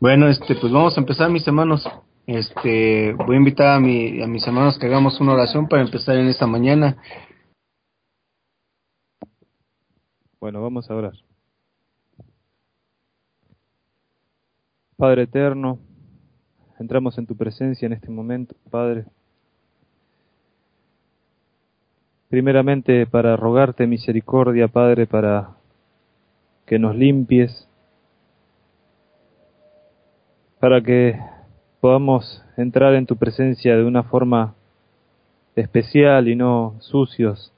Bueno, este, pues vamos a empezar, mis hermanos. Este, voy a invitar a, mi, a mis hermanos que hagamos una oración para empezar en esta mañana. Bueno, vamos a orar. Padre eterno, entramos en tu presencia en este momento, Padre. Primeramente para rogarte misericordia, Padre, para que nos limpies, para que podamos entrar en tu presencia de una forma especial y no sucios.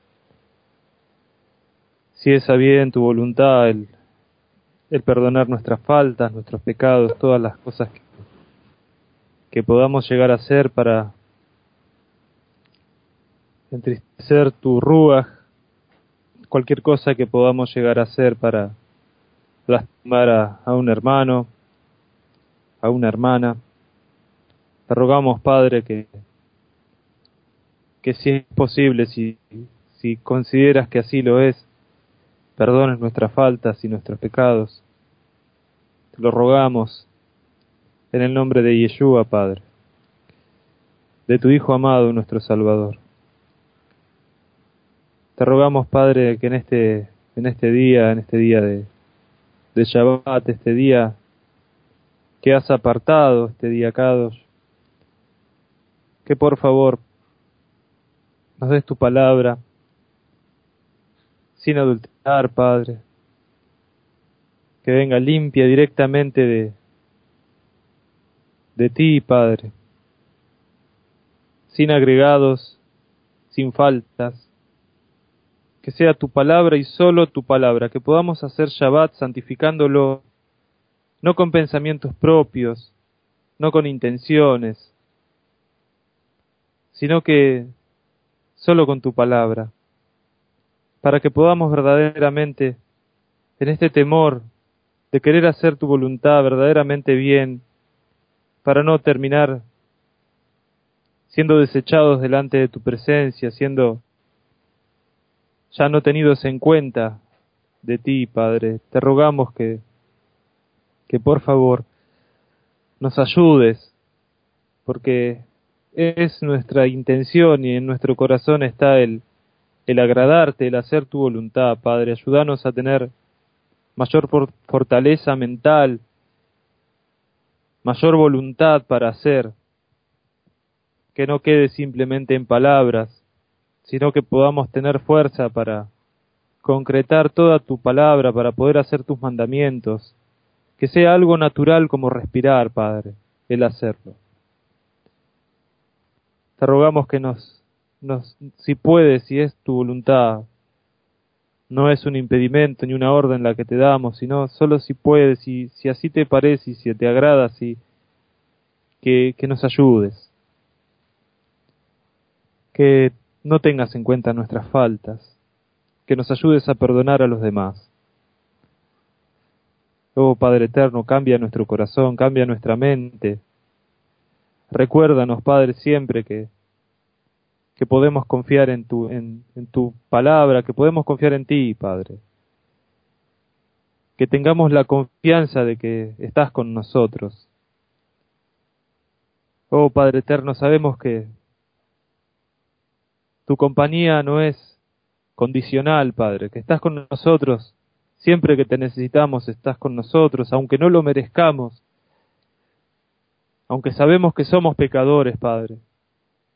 Si es a bien tu voluntad el, perdonar nuestras faltas, nuestros pecados, todas las cosas que, podamos llegar a hacer para entristecer tu rúa, cualquier cosa que podamos llegar a hacer para lastimar a un hermano, a una hermana. Te rogamos, Padre, que, que si es posible, si, si consideras que así lo es, perdones nuestras faltas y nuestros pecados. Te lo rogamos en el nombre de Yeshua, Padre, de tu Hijo amado, nuestro Salvador. Te rogamos, Padre, que en este, en este día, en este día de, de Shabbat, este día que has apartado, este día Kadosh, que por favor nos des tu palabra sin adulterar, Padre, que venga limpia directamente de, de ti, Padre, sin agregados, sin faltas, que sea tu palabra y solo tu palabra, que podamos hacer Shabbat santificándolo no con pensamientos propios, no con intenciones, sino que solo con tu palabra, para que podamos verdaderamente, en este temor de querer hacer tu voluntad verdaderamente bien, para no terminar siendo desechados delante de tu presencia, siendo ya no tenidos en cuenta de ti, Padre. Te rogamos que que por favor nos ayudes, porque es nuestra intención y en nuestro corazón está el, el agradarte, el hacer tu voluntad, Padre. Ayúdanos a tener mayor fortaleza mental, mayor voluntad para hacer, que no quede simplemente en palabras, sino que podamos tener fuerza para concretar toda tu palabra, para poder hacer tus mandamientos, que sea algo natural como respirar, Padre, el hacerlo. Te rogamos que nos, nos, si puedes, si es tu voluntad, no es un impedimento ni una orden la que te damos, sino solo si puedes, y si así te parece y si te agrada, si, que, que nos ayudes. Que no tengas en cuenta nuestras faltas, que nos ayudes a perdonar a los demás. Oh Padre Eterno, cambia nuestro corazón, cambia nuestra mente. Recuérdanos, Padre, siempre que, que podemos confiar en tu, en, en tu palabra, que podemos confiar en ti, Padre. Que tengamos la confianza de que estás con nosotros. Oh Padre Eterno, sabemos que tu compañía no es condicional, Padre, que estás con nosotros Siempre que te necesitamos estás con nosotros, aunque no lo merezcamos, aunque sabemos que somos pecadores, Padre.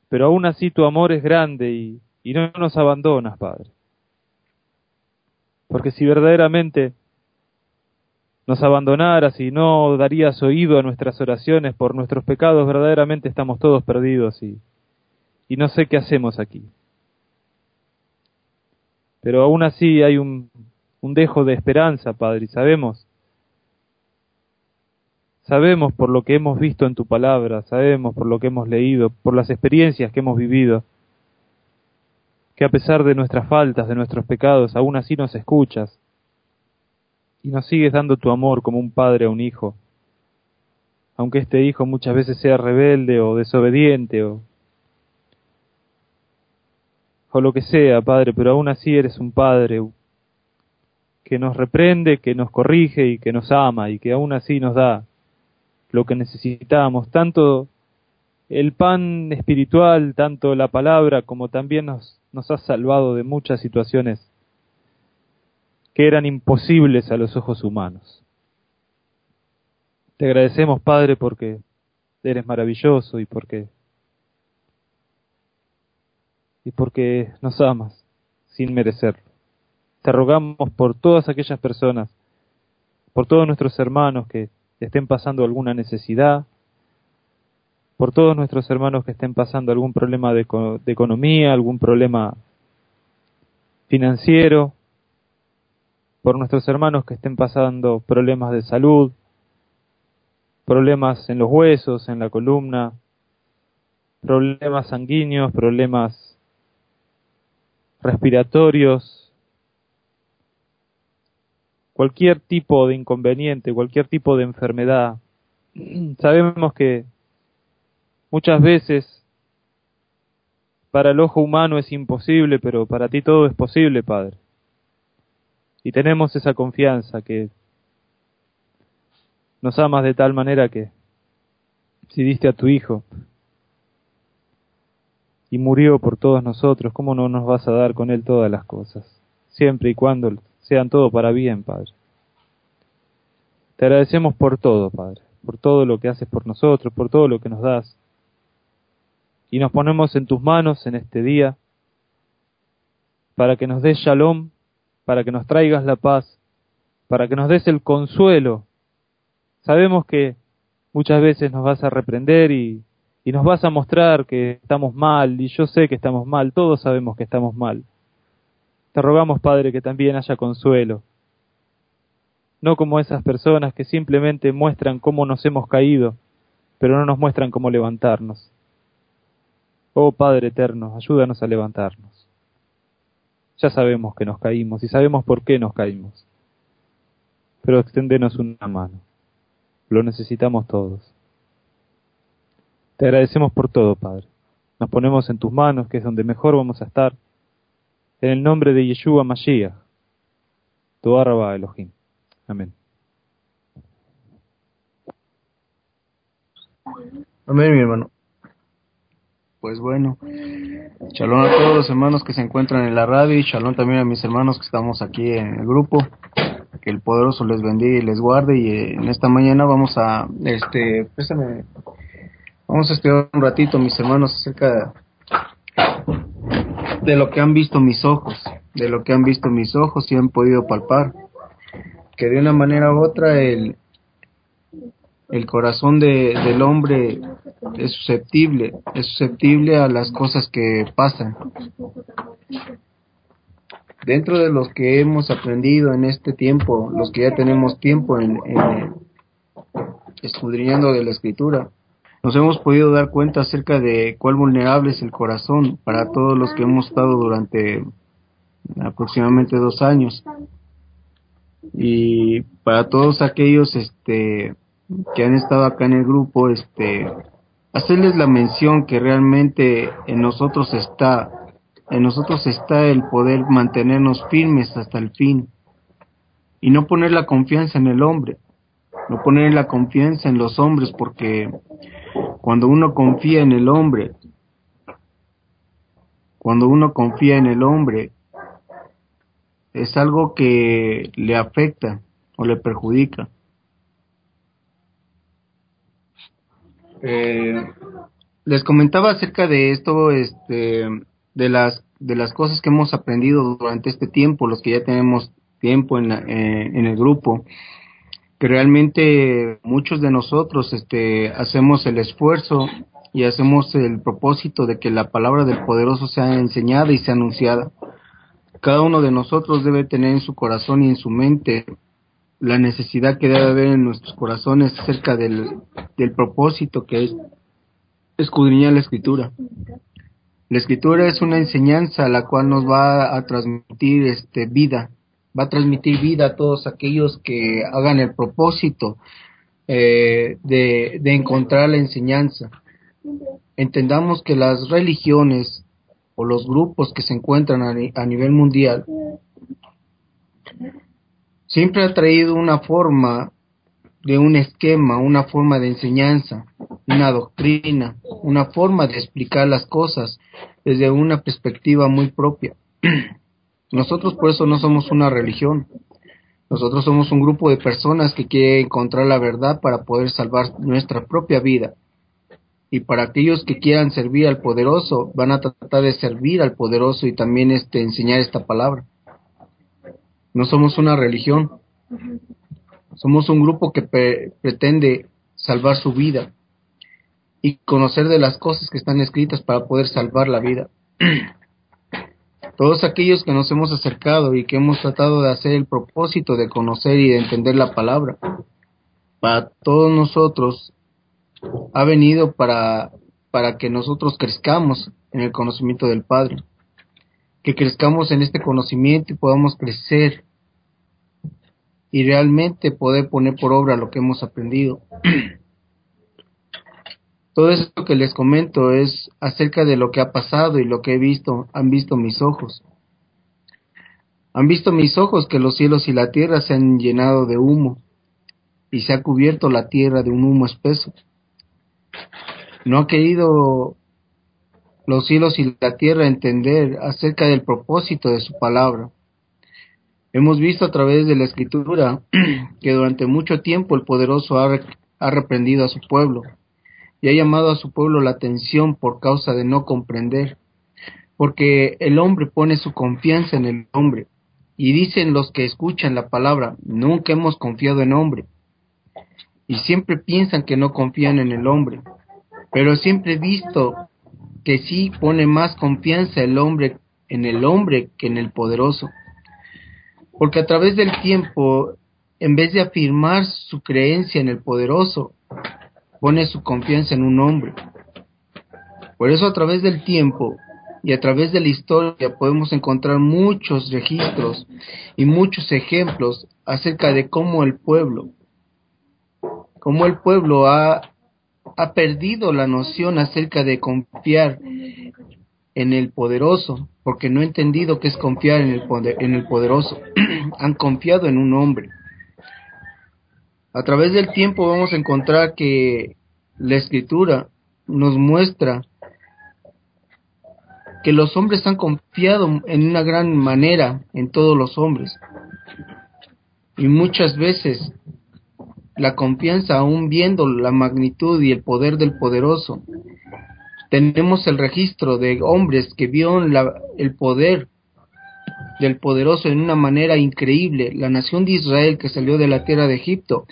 Pero aún así tu amor es grande y, no nos abandonas, Padre. Porque si verdaderamente nos abandonaras y no darías oído a nuestras oraciones por nuestros pecados, verdaderamente estamos todos perdidos y no sé qué hacemos aquí. Pero aún así hay un, un dejo de esperanza, Padre, y sabemos, sabemos por lo que hemos visto en tu palabra, sabemos por lo que hemos leído, por las experiencias que hemos vivido, que a pesar de nuestras faltas, de nuestros pecados, aún así nos escuchas y nos sigues dando tu amor como un padre a un hijo, aunque este hijo muchas veces sea rebelde o desobediente o, o lo que sea, Padre, pero aún así eres un padre, que nos reprende, que nos corrige y que nos ama y que aún así nos da lo que necesitábamos, tanto el pan espiritual, tanto la palabra, como también nos, nos ha salvado de muchas situaciones que eran imposibles a los ojos humanos. Te agradecemos, Padre, porque eres maravilloso y porque y porque nos amas sin merecerlo. Te rogamos por todas aquellas personas, por todos nuestros hermanos que estén pasando alguna necesidad, por todos nuestros hermanos que estén pasando algún problema de, de economía, algún problema financiero, por nuestros hermanos que estén pasando problemas de salud, problemas en los huesos, en la columna, problemas sanguíneos, problemas respiratorios, cualquier tipo de inconveniente, cualquier tipo de enfermedad. Sabemos que muchas veces para el ojo humano es imposible, pero para ti todo es posible, Padre. Y tenemos esa confianza que nos amas de tal manera que si diste a tu Hijo y murió por todos nosotros, ¿cómo no nos vas a dar con Él todas las cosas? Siempre y cuando sean todo para bien, Padre. Te agradecemos por todo, Padre, por todo lo que haces por nosotros, por todo lo que nos das. Y nos ponemos en tus manos en este día para que nos des shalom, para que nos traigas la paz, para que nos des el consuelo Sabemos que muchas veces nos vas a reprender y, y nos vas a mostrar que estamos mal, y yo sé que estamos mal, todos sabemos que estamos mal. Te rogamos, Padre, que también haya consuelo, no como esas personas que simplemente muestran cómo nos hemos caído, pero no nos muestran cómo levantarnos. Oh Padre eterno, ayúdanos a levantarnos. Ya sabemos que nos caímos y sabemos por qué nos caímos, pero extendenos una mano. Lo necesitamos todos. Te agradecemos por todo, Padre. Nos ponemos en tus manos, que es donde mejor vamos a estar. En el nombre de Yeshua Mashiach, tu arba Elohim. Amén. Amén, mi hermano. Pues bueno, shalom a todos los hermanos que se encuentran en la radio y shalom también a mis hermanos que estamos aquí en el grupo que el poderoso les bendiga y les guarde y eh, en esta mañana vamos a este vamos a estudiar un ratito mis hermanos acerca de lo que han visto mis ojos de lo que han visto mis ojos y han podido palpar. Que de una manera u otra el el corazón de, del hombre es susceptible, es susceptible a las cosas que pasan. Dentro de los que hemos aprendido en este tiempo, los que ya tenemos tiempo en, escudriñando de la escritura, nos hemos podido dar cuenta acerca de cuál vulnerable es el corazón para todos los que hemos estado durante aproximadamente dos años. Y para todos aquellos este que han estado acá en el grupo este hacerles la mención que realmente en nosotros está en nosotros está el poder mantenernos firmes hasta el fin y no poner la confianza en el hombre, no poner la confianza en los hombres porque cuando uno confía en el hombre, cuando uno confía en el hombre, es algo que le afecta o le perjudica. Eh, les comentaba acerca de esto, este, de las, de las cosas que hemos aprendido durante este tiempo, los que ya tenemos tiempo en, eh, en el grupo, que realmente muchos de nosotros este, hacemos el esfuerzo y hacemos el propósito de que la palabra del poderoso sea enseñada y sea anunciada. Cada uno de nosotros debe tener en su corazón y en su mente la necesidad que debe haber en nuestros corazones acerca del, del propósito que es escudriñar la escritura. La escritura es una enseñanza la cual nos va a transmitir este vida, va a transmitir vida a todos aquellos que hagan el propósito eh, de, encontrar la enseñanza. Entendamos que las religiones o los grupos que se encuentran a, a nivel mundial siempre ha traído una forma de un esquema, una forma de enseñanza, una doctrina, una forma de explicar las cosas desde una perspectiva muy propia. Nosotros por eso no somos una religión. Nosotros somos un grupo de personas que quiere encontrar la verdad para poder salvar nuestra propia vida. Y para aquellos que quieran servir al poderoso, van a tratar de servir al poderoso y también este, enseñar esta palabra. No somos una religión. Somos un grupo que pretende salvar su vida y conocer de las cosas que están escritas para poder salvar la vida. Todos aquellos que nos hemos acercado y que hemos tratado de hacer el propósito de conocer y de entender la palabra, para todos nosotros ha venido para, para que nosotros crezcamos en el conocimiento del Padre, que crezcamos en este conocimiento y podamos crecer y realmente poder poner por obra lo que hemos aprendido. Todo esto que les comento es acerca de lo que ha pasado y lo que he visto, han visto mis ojos. Han visto mis ojos que los cielos y la tierra se han llenado de humo y se ha cubierto la tierra de un humo espeso. No ha querido los cielos y la tierra entender acerca del propósito de su palabra. Hemos visto a través de la escritura que durante mucho tiempo el poderoso ha, reprendido a su pueblo y ha llamado a su pueblo la atención por causa de no comprender, porque el hombre pone su confianza en el hombre, y dicen los que escuchan la palabra, nunca hemos confiado en hombre, y siempre piensan que no confían en el hombre, pero siempre he visto que sí pone más confianza el hombre en el hombre que en el poderoso porque a través del tiempo, en vez de afirmar su creencia en el poderoso, pone su confianza en un hombre. Por eso a través del tiempo y a través de la historia podemos encontrar muchos registros y muchos ejemplos acerca de cómo el pueblo, cómo el pueblo ha, ha perdido la noción acerca de confiar en el poderoso, porque no ha entendido qué es confiar en el, en el poderoso. Han confiado en un hombre. A través del tiempo vamos a encontrar que la escritura nos muestra que los hombres han confiado en una gran manera en todos los hombres. Y muchas veces la confianza, aún viendo la magnitud y el poder del poderoso, tenemos el registro de hombres que vieron el poder del poderoso en una manera increíble. La nación de Israel que salió de la tierra de Egipto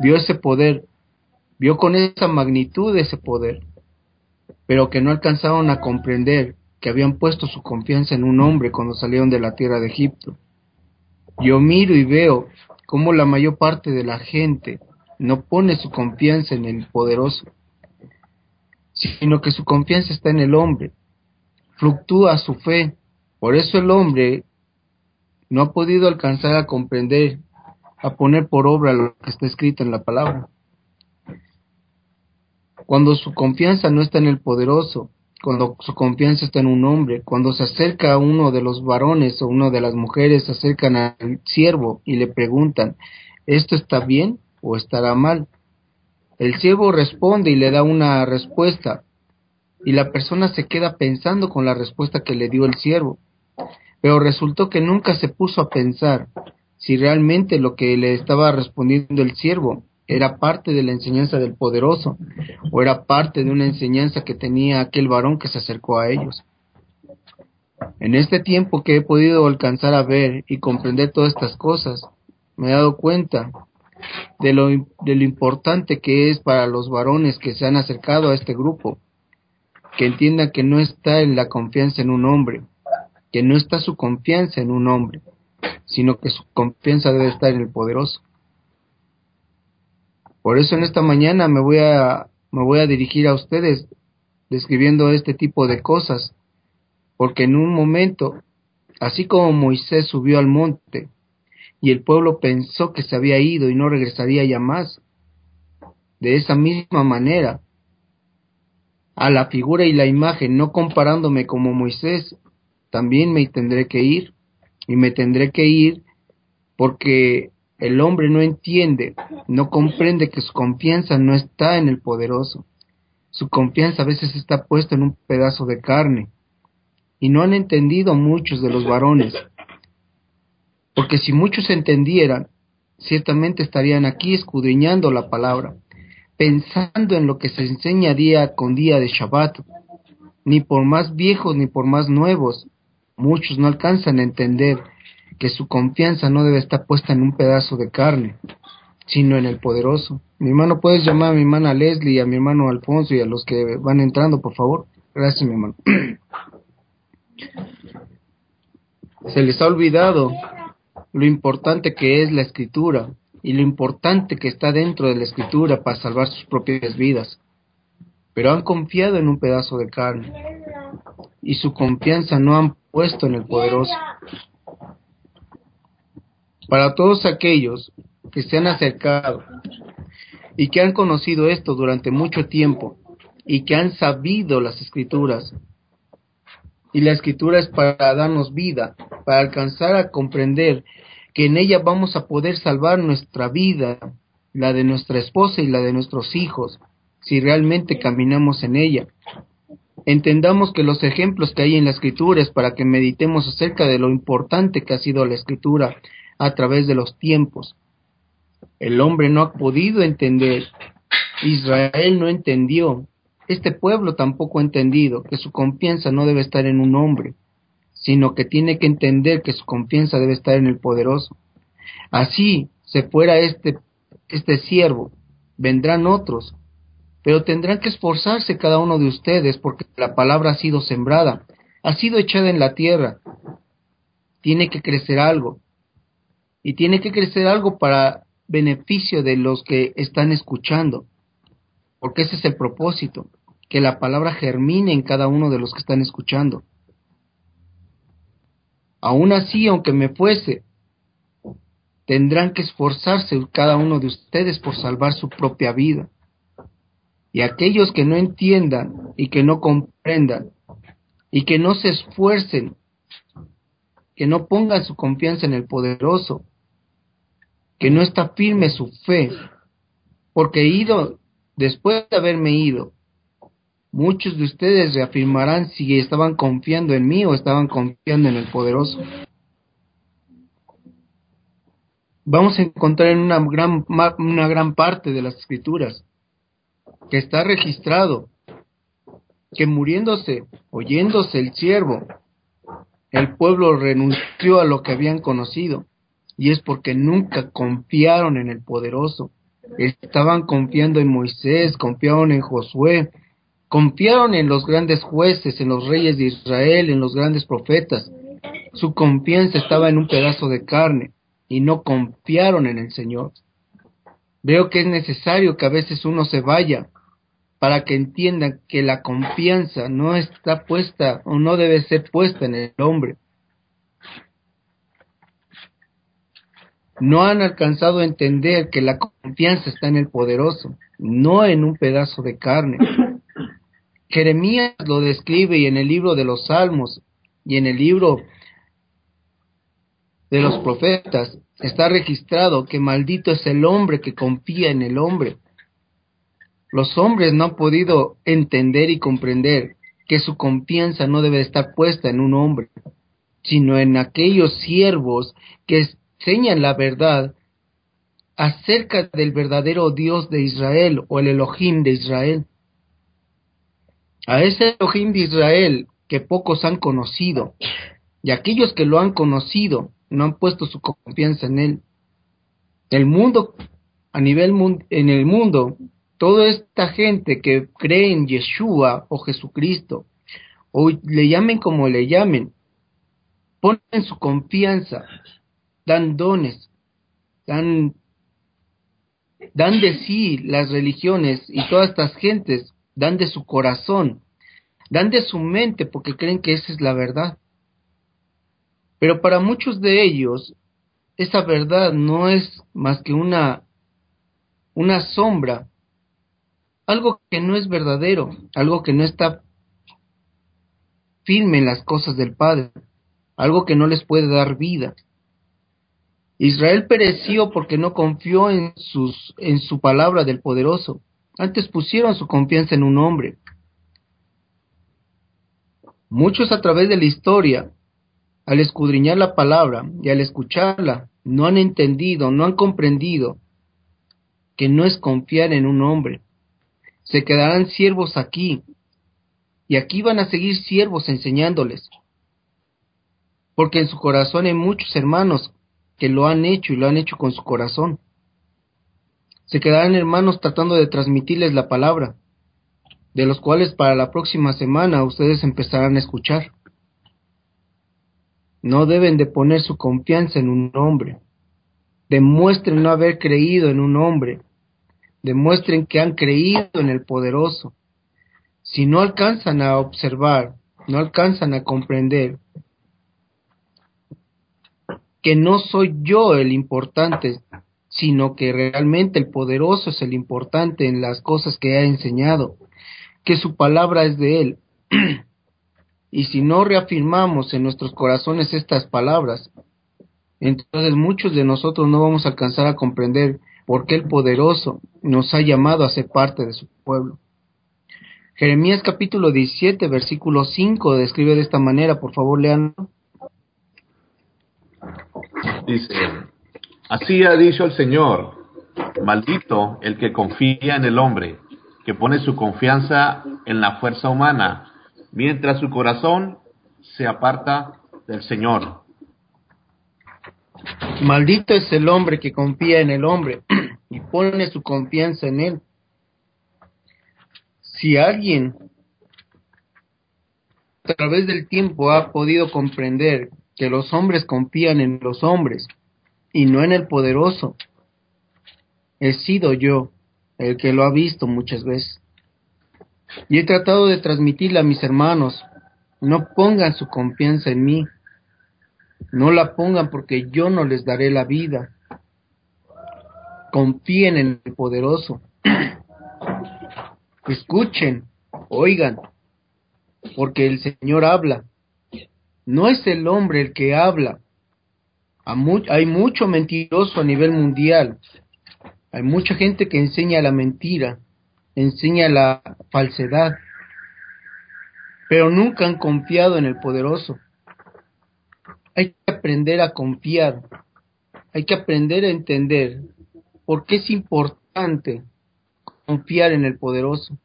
vio ese poder, vio con esa magnitud ese poder, pero que no alcanzaron a comprender que habían puesto su confianza en un hombre cuando salieron de la tierra de Egipto. Yo miro y veo cómo la mayor parte de la gente no pone su confianza en el poderoso, sino que su confianza está en el hombre. Fluctúa su fe. Por eso el hombre no ha podido alcanzar a comprender, a poner por obra lo que está escrito en la palabra. Cuando su confianza no está en el poderoso, cuando su confianza está en un hombre, cuando se acerca a uno de los varones o una de las mujeres, se acercan al siervo y le preguntan, ¿esto está bien o estará mal? El siervo responde y le da una respuesta, y la persona se queda pensando con la respuesta que le dio el siervo. Pero resultó que nunca se puso a pensar si realmente lo que le estaba respondiendo el siervo era parte de la enseñanza del poderoso o era parte de una enseñanza que tenía aquel varón que se acercó a ellos. En este tiempo que he podido alcanzar a ver y comprender todas estas cosas, me he dado cuenta de lo, de lo importante que es para los varones que se han acercado a este grupo, que entiendan que no está en la confianza en un hombre, que no está su confianza en un hombre, sino que su confianza debe estar en el poderoso. Por eso en esta mañana me voy a, me voy a dirigir a ustedes describiendo este tipo de cosas, porque en un momento, así como Moisés subió al monte y el pueblo pensó que se había ido y no regresaría ya más. De esa misma manera, a la figura y la imagen, no comparándome como Moisés, también me tendré que ir, y me tendré que ir porque El hombre no entiende, no comprende que su confianza no está en el poderoso. Su confianza a veces está puesta en un pedazo de carne. Y no han entendido muchos de los varones. Porque si muchos entendieran, ciertamente estarían aquí escudriñando la palabra, pensando en lo que se enseña día con día de Shabbat. Ni por más viejos ni por más nuevos, muchos no alcanzan a entender que su confianza no debe estar puesta en un pedazo de carne, sino en el poderoso. Mi hermano, puedes llamar a mi hermana Leslie, a mi hermano Alfonso y a los que van entrando, por favor. Gracias, mi hermano. Se les ha olvidado lo importante que es la escritura y lo importante que está dentro de la escritura para salvar sus propias vidas. Pero han confiado en un pedazo de carne y su confianza no han puesto en el poderoso. Para todos aquellos que se han acercado y que han conocido esto durante mucho tiempo y que han sabido las escrituras, y la escritura es para darnos vida, para alcanzar a comprender que en ella vamos a poder salvar nuestra vida, la de nuestra esposa y la de nuestros hijos, si realmente caminamos en ella. Entendamos que los ejemplos que hay en la escritura es para que meditemos acerca de lo importante que ha sido la escritura a través de los tiempos. El hombre no ha podido entender, Israel no entendió, este pueblo tampoco ha entendido que su confianza no debe estar en un hombre, sino que tiene que entender que su confianza debe estar en el poderoso. Así se fuera este, este siervo, vendrán otros, pero tendrán que esforzarse cada uno de ustedes porque la palabra ha sido sembrada, ha sido echada en la tierra. Tiene que crecer algo, y tiene que crecer algo para beneficio de los que están escuchando, porque ese es el propósito, que la palabra germine en cada uno de los que están escuchando. Aún así, aunque me fuese, tendrán que esforzarse cada uno de ustedes por salvar su propia vida. Y aquellos que no entiendan y que no comprendan y que no se esfuercen, que no pongan su confianza en el poderoso, que no está firme su fe, porque he ido, después de haberme ido, muchos de ustedes reafirmarán si estaban confiando en mí o estaban confiando en el poderoso. Vamos a encontrar en una gran, una gran parte de las escrituras que está registrado que muriéndose, oyéndose el siervo, el pueblo renunció a lo que habían conocido y es porque nunca confiaron en el poderoso. Estaban confiando en Moisés, confiaron en Josué, confiaron en los grandes jueces, en los reyes de Israel, en los grandes profetas. Su confianza estaba en un pedazo de carne y no confiaron en el Señor. Veo que es necesario que a veces uno se vaya para que entiendan que la confianza no está puesta o no debe ser puesta en el hombre, no han alcanzado a entender que la confianza está en el poderoso, no en un pedazo de carne. Jeremías lo describe y en el libro de los Salmos y en el libro de los profetas está registrado que maldito es el hombre que confía en el hombre. Los hombres no han podido entender y comprender que su confianza no debe estar puesta en un hombre, sino en aquellos siervos que enseñan la verdad acerca del verdadero Dios de Israel o el Elohim de Israel. A ese Elohim de Israel que pocos han conocido y aquellos que lo han conocido no han puesto su confianza en él. El mundo, a nivel en el mundo, toda esta gente que cree en Yeshua o Jesucristo, o le llamen como le llamen, ponen su confianza dan dones, dan, dan de sí las religiones y todas estas gentes, dan de su corazón, dan de su mente porque creen que esa es la verdad. Pero para muchos de ellos, esa verdad no es más que una, una sombra, algo que no es verdadero, algo que no está firme en las cosas del Padre, algo que no les puede dar vida. Israel pereció porque no confió en, sus, en su palabra del poderoso. Antes pusieron su confianza en un hombre. Muchos a través de la historia, al escudriñar la palabra y al escucharla, no han entendido, no han comprendido que no es confiar en un hombre. Se quedarán siervos aquí, y aquí van a seguir siervos enseñándoles. Porque en su corazón hay muchos hermanos que lo han hecho y lo han hecho con su corazón. Se quedarán hermanos tratando de transmitirles la palabra, de los cuales para la próxima semana ustedes empezarán a escuchar. No deben de poner su confianza en un hombre. Demuestren no haber creído en un hombre. Demuestren que han creído en el poderoso. Si no alcanzan a observar, no alcanzan a comprender que no soy yo el importante, sino que realmente el poderoso es el importante en las cosas que ha enseñado, que su palabra es de él. y si no reafirmamos en nuestros corazones estas palabras, entonces muchos de nosotros no vamos a alcanzar a comprender por qué el poderoso nos ha llamado a ser parte de su pueblo. Jeremías capítulo 17, versículo 5 describe de esta manera, por favor leanlo. Dice, así ha dicho el Señor, maldito el que confía en el hombre, que pone su confianza en la fuerza humana, mientras su corazón se aparta del Señor. Maldito es el hombre que confía en el hombre y pone su confianza en él. Si alguien a través del tiempo ha podido comprender que los hombres confían en los hombres y no en el poderoso. He sido yo el que lo ha visto muchas veces. Y he tratado de transmitirle a mis hermanos, no pongan su confianza en mí, no la pongan porque yo no les daré la vida. Confíen en el poderoso. Escuchen, oigan, porque el Señor habla no es el hombre el que habla. Hay mucho mentiroso a nivel mundial. Hay mucha gente que enseña la mentira, enseña la falsedad, pero nunca han confiado en el poderoso. Hay que aprender a confiar, hay que aprender a entender por qué es importante confiar en el poderoso.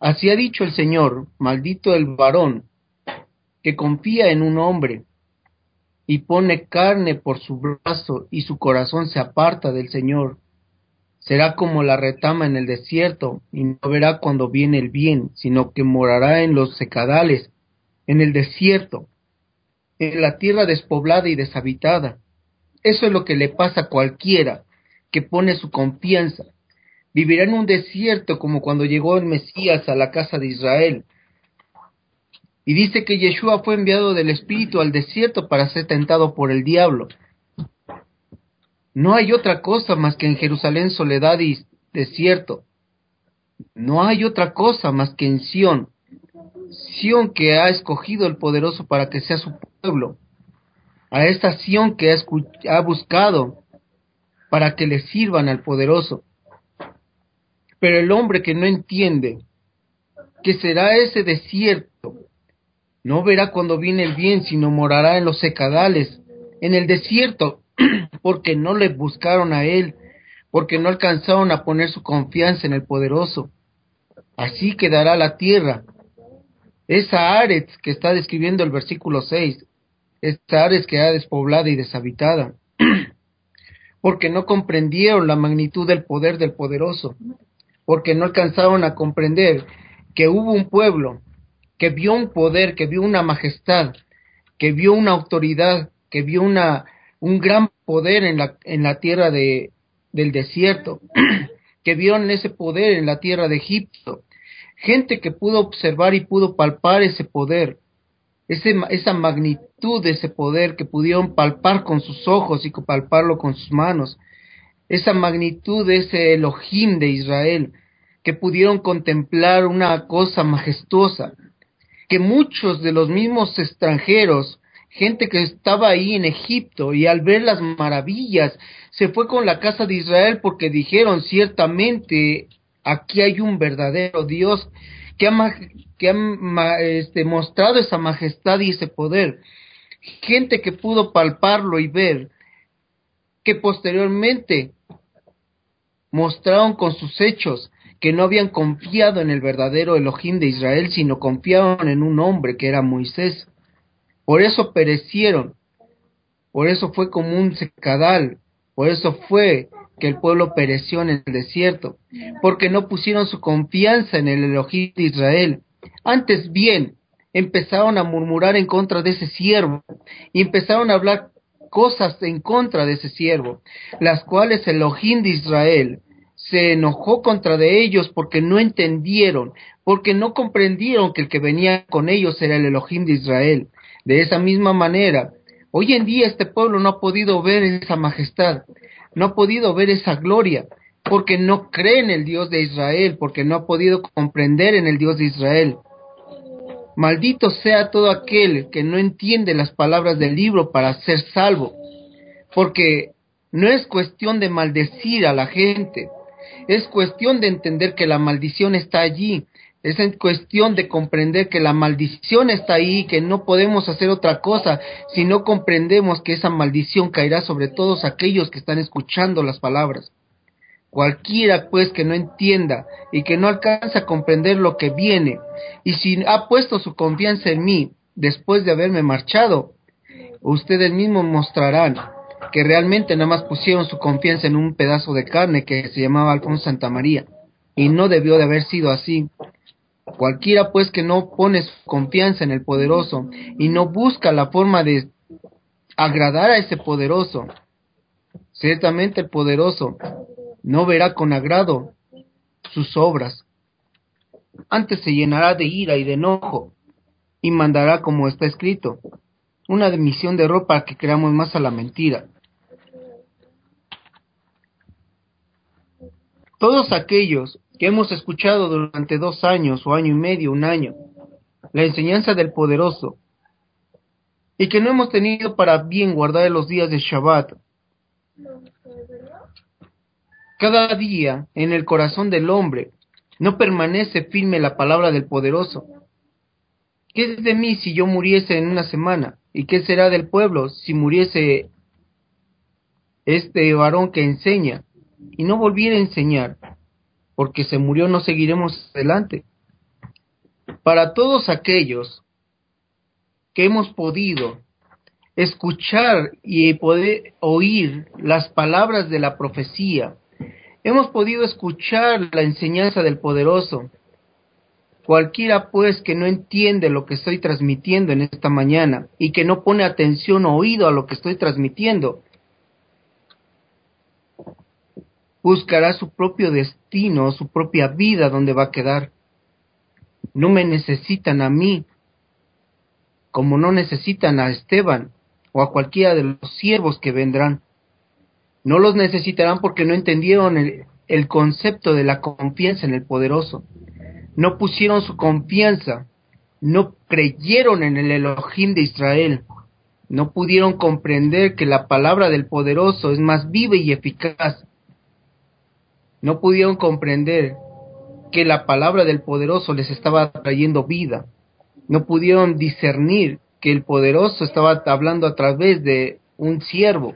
Así ha dicho el Señor, maldito el varón que confía en un hombre y pone carne por su brazo y su corazón se aparta del Señor. Será como la retama en el desierto y no verá cuando viene el bien, sino que morará en los secadales, en el desierto, en la tierra despoblada y deshabitada. Eso es lo que le pasa a cualquiera que pone su confianza. Vivirá en un desierto como cuando llegó el Mesías a la casa de Israel, y dice que Yeshua fue enviado del Espíritu al desierto para ser tentado por el diablo. No hay otra cosa más que en Jerusalén soledad y desierto. No hay otra cosa más que en Sión. Que ha escogido el poderoso para que sea su pueblo. A esta Sión que ha, ha buscado para que le sirvan al poderoso. Pero el hombre que no entiende que será ese desierto no verá cuando viene el bien, sino morará en los secadales, en el desierto, porque no le buscaron a él, porque no alcanzaron a poner su confianza en el poderoso. Así quedará la tierra. Esa Aretz que está describiendo el versículo 6, esta Aretz que ha despoblada y deshabitada, porque no comprendieron la magnitud del poder del poderoso, porque no alcanzaron a comprender que hubo un pueblo que vio un poder, que vio una majestad, que vio una autoridad, que vio una, un gran poder en la, en la tierra de, del desierto, que vio ese poder en la tierra de Egipto. Gente que pudo observar y pudo palpar ese poder, esa magnitud de ese poder que pudieron palpar con sus ojos y palparlo con sus manos, esa magnitud de ese Elohim de Israel, que pudieron contemplar una cosa majestuosa, que muchos de los mismos extranjeros gente que estaba ahí en Egipto y al ver las maravillas se fue con la casa de Israel porque dijeron ciertamente aquí hay un verdadero Dios que ha, que ha este, mostrado esa majestad y ese poder. Gente que pudo palparlo y ver que posteriormente mostraron con sus hechos que no habían confiado en el verdadero Elohim de Israel, sino confiaban en un hombre que era Moisés. Por eso perecieron, por eso fue como un secadal, por eso fue que el pueblo pereció en el desierto, porque no pusieron su confianza en el Elohim de Israel. Antes bien, empezaron a murmurar en contra de ese siervo y empezaron a hablar cosas en contra de ese siervo, las cuales el Elohim de Israel se enojó contra de ellos porque no entendieron, porque no comprendieron que el que venía con ellos era el Elohim de Israel. De esa misma manera, hoy en día este pueblo no ha podido ver esa majestad, no ha podido ver esa gloria, porque no cree en el Dios de Israel, porque no ha podido comprender en el Dios de Israel. Maldito sea todo aquel que no entiende las palabras del libro para ser salvo, porque no es cuestión de maldecir a la gente, es cuestión de entender que la maldición está allí, es cuestión de comprender que la maldición está ahí, que no podemos hacer otra cosa si no comprendemos que esa maldición caerá sobre todos aquellos que están escuchando las palabras. Cualquiera pues que no entienda y que no alcanza a comprender lo que viene, y si ha puesto su confianza en mí después de haberme marchado, ustedes mismos mostrarán que realmente nada más pusieron su confianza en un pedazo de carne que se llamaba Alfonso Santa María, y no debió de haber sido así. Cualquiera pues que no pone su confianza en el poderoso y no busca la forma de agradar a ese poderoso, ciertamente el poderoso no verá con agrado sus obras. Antes se llenará de ira y de enojo, y mandará, como está escrito, una demisión de ropa que creamos más a la mentira. Todos aquellos que hemos escuchado durante dos años o año y medio, un año, la enseñanza del poderoso, y que no hemos tenido para bien guardar los días de Shabbat, cada día en el corazón del hombre no permanece firme la palabra del poderoso. ¿Qué es de mí si yo muriese en una semana? ¿Y qué será del pueblo si muriese este varón que enseña y no volviera a enseñar? Porque se murió no seguiremos adelante. Para todos aquellos que hemos podido escuchar y poder oír las palabras de la profecía, Hemos podido escuchar la enseñanza del poderoso. Cualquiera pues que no entiende lo que estoy transmitiendo en esta mañana y que no pone atención o oído a lo que estoy transmitiendo, buscará su propio destino, su propia vida donde va a quedar. No me necesitan a mí, como no necesitan a Esteban o a cualquiera de los siervos que vendrán. No los necesitarán porque no entendieron el, concepto de la confianza en el poderoso. No pusieron su confianza, no creyeron en el Elohim de Israel, no pudieron comprender que la palabra del poderoso es más viva y eficaz. No pudieron comprender que la palabra del poderoso les estaba trayendo vida. No pudieron discernir que el poderoso estaba hablando a través de un siervo.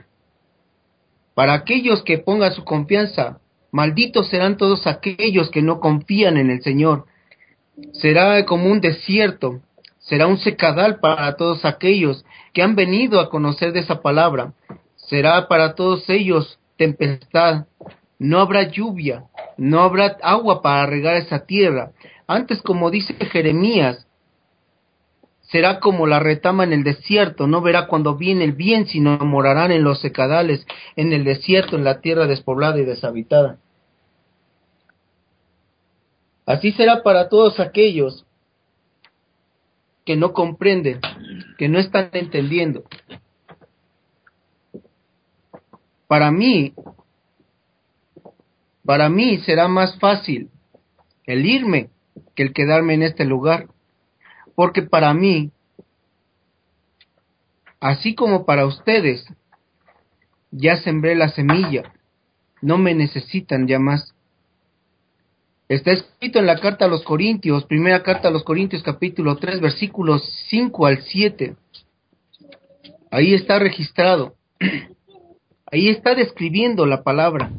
Para aquellos que pongan su confianza, malditos serán todos aquellos que no confían en el Señor. Será como un desierto, será un secadal para todos aquellos que han venido a conocer de esa palabra. Será para todos ellos tempestad. No habrá lluvia, no habrá agua para regar esa tierra. Antes, como dice Jeremías, será como la retama en el desierto, no verá cuando viene el bien, sino morarán en los secadales, en el desierto, en la tierra despoblada y deshabitada. Así será para todos aquellos que no comprenden, que no están entendiendo. Para mí, para mí será más fácil el irme que el quedarme en este lugar porque para mí así como para ustedes, ya sembré la semilla, no me necesitan ya más. Está escrito en la carta a los Corintios, primera carta a los Corintios capítulo 3 versículos 5 al 7. Ahí está registrado. Ahí está describiendo la palabra.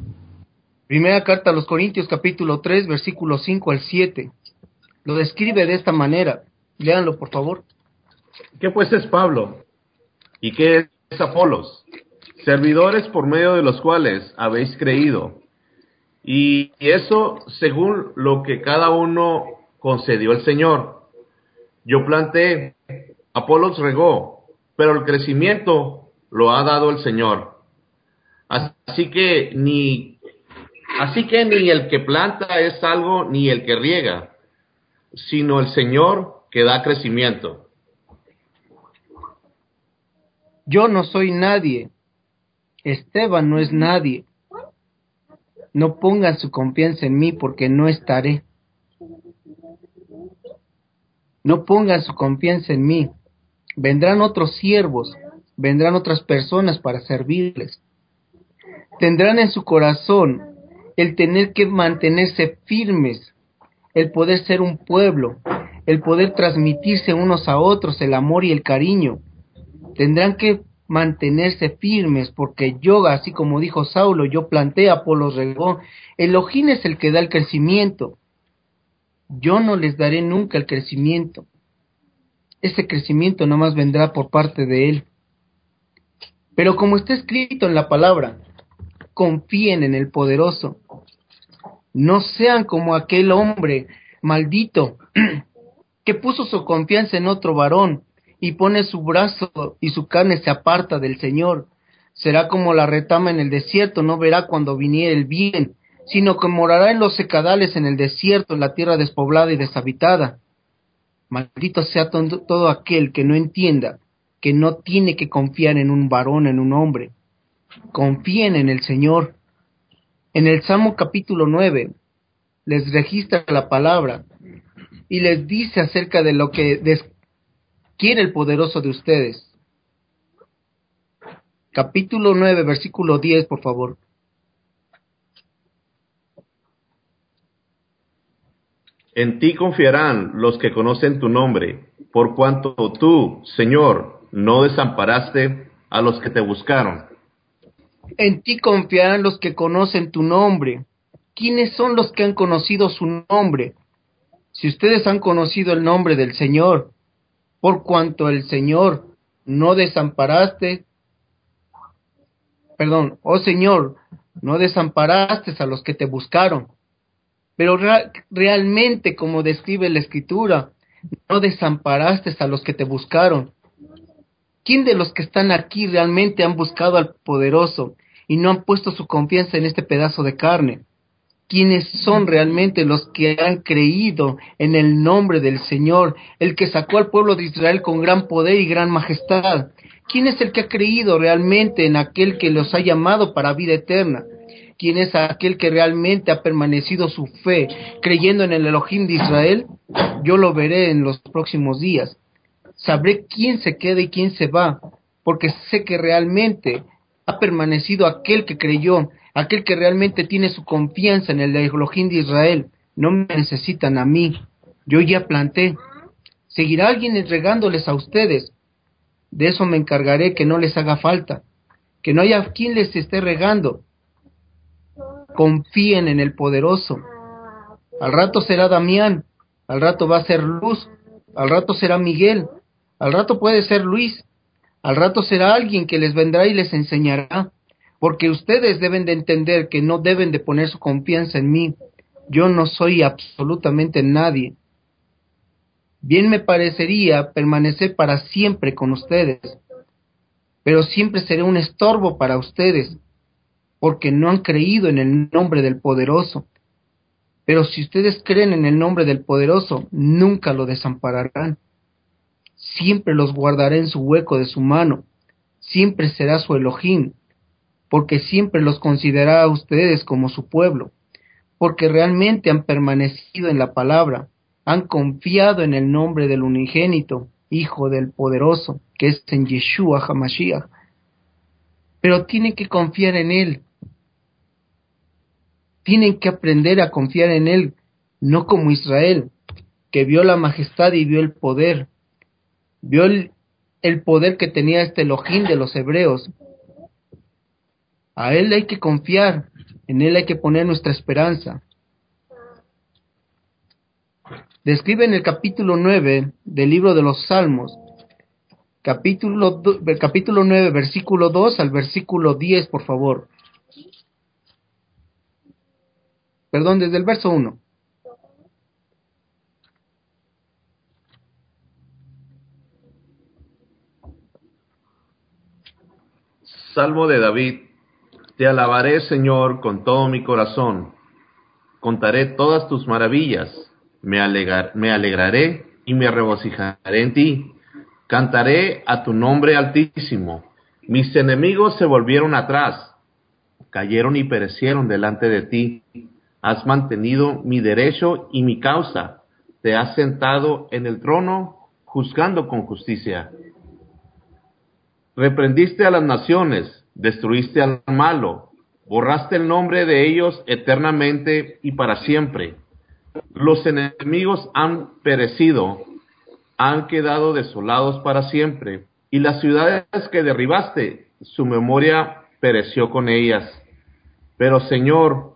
Primera carta a los Corintios capítulo 3 versículos 5 al 7. Lo describe de esta manera. Léanlo, por favor. ¿Qué pues es Pablo? ¿Y qué es Apolos? Servidores por medio de los cuales habéis creído y eso según lo que cada uno concedió el Señor. Yo planté, Apolos regó, pero el crecimiento lo ha dado el Señor. Así que ni así que ni el que planta es algo ni el que riega, sino el Señor que da crecimiento. Yo no soy nadie. Esteban no es nadie. No pongan su confianza en mí porque no estaré. No pongan su confianza en mí. Vendrán otros siervos, vendrán otras personas para servirles. Tendrán en su corazón el tener que mantenerse firmes, el poder ser un pueblo, el poder transmitirse unos a otros el amor y el cariño. Tendrán que mantenerse firmes, porque yo, así como dijo Saulo, yo planté, Apolo regó. Elohim es el que da el crecimiento. Yo no les daré nunca el crecimiento. Ese crecimiento no más vendrá por parte de Él. Pero como está escrito en la palabra, confíen en el poderoso. No sean como aquel hombre maldito que puso su confianza en otro varón y pone su brazo y su carne se aparta del Señor. Será como la retama en el desierto, no verá cuando viniere el bien, sino que morará en los secadales en el desierto, en la tierra despoblada y deshabitada. Maldito sea todo, aquel que no entienda que no tiene que confiar en un varón, en un hombre. Confíen en el Señor. En el Salmo capítulo 9 les registra la palabra y les dice acerca de lo que quiere el poderoso de ustedes. Capítulo 9, versículo 10, por favor. En ti confiarán los que conocen tu nombre, por cuanto tú, Señor, no desamparaste a los que te buscaron. En ti confiarán los que conocen tu nombre. ¿Quiénes son los que han conocido su nombre? Si ustedes han conocido el nombre del Señor, por cuanto el Señor no desamparaste, perdón, oh Señor, no desamparaste a los que te buscaron, pero realmente, como describe la Escritura, no desamparaste a los que te buscaron. ¿Quién de los que están aquí realmente han buscado al poderoso y no han puesto su confianza en este pedazo de carne? ¿Quiénes son realmente los que han creído en el nombre del Señor, el que sacó al pueblo de Israel con gran poder y gran majestad? ¿Quién es el que ha creído realmente en aquel que los ha llamado para vida eterna? ¿Quién es aquel que realmente ha permanecido su fe creyendo en el Elohim de Israel? Yo lo veré en los próximos días. Sabré quién se queda y quién se va, porque sé que realmente ha permanecido aquel que creyó aquel que realmente tiene su confianza en el Elohim de Israel. No me necesitan a mí, yo ya planté. Seguirá alguien entregándoles a ustedes. De eso me encargaré que no les haga falta, que no haya quien les esté regando. Confíen en el poderoso. Al rato será Damián, al rato va a ser Luz, al rato será Miguel, al rato puede ser Luis, al rato será alguien que les vendrá y les enseñará porque ustedes deben de entender que no deben de poner su confianza en mí. Yo no soy absolutamente nadie. Bien me parecería permanecer para siempre con ustedes, pero siempre seré un estorbo para ustedes, porque no han creído en el nombre del poderoso. Pero si ustedes creen en el nombre del poderoso, nunca lo desampararán. Siempre los guardaré en su hueco de su mano, siempre será su Elohim, porque siempre los considerará a ustedes como su pueblo, porque realmente han permanecido en la palabra, han confiado en el nombre del unigénito, Hijo del Poderoso, que es en Yeshua HaMashiach. Pero tienen que confiar en Él. Tienen que aprender a confiar en Él, no como Israel, que vio la majestad y vio el poder, vio el, poder que tenía este Elohim de los hebreos. A Él hay que confiar, en Él hay que poner nuestra esperanza. Describe en el capítulo 9 del libro de los Salmos, capítulo, capítulo 9, versículo 2 al versículo 10, por favor. Perdón, desde el verso 1. Salmo de David. Te alabaré, Señor, con todo mi corazón. Contaré todas tus maravillas me, me alegraré y me regocijaré en ti. Cantaré a tu nombre altísimo. Mis enemigos se volvieron atrás, cayeron y perecieron delante de ti. Has mantenido mi derecho y mi causa. Te has sentado en el trono juzgando con justicia. Reprendiste a las naciones, destruiste al malo, borraste el nombre de ellos eternamente y para siempre los enemigos han perecido, han quedado desolados para siempre, y las ciudades que derribaste, su memoria pereció con ellas. Pero Señor,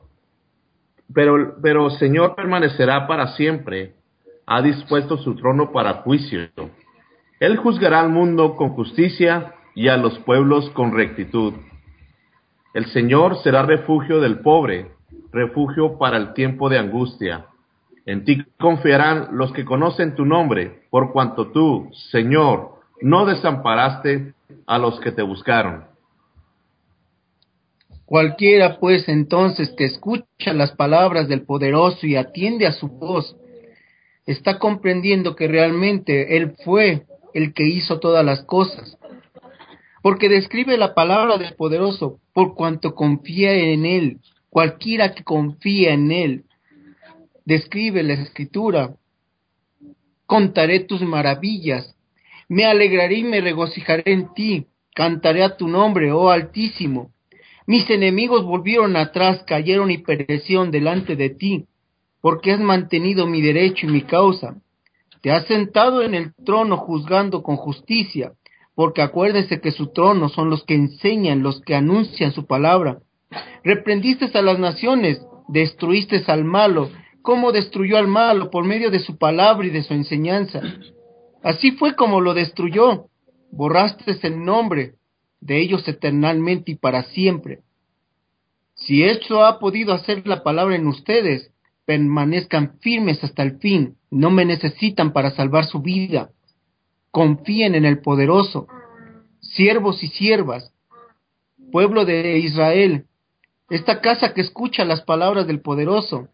pero, Señor permanecerá para siempre, ha dispuesto su trono para juicio. Él juzgará al mundo con justicia y a los pueblos con rectitud. El Señor será refugio del pobre, refugio para el tiempo de angustia. En ti confiarán los que conocen tu nombre, por cuanto tú, Señor, no desamparaste a los que te buscaron. Cualquiera, pues, entonces que escucha las palabras del poderoso y atiende a su voz, está comprendiendo que realmente Él fue el que hizo todas las cosas. Porque describe la palabra del poderoso, por cuanto confía en Él. Cualquiera que confía en Él describe la escritura. Contaré tus maravillas, me alegraré y me regocijaré en ti, cantaré a tu nombre, oh Altísimo. Mis enemigos volvieron atrás, cayeron y perecieron delante de ti, porque has mantenido mi derecho y mi causa. Te has sentado en el trono juzgando con justicia, porque acuérdese que su trono son los que enseñan, los que anuncian su palabra. Reprendiste a las naciones, destruiste al malo, cómo destruyó al malo por medio de su palabra y de su enseñanza. Así fue como lo destruyó. Borraste el nombre de ellos eternalmente y para siempre. Si esto ha podido hacer la palabra en ustedes, permanezcan firmes hasta el fin. No me necesitan para salvar su vida. Confíen en el poderoso. Siervos y siervas, pueblo de Israel, esta casa que escucha las palabras del poderoso,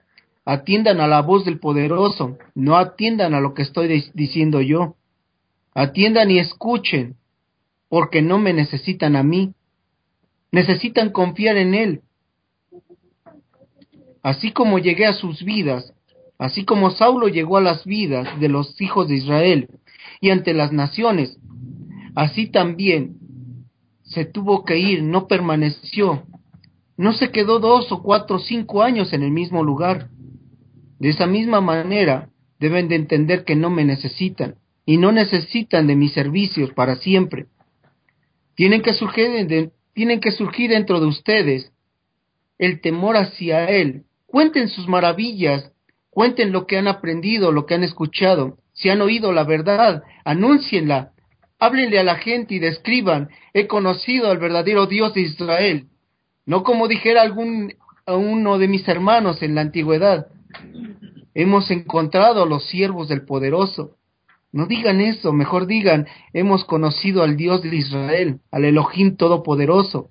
Atiendan a la voz del poderoso, no atiendan a lo que estoy diciendo yo. Atiendan y escuchen, porque no me necesitan a mí. Necesitan confiar en Él. Así como llegué a sus vidas, así como Saulo llegó a las vidas de los hijos de Israel y ante las naciones, así también se tuvo que ir, no permaneció, no se quedó dos o cuatro o cinco años en el mismo lugar. De esa misma manera, deben de entender que no me necesitan y no necesitan de mis servicios para siempre. Tienen que surgir, tienen que surgir dentro de ustedes el temor hacia Él. Cuenten sus maravillas, cuenten lo que han aprendido, lo que han escuchado. Si han oído la verdad, anúncienla. Háblenle a la gente y describan, he conocido al verdadero Dios de Israel. No como dijera algún a uno de mis hermanos en la antigüedad, Hemos encontrado a los siervos del poderoso. No digan eso, mejor digan, hemos conocido al Dios de Israel, al Elohim Todopoderoso.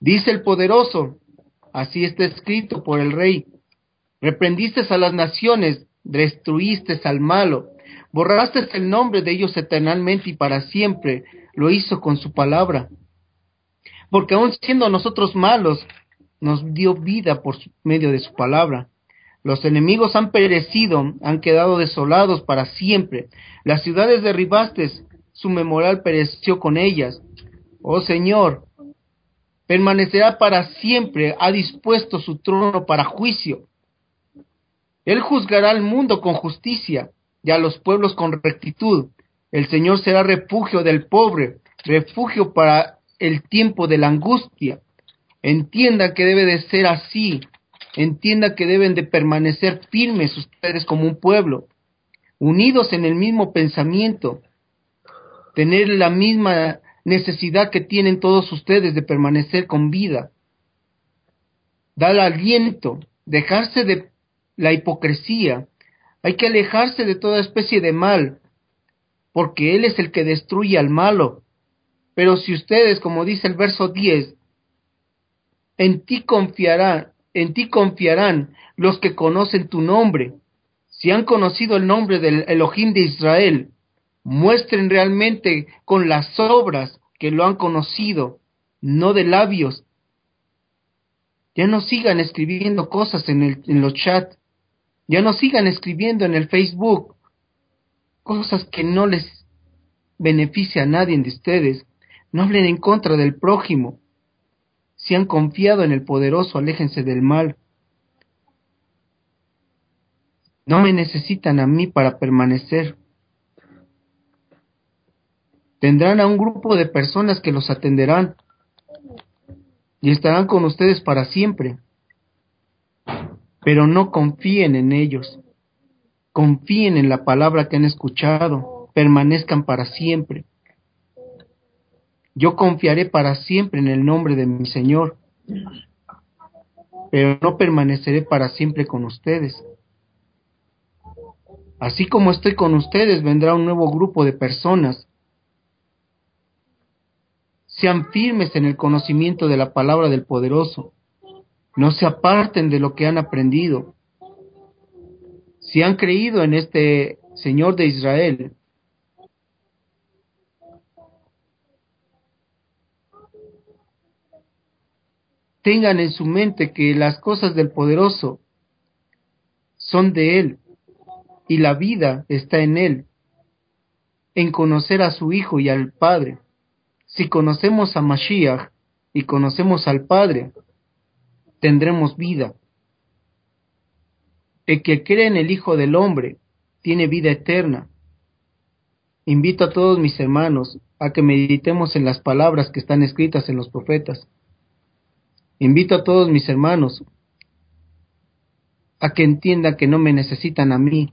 Dice el poderoso, así está escrito por el rey, reprendiste a las naciones, destruiste al malo, borraste el nombre de ellos eternalmente y para siempre, lo hizo con su palabra. Porque aun siendo nosotros malos, nos dio vida por medio de su palabra Los enemigos han perecido, han quedado desolados para siempre. Las ciudades derribaste, su memorial pereció con ellas. Oh Señor, permanecerá para siempre, ha dispuesto su trono para juicio. Él juzgará al mundo con justicia y a los pueblos con rectitud. El Señor será refugio del pobre, refugio para el tiempo de la angustia. Entienda que debe de ser así. Entienda que deben de permanecer firmes ustedes como un pueblo, unidos en el mismo pensamiento, tener la misma necesidad que tienen todos ustedes de permanecer con vida. Dar aliento, dejarse de la hipocresía. Hay que alejarse de toda especie de mal, porque Él es el que destruye al malo. Pero si ustedes, como dice el verso 10, en ti confiarán, en ti confiarán los que conocen tu nombre. Si han conocido el nombre del Elohim de Israel, muestren realmente con las obras que lo han conocido, no de labios. Ya no sigan escribiendo cosas en, el, en los chats, ya no sigan escribiendo en el Facebook cosas que no les beneficia a nadie de ustedes. No hablen en contra del prójimo. Si han confiado en el poderoso, aléjense del mal. No me necesitan a mí para permanecer. Tendrán a un grupo de personas que los atenderán y estarán con ustedes para siempre. Pero no confíen en ellos. Confíen en la palabra que han escuchado. Permanezcan para siempre. Yo confiaré para siempre en el nombre de mi Señor, pero no permaneceré para siempre con ustedes. Así como estoy con ustedes, vendrá un nuevo grupo de personas sean firmes en el conocimiento de la palabra del poderoso. No se aparten de lo que han aprendido. Si han creído en este Señor de Israel, tengan en su mente que las cosas del poderoso son de Él y la vida está en Él, en conocer a su Hijo y al Padre. Si conocemos a Mashiach y conocemos al Padre, tendremos vida. El que cree en el Hijo del Hombre tiene vida eterna. Invito a todos mis hermanos a que meditemos en las palabras que están escritas en los profetas. Invito a todos mis hermanos a que entiendan que no me necesitan a mí,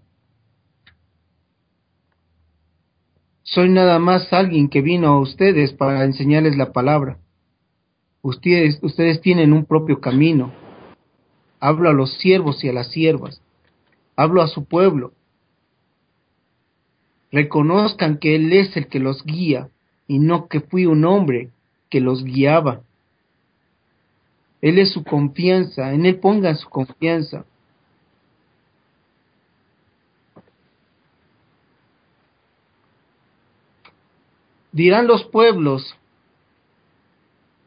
Soy nada más alguien que vino a ustedes para enseñarles la palabra. Ustedes, ustedes tienen un propio camino. Hablo a los siervos y a las siervas. Hablo a su pueblo. Reconozcan que Él es el que los guía y no que fui un hombre que los guiaba. Él es su confianza, en Él pongan su confianza. Dirán los pueblos,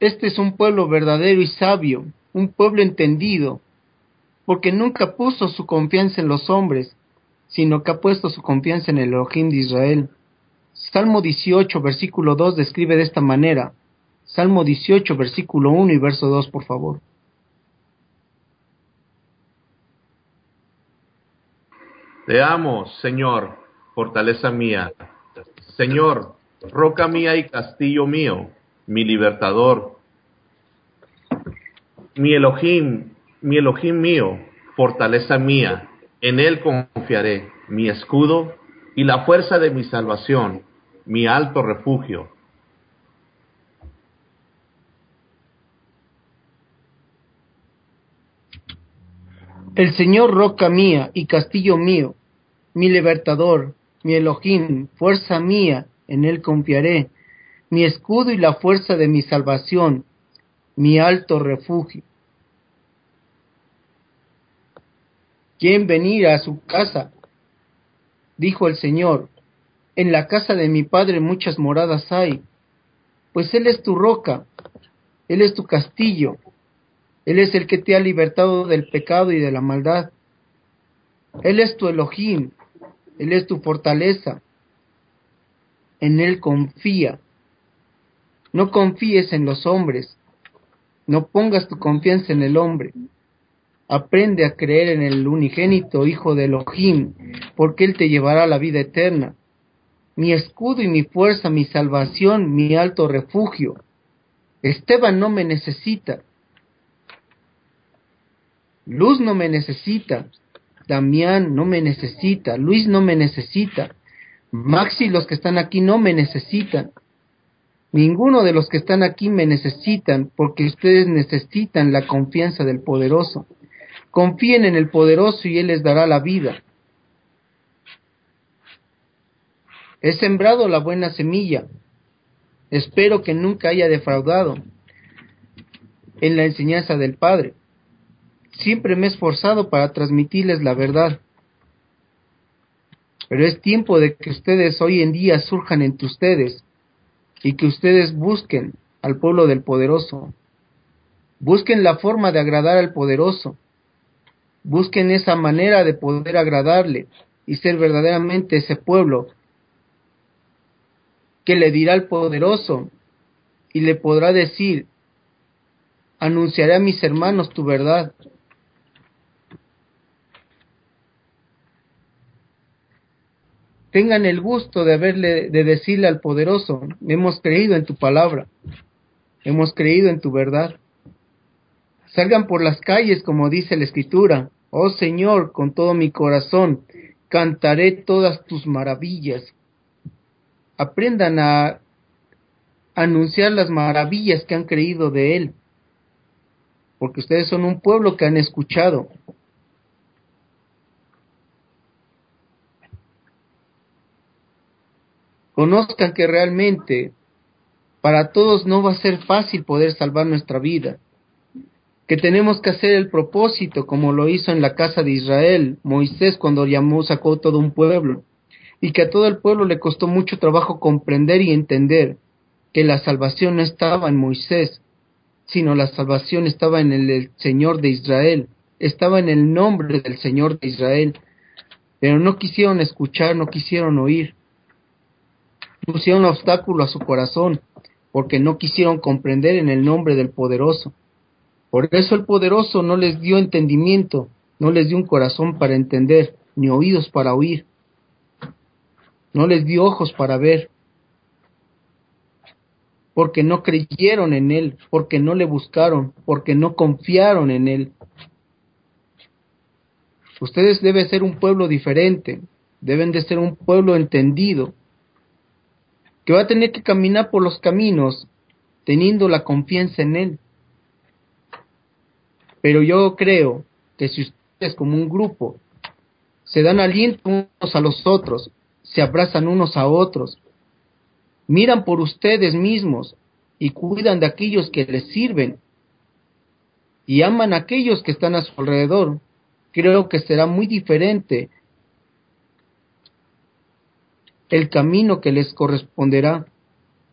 este es un pueblo verdadero y sabio, un pueblo entendido, porque nunca puso su confianza en los hombres, sino que ha puesto su confianza en el Elohim de Israel. Salmo 18, versículo 2 describe de esta manera. Salmo 18, versículo 1 y verso 2, por favor. Te amo, Señor, fortaleza mía. Señor, roca mía y castillo mío, mi libertador, mi Elohim, mi Elohim mío, fortaleza mía, en él confiaré, mi escudo y la fuerza de mi salvación, mi alto refugio. El Señor roca mía y castillo mío, mi libertador, mi Elohim, fuerza mía en él confiaré, mi escudo y la fuerza de mi salvación, mi alto refugio. ¿Quién venir a su casa? Dijo el Señor, en la casa de mi Padre muchas moradas hay, pues Él es tu roca, Él es tu castillo, Él es el que te ha libertado del pecado y de la maldad, Él es tu Elohim, Él es tu fortaleza. En Él confía. No confíes en los hombres, no pongas tu confianza en el hombre. Aprende a creer en el unigénito Hijo de Elohim, porque Él te llevará a la vida eterna. Mi escudo y mi fuerza, mi salvación, mi alto refugio. Esteban no me necesita. Luz no me necesita. Damián no me necesita. Luis no me necesita. Maxi los que están aquí no me necesitan. Ninguno de los que están aquí me necesitan porque ustedes necesitan la confianza del poderoso. Confíen en el poderoso y Él les dará la vida. He sembrado la buena semilla. Espero que nunca haya defraudado en la enseñanza del Padre. Siempre me he esforzado para transmitirles la verdad. Pero es tiempo de que ustedes hoy en día surjan entre ustedes y que ustedes busquen al pueblo del poderoso. Busquen la forma de agradar al poderoso. Busquen esa manera de poder agradarle y ser verdaderamente ese pueblo que le dirá al poderoso y le podrá decir, anunciaré a mis hermanos tu verdad. Tengan el gusto de haberle de decirle al poderoso, hemos creído en tu palabra, hemos creído en tu verdad. Salgan por las calles como dice la escritura, oh Señor, con todo mi corazón, cantaré todas tus maravillas aprendan a anunciar las maravillas que han creído de Él, porque ustedes son un pueblo que han escuchado. Conozcan que realmente para todos no va a ser fácil poder salvar nuestra vida, que tenemos que hacer el propósito como lo hizo en la casa de Israel Moisés cuando llamó, sacó todo un pueblo y que a todo el pueblo le costó mucho trabajo comprender y entender que la salvación no estaba en Moisés, sino la salvación estaba en el, Señor de Israel, estaba en el nombre del Señor de Israel, pero no quisieron escuchar, no quisieron oír, pusieron obstáculo a su corazón, porque no quisieron comprender en el nombre del poderoso. Por eso el poderoso no les dio entendimiento, no les dio un corazón para entender, ni oídos para oír no les dio ojos para ver, porque no creyeron en Él, porque no le buscaron, porque no confiaron en Él. Ustedes deben ser un pueblo diferente, deben de ser un pueblo entendido, que va a tener que caminar por los caminos teniendo la confianza en Él. Pero yo creo que si ustedes como un grupo se dan aliento unos a los otros, se abrazan unos a otros, miran por ustedes mismos y cuidan de aquellos que les sirven y aman a aquellos que están a su alrededor, creo que será muy diferente el camino que les corresponderá.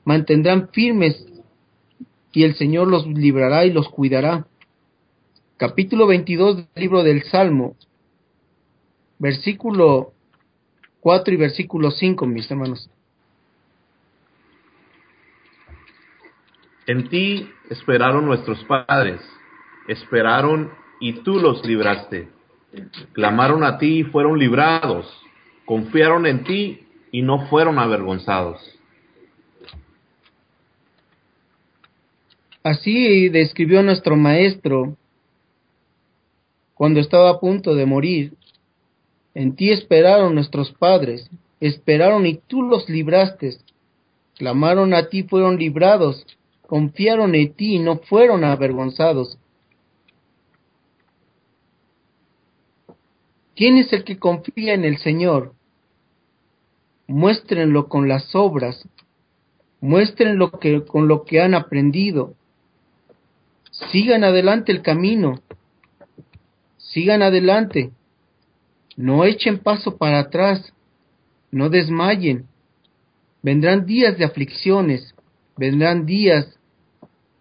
Mantendrán firmes y el Señor los librará y los cuidará. Capítulo 22 del libro del Salmo, versículo 4 y versículo 5, mis hermanos. En ti esperaron nuestros padres, esperaron y tú los libraste. Clamaron a ti y fueron librados, confiaron en ti y no fueron avergonzados. Así describió nuestro maestro cuando estaba a punto de morir en ti esperaron nuestros padres, esperaron y tú los libraste. Clamaron a ti, fueron librados, confiaron en ti y no fueron avergonzados. ¿Quién es el que confía en el Señor? Muéstrenlo con las obras, muéstrenlo que, con lo que han aprendido. Sigan adelante el camino, sigan adelante, no echen paso para atrás, no desmayen. Vendrán días de aflicciones, vendrán días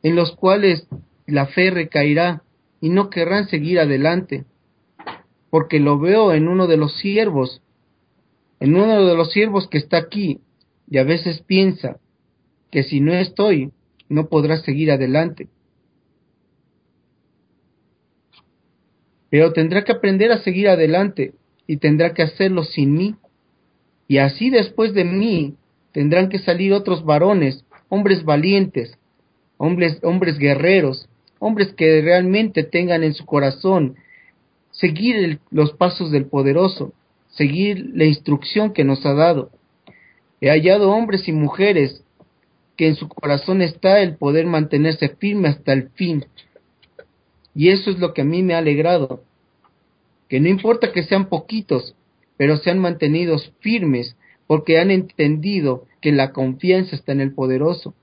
en los cuales la fe recaerá y no querrán seguir adelante, porque lo veo en uno de los siervos, en uno de los siervos que está aquí, y a veces piensa que si no estoy, no podrá seguir adelante. Pero tendrá que aprender a seguir adelante y tendrá que hacerlo sin mí. Y así después de mí tendrán que salir otros varones, hombres valientes, hombres, hombres guerreros, hombres que realmente tengan en su corazón seguir los pasos del poderoso, seguir la instrucción que nos ha dado. He hallado hombres y mujeres que en su corazón está el poder mantenerse firme hasta el fin. Y eso es lo que a mí me ha alegrado, que no importa que sean poquitos, pero se han mantenido firmes porque han entendido que la confianza está en el poderoso.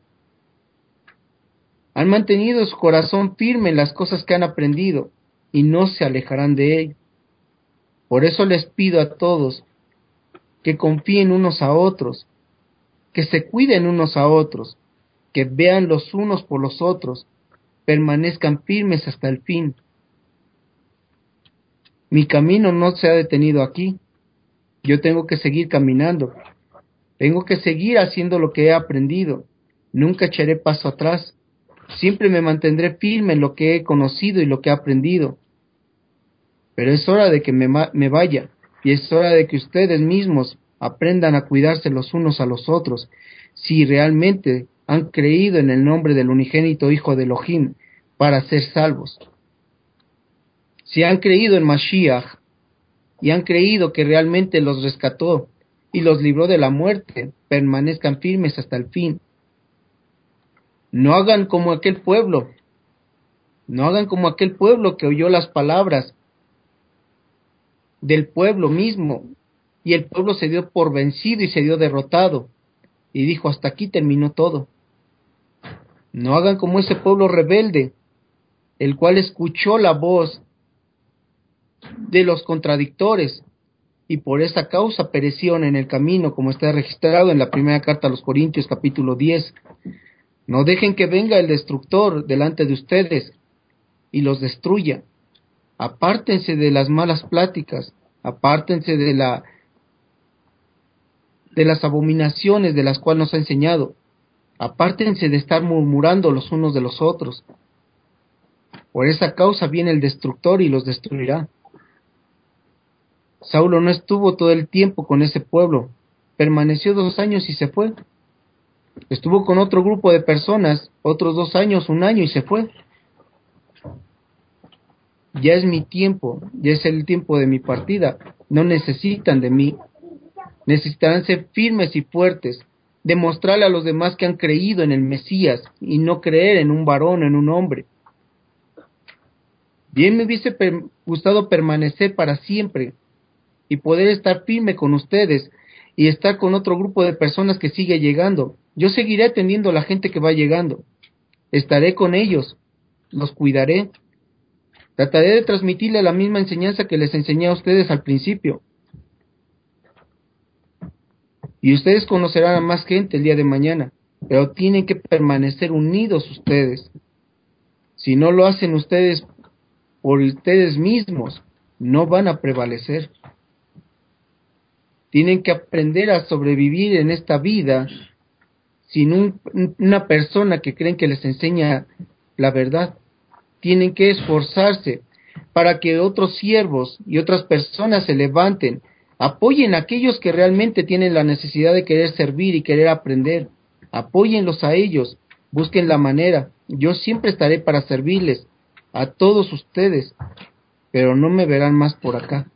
Han mantenido su corazón firme en las cosas que han aprendido y no se alejarán de él. Por eso les pido a todos que confíen unos a otros, que se cuiden unos a otros, que vean los unos por los otros, permanezcan firmes hasta el fin. Mi camino no se ha detenido aquí. Yo tengo que seguir caminando. Tengo que seguir haciendo lo que he aprendido. Nunca echaré paso atrás. Siempre me mantendré firme en lo que he conocido y lo que he aprendido. Pero es hora de que me, me vaya y es hora de que ustedes mismos aprendan a cuidarse los unos a los otros, si realmente han creído en el nombre del unigénito Hijo de Elohim para ser salvos. Si han creído en Mashiach y han creído que realmente los rescató y los libró de la muerte, permanezcan firmes hasta el fin. No hagan como aquel pueblo, no hagan como aquel pueblo que oyó las palabras del pueblo mismo y el pueblo se dio por vencido y se dio derrotado, y dijo, hasta aquí terminó todo. No hagan como ese pueblo rebelde, el cual escuchó la voz de los contradictores, y por esa causa perecieron en el camino, como está registrado en la primera carta a los Corintios capítulo 10. No dejen que venga el destructor delante de ustedes y los destruya. Apártense de las malas pláticas, apártense de la de las abominaciones de las cuales nos ha enseñado. Apártense de estar murmurando los unos de los otros. Por esa causa viene el destructor y los destruirá. Saulo no estuvo todo el tiempo con ese pueblo, permaneció dos años y se fue. Estuvo con otro grupo de personas, otros dos años, un año y se fue. Ya es mi tiempo, ya es el tiempo de mi partida, no necesitan de mí, necesitarán ser firmes y fuertes, demostrarle a los demás que han creído en el Mesías y no creer en un varón, en un hombre. Bien me hubiese gustado permanecer para siempre y poder estar firme con ustedes y estar con otro grupo de personas que sigue llegando. Yo seguiré atendiendo a la gente que va llegando. Estaré con ellos, los cuidaré. Trataré de transmitirle la misma enseñanza que les enseñé a ustedes al principio. Y ustedes conocerán a más gente el día de mañana, pero tienen que permanecer unidos ustedes. Si no lo hacen ustedes por ustedes mismos, no van a prevalecer. Tienen que aprender a sobrevivir en esta vida sin una persona que creen que les enseña la verdad. Tienen que esforzarse para que otros siervos y otras personas se levanten Apoyen a aquellos que realmente tienen la necesidad de querer servir y querer aprender. Apóyenlos a ellos. Busquen la manera. Yo siempre estaré para servirles a todos ustedes, pero no me verán más por acá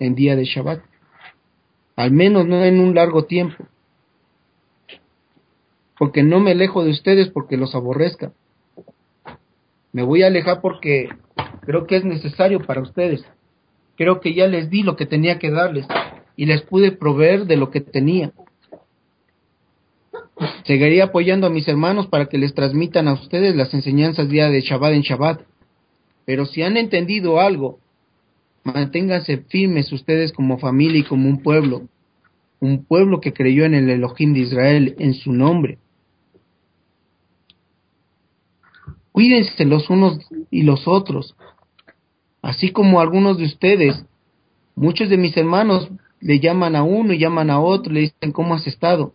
en día de Shabbat. Al menos no en un largo tiempo. Porque no me alejo de ustedes porque los aborrezca. Me voy a alejar porque creo que es necesario para ustedes. Creo que ya les di lo que tenía que darles y les pude proveer de lo que tenía. Seguiría apoyando a mis hermanos para que les transmitan a ustedes las enseñanzas día de Shabbat en Shabbat. Pero si han entendido algo, manténganse firmes ustedes como familia y como un pueblo, un pueblo que creyó en el Elohim de Israel, en su nombre. Cuídense los unos y los otros, así como algunos de ustedes Muchos de mis hermanos le llaman a uno y llaman a otro, le dicen, ¿cómo has estado?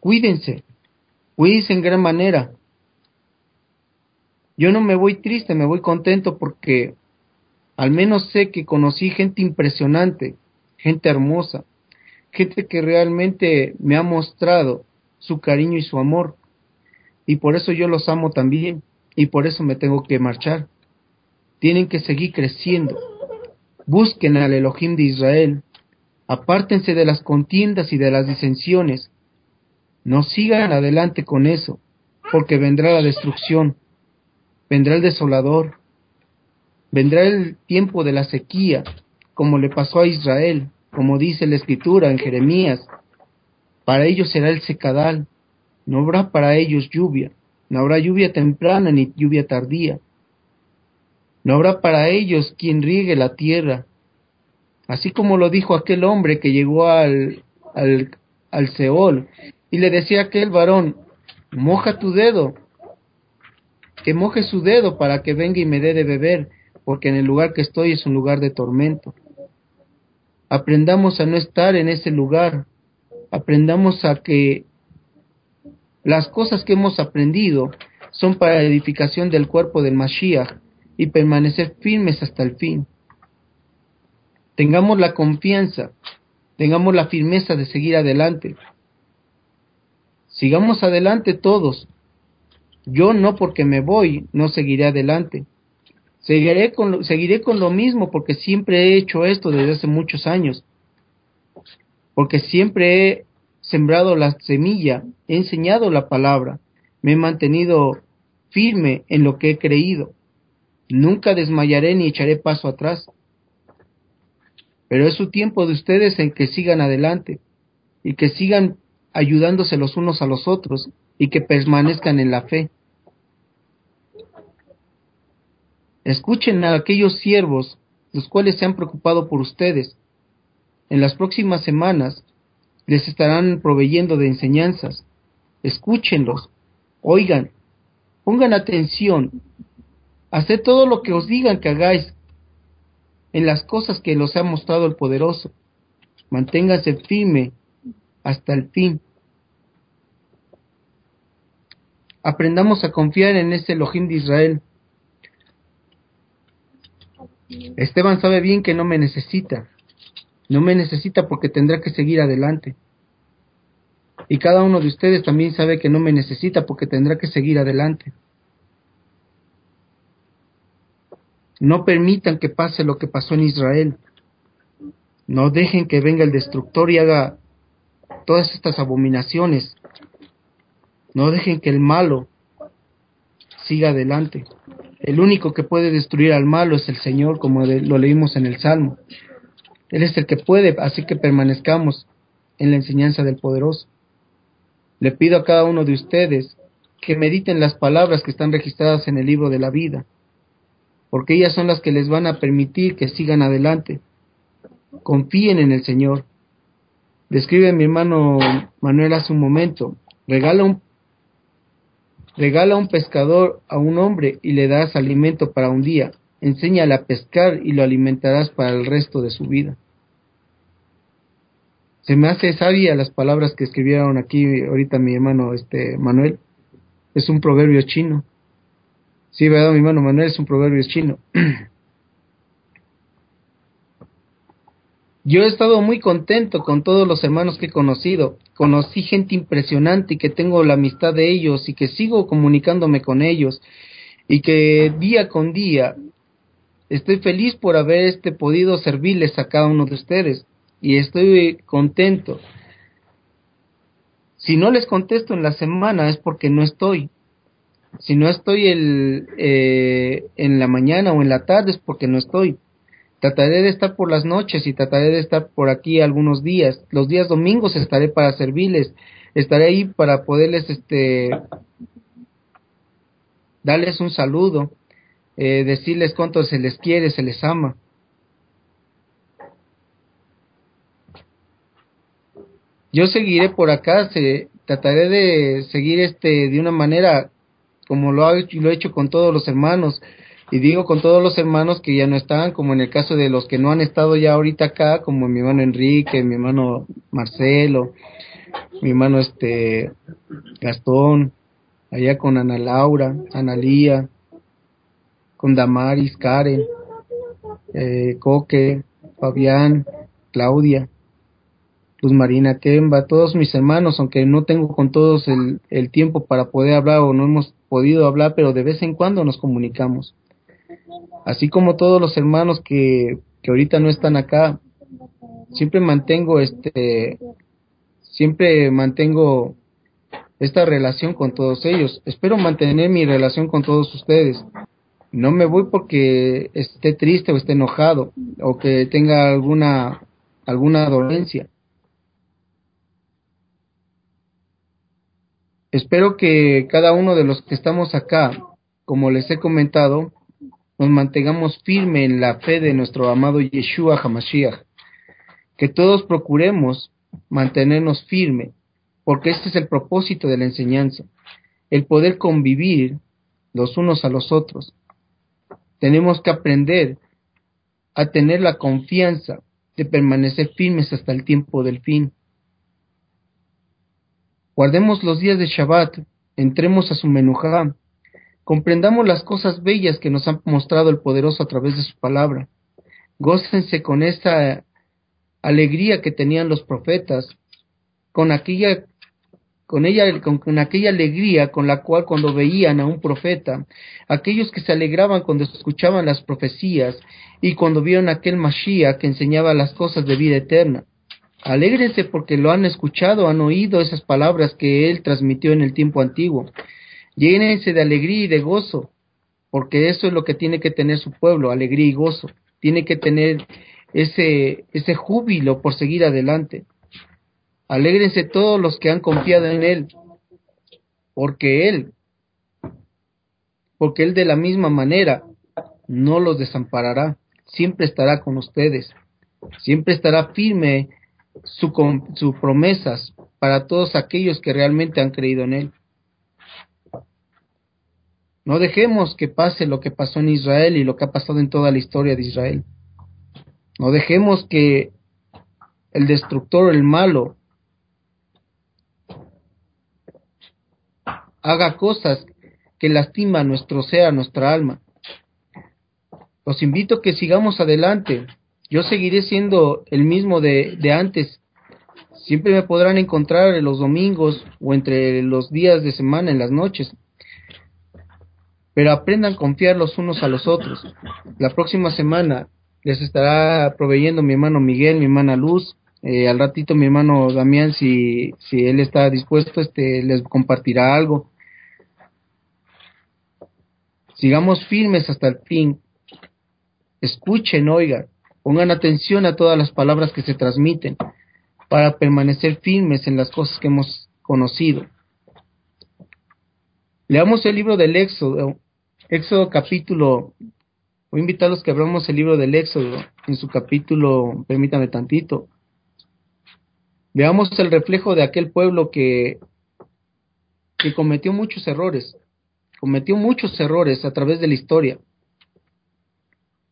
Cuídense, cuídense en gran manera. Yo no me voy triste, me voy contento porque al menos sé que conocí gente impresionante, gente hermosa, gente que realmente me ha mostrado su cariño y su amor. Y por eso yo los amo también. Y por eso me tengo que marchar. Tienen que seguir creciendo. Busquen al Elohim de Israel. Apártense de las contiendas y de las disensiones. No sigan adelante con eso, porque vendrá la destrucción, vendrá el desolador, vendrá el tiempo de la sequía, como le pasó a Israel, como dice la escritura en Jeremías. Para ellos será el secadal, no habrá para ellos lluvia, no habrá lluvia temprana ni lluvia tardía. No habrá para ellos quien riegue la tierra. Así como lo dijo aquel hombre que llegó al, al, al Seol y le decía a aquel varón, moja tu dedo, que moje su dedo para que venga y me dé de beber, porque en el lugar que estoy es un lugar de tormento. Aprendamos a no estar en ese lugar, aprendamos a que las cosas que hemos aprendido son para la edificación del cuerpo del Mashiach y permanecer firmes hasta el fin. Tengamos la confianza, tengamos la firmeza de seguir adelante. Sigamos adelante todos. Yo no porque me voy, no seguiré adelante. Seguiré con, lo, seguiré con lo mismo porque siempre he hecho esto desde hace muchos años. Porque siempre he sembrado la semilla, he enseñado la palabra, me he mantenido firme en lo que he creído. Nunca desmayaré ni echaré paso atrás. Pero es su tiempo de ustedes en que sigan adelante y que sigan ayudándose los unos a los otros y que permanezcan en la fe. Escuchen a aquellos siervos, los cuales se han preocupado por ustedes. En las próximas semanas les estarán proveyendo de enseñanzas. Escúchenlos, oigan, pongan atención, haced todo lo que os digan que hagáis en las cosas que los ha mostrado el poderoso. Manténganse firme hasta el fin. Aprendamos a confiar en ese Elohim de Israel. Esteban sabe bien que no me necesita, no me necesita porque tendrá que seguir adelante. Y cada uno de ustedes también sabe que no me necesita porque tendrá que seguir adelante. No permitan que pase lo que pasó en Israel. No dejen que venga el destructor y haga todas estas abominaciones. No dejen que el malo siga adelante. El único que puede destruir al malo es el Señor, como lo leímos en el Salmo. Él es el que puede, así que permanezcamos en la enseñanza del poderoso. Le pido a cada uno de ustedes que mediten las palabras que están registradas en el libro de la vida, porque ellas son las que les van a permitir que sigan adelante. Confíen en el Señor. Describe mi hermano Manuel hace un momento. Regala un, regala un pescador a un hombre y le das alimento para un día enséñale a pescar y lo alimentarás para el resto de su vida. Se me hace sabia las palabras que escribieron aquí ahorita mi hermano este Manuel. Es un proverbio chino. Sí, verdad, mi hermano Manuel es un proverbio chino. Yo he estado muy contento con todos los hermanos que he conocido. Conocí gente impresionante y que tengo la amistad de ellos y que sigo comunicándome con ellos y que día con día Estoy feliz por haber este podido servirles a cada uno de ustedes y estoy contento. Si no les contesto en la semana es porque no estoy. Si no estoy el, eh, en la mañana o en la tarde es porque no estoy. Trataré de estar por las noches y trataré de estar por aquí algunos días. Los días domingos estaré para servirles. Estaré ahí para poderles este darles un saludo eh, decirles cuánto se les quiere, se les ama. Yo seguiré por acá, se, trataré de seguir este de una manera como lo, lo he hecho con todos los hermanos, Y digo con todos los hermanos que ya no están, como en el caso de los que no han estado ya ahorita acá, como mi hermano Enrique, mi hermano Marcelo, mi hermano este Gastón, allá con Ana Laura, Ana Lía, con Damaris, Karen, eh, Coque, Fabián, Claudia, Luz Marina Kemba, todos mis hermanos, aunque no tengo con todos el, el tiempo para poder hablar o no hemos podido hablar, pero de vez en cuando nos comunicamos así como todos los hermanos que, que ahorita no están acá, siempre mantengo este, siempre mantengo esta relación con todos ellos. Espero mantener mi relación con todos ustedes. No me voy porque esté triste o esté enojado o que tenga alguna alguna dolencia. Espero que cada uno de los que estamos acá, como les he comentado, nos mantengamos firme en la fe de nuestro amado Yeshua Hamashiach, que todos procuremos mantenernos firme, porque este es el propósito de la enseñanza, el poder convivir los unos a los otros. Tenemos que aprender a tener la confianza de permanecer firmes hasta el tiempo del fin. Guardemos los días de Shabbat, entremos a su menujá, Comprendamos las cosas bellas que nos ha mostrado el poderoso a través de su palabra. Gócense con esta alegría que tenían los profetas, con aquella con ella con, aquella alegría con la cual cuando veían a un profeta, aquellos que se alegraban cuando escuchaban las profecías y cuando vieron aquel Mashiach que enseñaba las cosas de vida eterna. Alégrense porque lo han escuchado, han oído esas palabras que él transmitió en el tiempo antiguo. Llénense de alegría y de gozo, porque eso es lo que tiene que tener su pueblo, alegría y gozo. Tiene que tener ese, ese júbilo por seguir adelante. Alégrense todos los que han confiado en Él, porque Él, porque Él de la misma manera no los desamparará, siempre estará con ustedes, siempre estará firme sus su promesas para todos aquellos que realmente han creído en Él. No dejemos que pase lo que pasó en Israel y lo que ha pasado en toda la historia de Israel. No dejemos que el destructor, el malo, haga cosas que lastiman nuestro ser, nuestra alma. Los invito a que sigamos adelante. Yo seguiré siendo el mismo de, de antes. Siempre me podrán encontrar en los domingos o entre los días de semana en las noches pero aprendan a confiar los unos a los otros. La próxima semana les estará proveyendo mi hermano Miguel, mi hermana Luz, eh, al ratito mi hermano Damián, si, si él está dispuesto, este, les compartirá algo. Sigamos firmes hasta el fin. Escuchen, oigan, pongan atención a todas las palabras que se transmiten para permanecer firmes en las cosas que hemos conocido. Leamos el libro del Éxodo, Éxodo capítulo, voy a invitar a los que abramos el libro del Éxodo, en su capítulo, permítame tantito. Veamos el reflejo de aquel pueblo que, que cometió muchos errores, cometió muchos errores a través de la historia.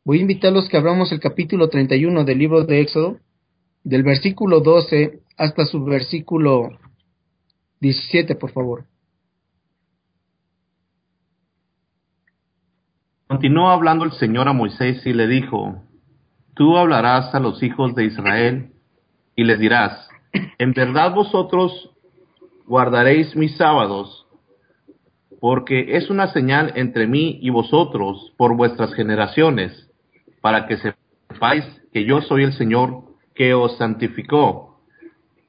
Voy a invitar a los que abramos el capítulo 31 del libro de Éxodo, del versículo 12 hasta su versículo 17, por favor. Continuó hablando el Señor a Moisés y le dijo, Tú hablarás a los hijos de Israel y les dirás, En verdad vosotros guardaréis mis sábados, porque es una señal entre mí y vosotros por vuestras generaciones, para que sepáis que yo soy el Señor que os santificó.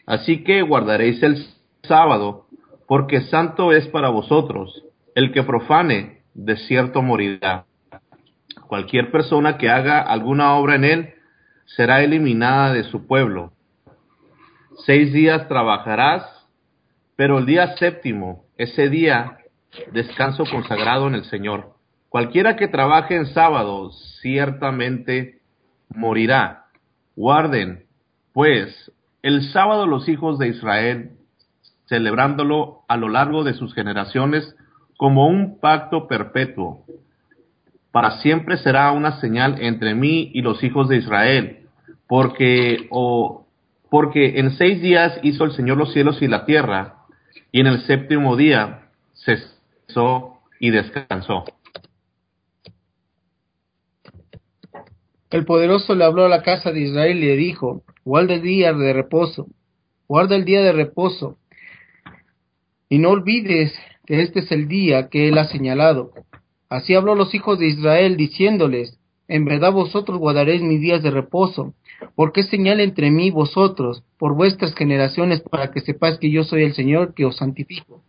Así que guardaréis el sábado, porque santo es para vosotros. El que profane, de cierto morirá. Cualquier persona que haga alguna obra en él será eliminada de su pueblo. Seis días trabajarás, pero el día séptimo, ese día, descanso consagrado en el Señor. Cualquiera que trabaje en sábado ciertamente morirá. Guarden, pues, el sábado los hijos de Israel, celebrándolo a lo largo de sus generaciones como un pacto perpetuo para siempre será una señal entre mí y los hijos de Israel, porque, o, porque en seis días hizo el Señor los cielos y la tierra, y en el séptimo día cesó y descansó. El poderoso le habló a la casa de Israel y le dijo, guarda el día de reposo, guarda el día de reposo, y no olvides que este es el día que él ha señalado. Así habló los hijos de Israel diciéndoles, en verdad vosotros guardaréis mis días de reposo, porque señal entre mí vosotros, por vuestras generaciones, para que sepáis que yo soy el Señor que os santifico.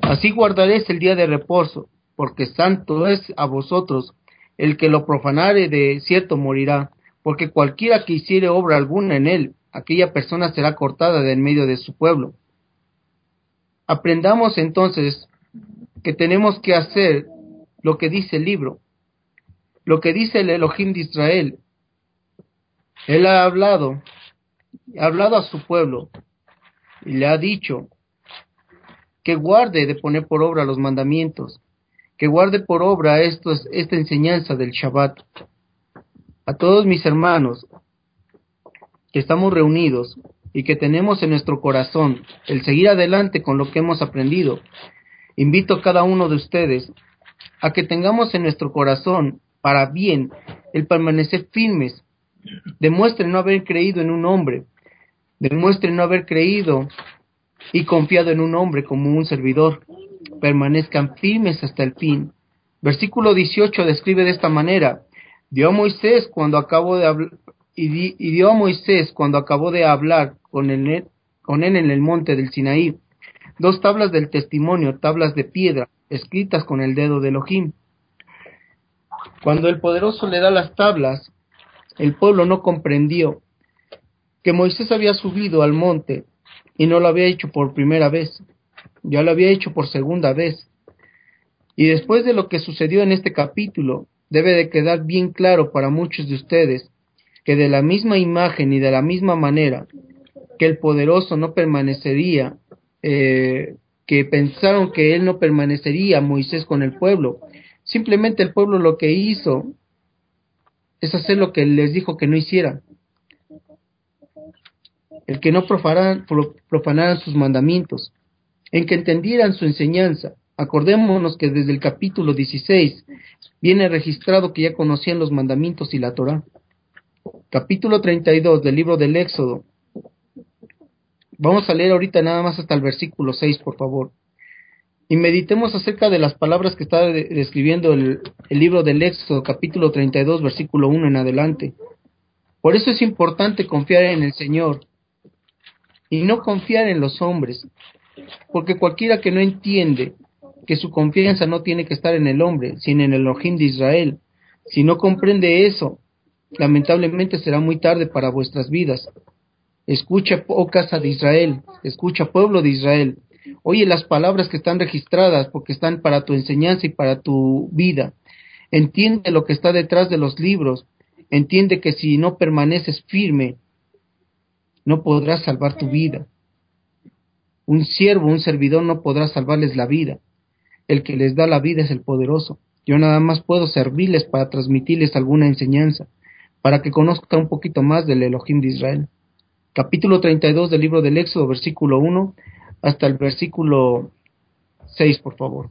Así guardaréis el día de reposo, porque santo es a vosotros, el que lo profanare de cierto morirá, porque cualquiera que hiciere obra alguna en él, aquella persona será cortada de en medio de su pueblo. Aprendamos entonces que tenemos que hacer lo que dice el libro, lo que dice el Elohim de Israel. Él ha hablado, ha hablado a su pueblo y le ha dicho que guarde de poner por obra los mandamientos, que guarde por obra estos, esta enseñanza del Shabbat. A todos mis hermanos que estamos reunidos y que tenemos en nuestro corazón el seguir adelante con lo que hemos aprendido, invito a cada uno de ustedes a que tengamos en nuestro corazón para bien el permanecer firmes. Demuestren no haber creído en un hombre, demuestren no haber creído y confiado en un hombre como un servidor, permanezcan firmes hasta el fin. Versículo 18 describe de esta manera, dio a Moisés cuando acabó de hablar, y, dio a Moisés cuando acabó de hablar con él, con él en el monte del Sinaí, dos tablas del testimonio, tablas de piedra, escritas con el dedo de Elohim. Cuando el poderoso le da las tablas, el pueblo no comprendió que Moisés había subido al monte y no lo había hecho por primera vez ya lo había hecho por segunda vez. Y después de lo que sucedió en este capítulo, debe de quedar bien claro para muchos de ustedes que de la misma imagen y de la misma manera que el poderoso no permanecería, eh, que pensaron que él no permanecería Moisés con el pueblo, simplemente el pueblo lo que hizo es hacer lo que les dijo que no hicieran. El que no profanaran, sus mandamientos en que entendieran su enseñanza. Acordémonos que desde el capítulo 16 viene registrado que ya conocían los mandamientos y la Torah. Capítulo 32 del libro del Éxodo. Vamos a leer ahorita nada más hasta el versículo 6, por favor. Y meditemos acerca de las palabras que está describiendo el, el libro del Éxodo, capítulo 32, versículo 1 en adelante. Por eso es importante confiar en el Señor y no confiar en los hombres, porque cualquiera que no entiende que su confianza no tiene que estar en el hombre, sino en el Elohim de Israel, si no comprende eso, lamentablemente será muy tarde para vuestras vidas. Escucha, oh casa de Israel, escucha, pueblo de Israel, oye las palabras que están registradas porque están para tu enseñanza y para tu vida. Entiende lo que está detrás de los libros, entiende que si no permaneces firme, no podrás salvar tu vida. Un siervo, un servidor no podrá salvarles la vida. El que les da la vida es el poderoso. Yo nada más puedo servirles para transmitirles alguna enseñanza, para que conozcan un poquito más del Elohim de Israel. Capítulo 32 del libro del Éxodo, versículo 1 hasta el versículo 6, por favor.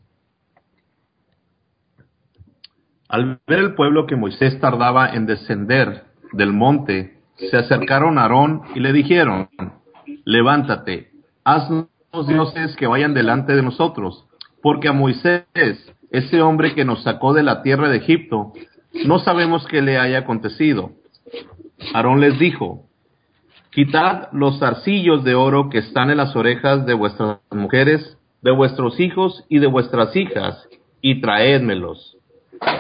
Al ver el pueblo que Moisés tardaba en descender del monte, se acercaron a Aarón y le dijeron, levántate, haznos dioses que vayan delante de nosotros, porque a Moisés, ese hombre que nos sacó de la tierra de Egipto, no sabemos qué le haya acontecido. Aarón les dijo, quitad los zarcillos de oro que están en las orejas de vuestras mujeres, de vuestros hijos y de vuestras hijas, y traédmelos.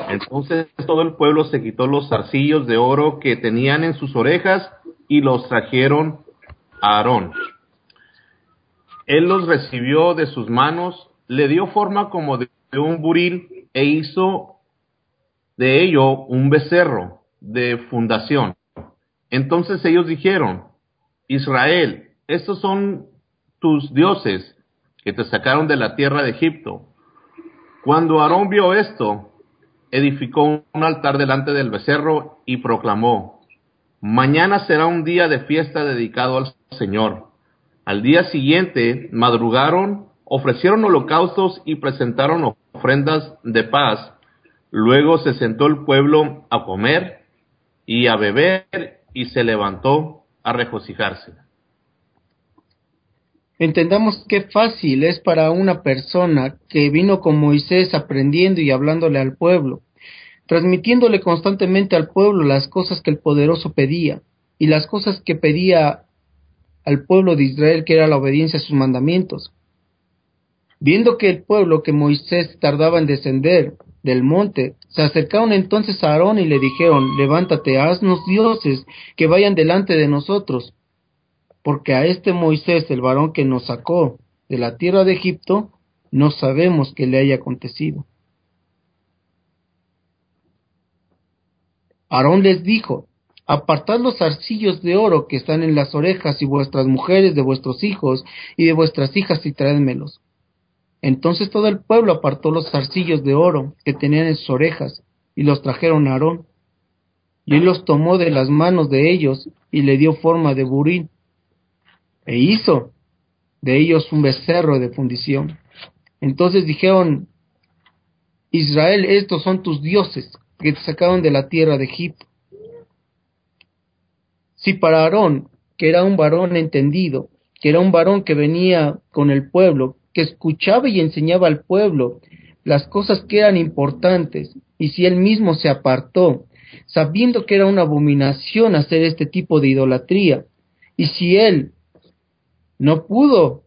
Entonces todo el pueblo se quitó los zarcillos de oro que tenían en sus orejas y los trajeron a Aarón. Él los recibió de sus manos, le dio forma como de un buril e hizo de ello un becerro de fundación. Entonces ellos dijeron, Israel, estos son tus dioses que te sacaron de la tierra de Egipto. Cuando Aarón vio esto, edificó un altar delante del becerro y proclamó, Mañana será un día de fiesta dedicado al Señor. Al día siguiente madrugaron, ofrecieron holocaustos y presentaron ofrendas de paz. Luego se sentó el pueblo a comer y a beber y se levantó a regocijarse. Entendamos qué fácil es para una persona que vino con Moisés aprendiendo y hablándole al pueblo, transmitiéndole constantemente al pueblo las cosas que el poderoso pedía y las cosas que pedía al pueblo de Israel, que era la obediencia a sus mandamientos. Viendo que el pueblo que Moisés tardaba en descender del monte, se acercaron entonces a Aarón y le dijeron, levántate, haznos dioses que vayan delante de nosotros porque a este Moisés, el varón que nos sacó de la tierra de Egipto, no sabemos qué le haya acontecido. Aarón les dijo, apartad los arcillos de oro que están en las orejas y vuestras mujeres de vuestros hijos y de vuestras hijas y traédmelos. Entonces todo el pueblo apartó los arcillos de oro que tenían en sus orejas y los trajeron a Aarón. Y él los tomó de las manos de ellos y le dio forma de burín e hizo de ellos un becerro de fundición. Entonces dijeron, Israel, estos son tus dioses que te sacaron de la tierra de Egipto. Si para Aarón, que era un varón entendido, que era un varón que venía con el pueblo, que escuchaba y enseñaba al pueblo las cosas que eran importantes, y si él mismo se apartó, sabiendo que era una abominación hacer este tipo de idolatría, y si él no pudo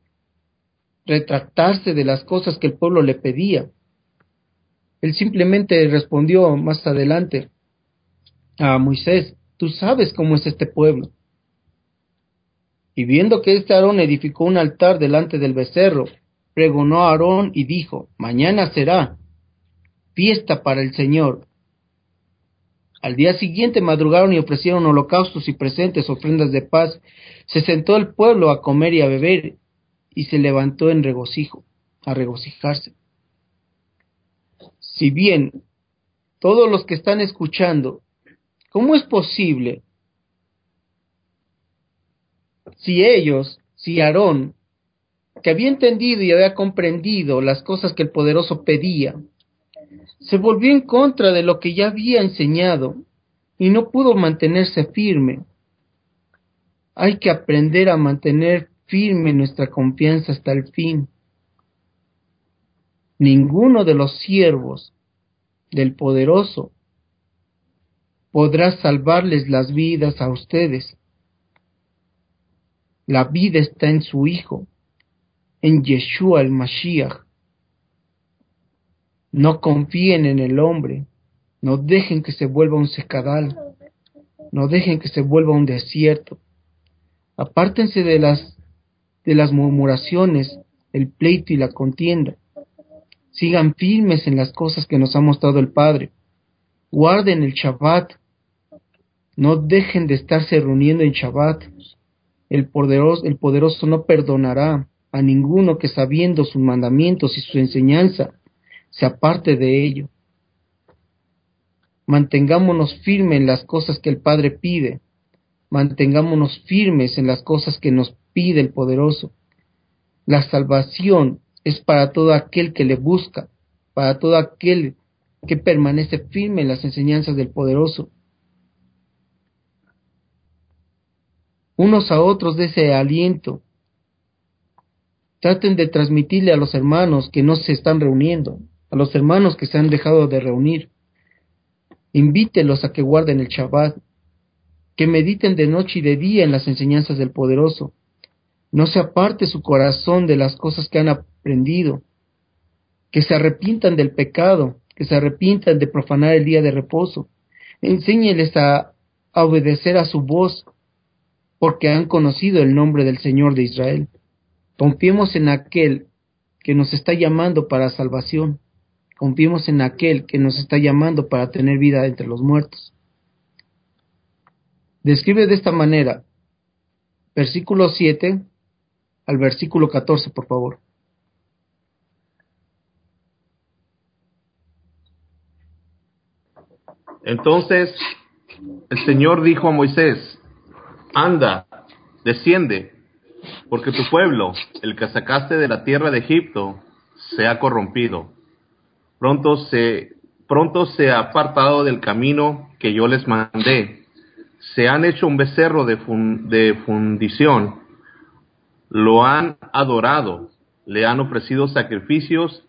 retractarse de las cosas que el pueblo le pedía. Él simplemente respondió más adelante a Moisés, tú sabes cómo es este pueblo. Y viendo que este Aarón edificó un altar delante del becerro, pregonó Aarón y dijo, mañana será fiesta para el Señor. Al día siguiente madrugaron y ofrecieron holocaustos y presentes, ofrendas de paz. Se sentó el pueblo a comer y a beber, y se levantó en regocijo, a regocijarse. Si bien todos los que están escuchando, ¿cómo es posible si ellos, si Aarón, que había entendido y había comprendido las cosas que el poderoso pedía, se volvió en contra de lo que ya había enseñado y no pudo mantenerse firme. Hay que aprender a mantener firme nuestra confianza hasta el fin. Ninguno de los siervos del poderoso podrá salvarles las vidas a ustedes. La vida está en su Hijo, en Yeshua el Mashiach. No confíen en el hombre, no dejen que se vuelva un secadal, no dejen que se vuelva un desierto. Apártense de las de las murmuraciones, el pleito y la contienda. Sigan firmes en las cosas que nos ha mostrado el Padre. Guarden el Shabbat. No dejen de estarse reuniendo en Shabbat. El poderoso, el poderoso no perdonará a ninguno que sabiendo sus mandamientos y su enseñanza se aparte de ello. Mantengámonos firmes en las cosas que el Padre pide. Mantengámonos firmes en las cosas que nos pide el poderoso. La salvación es para todo aquel que le busca, para todo aquel que permanece firme en las enseñanzas del poderoso. Unos a otros de ese aliento. Traten de transmitirle a los hermanos que no se están reuniendo, a los hermanos que se han dejado de reunir. Invítelos a que guarden el Shabbat, que mediten de noche y de día en las enseñanzas del poderoso. No se aparte su corazón de las cosas que han aprendido, que se arrepientan del pecado, que se arrepientan de profanar el día de reposo. Enséñeles a obedecer a su voz, porque han conocido el nombre del Señor de Israel. Confiemos en aquel que nos está llamando para salvación. Confiemos en aquel que nos está llamando para tener vida entre los muertos. Describe de esta manera, versículo 7 al versículo 14, por favor. Entonces el Señor dijo a Moisés, anda, desciende, porque tu pueblo, el que sacaste de la tierra de Egipto, se ha corrompido. Pronto se, pronto se ha apartado del camino que yo les mandé. Se han hecho un becerro de, de fundición, lo han adorado, le han ofrecido sacrificios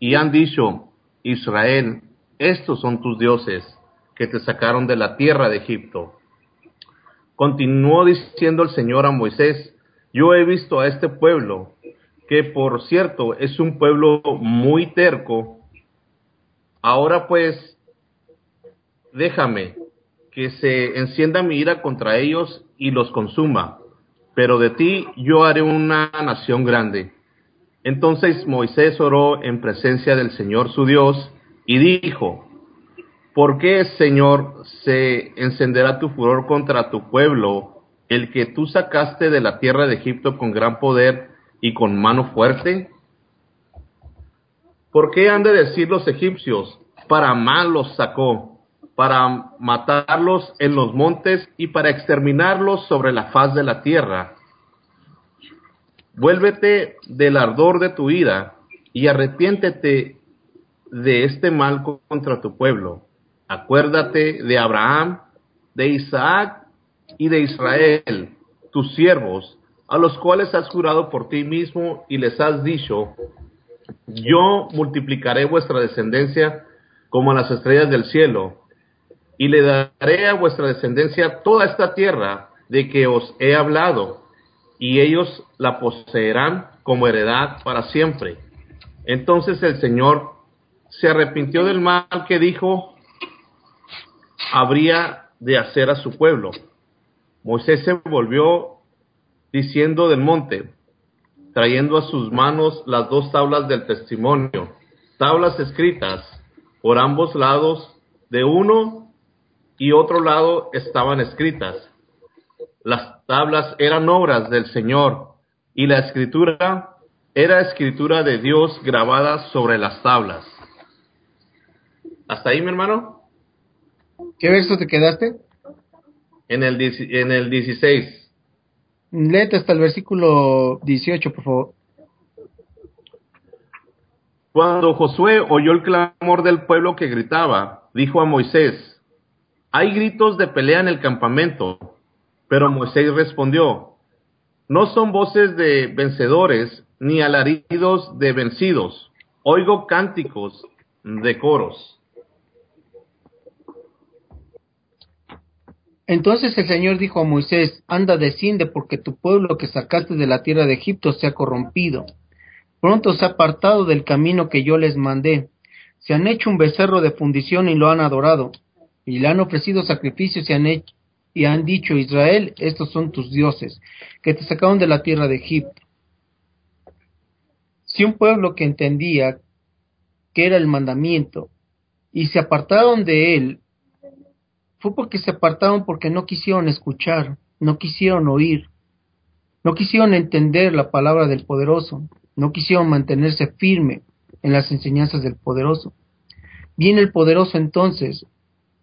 y han dicho, Israel, estos son tus dioses que te sacaron de la tierra de Egipto. Continuó diciendo el Señor a Moisés, yo he visto a este pueblo, que por cierto es un pueblo muy terco. Ahora pues, déjame que se encienda mi ira contra ellos y los consuma, pero de ti yo haré una nación grande. Entonces Moisés oró en presencia del Señor su Dios y dijo, ¿Por qué, Señor, se encenderá tu furor contra tu pueblo, el que tú sacaste de la tierra de Egipto con gran poder y con mano fuerte? ¿Por qué han de decir los egipcios, para mal los sacó, para matarlos en los montes y para exterminarlos sobre la faz de la tierra? Vuélvete del ardor de tu ira y arrepiéntete de este mal contra tu pueblo Acuérdate de Abraham, de Isaac y de Israel, tus siervos, a los cuales has jurado por ti mismo y les has dicho, yo multiplicaré vuestra descendencia como las estrellas del cielo, y le daré a vuestra descendencia toda esta tierra de que os he hablado, y ellos la poseerán como heredad para siempre. Entonces el Señor se arrepintió del mal que dijo habría de hacer a su pueblo. Moisés se volvió diciendo del monte, trayendo a sus manos las dos tablas del testimonio, tablas escritas por ambos lados, de uno y otro lado estaban escritas. Las tablas eran obras del Señor y la escritura era escritura de Dios grabada sobre las tablas. ¿Hasta ahí, mi hermano? ¿Qué verso te quedaste? En el, en el 16. Léete hasta el versículo 18, por favor. Cuando Josué oyó el clamor del pueblo que gritaba, dijo a Moisés, hay gritos de pelea en el campamento. Pero Moisés respondió, no son voces de vencedores ni alaridos de vencidos, oigo cánticos de coros. Entonces el Señor dijo a Moisés, anda, desciende, porque tu pueblo que sacaste de la tierra de Egipto se ha corrompido. Pronto se ha apartado del camino que yo les mandé. Se han hecho un becerro de fundición y lo han adorado. Y le han ofrecido sacrificios y han, hecho, y han dicho, Israel, estos son tus dioses, que te sacaron de la tierra de Egipto. Si un pueblo que entendía que era el mandamiento y se apartaron de él fue porque se apartaron porque no quisieron escuchar, no quisieron oír, no quisieron entender la palabra del poderoso, no quisieron mantenerse firme en las enseñanzas del poderoso. Bien el poderoso entonces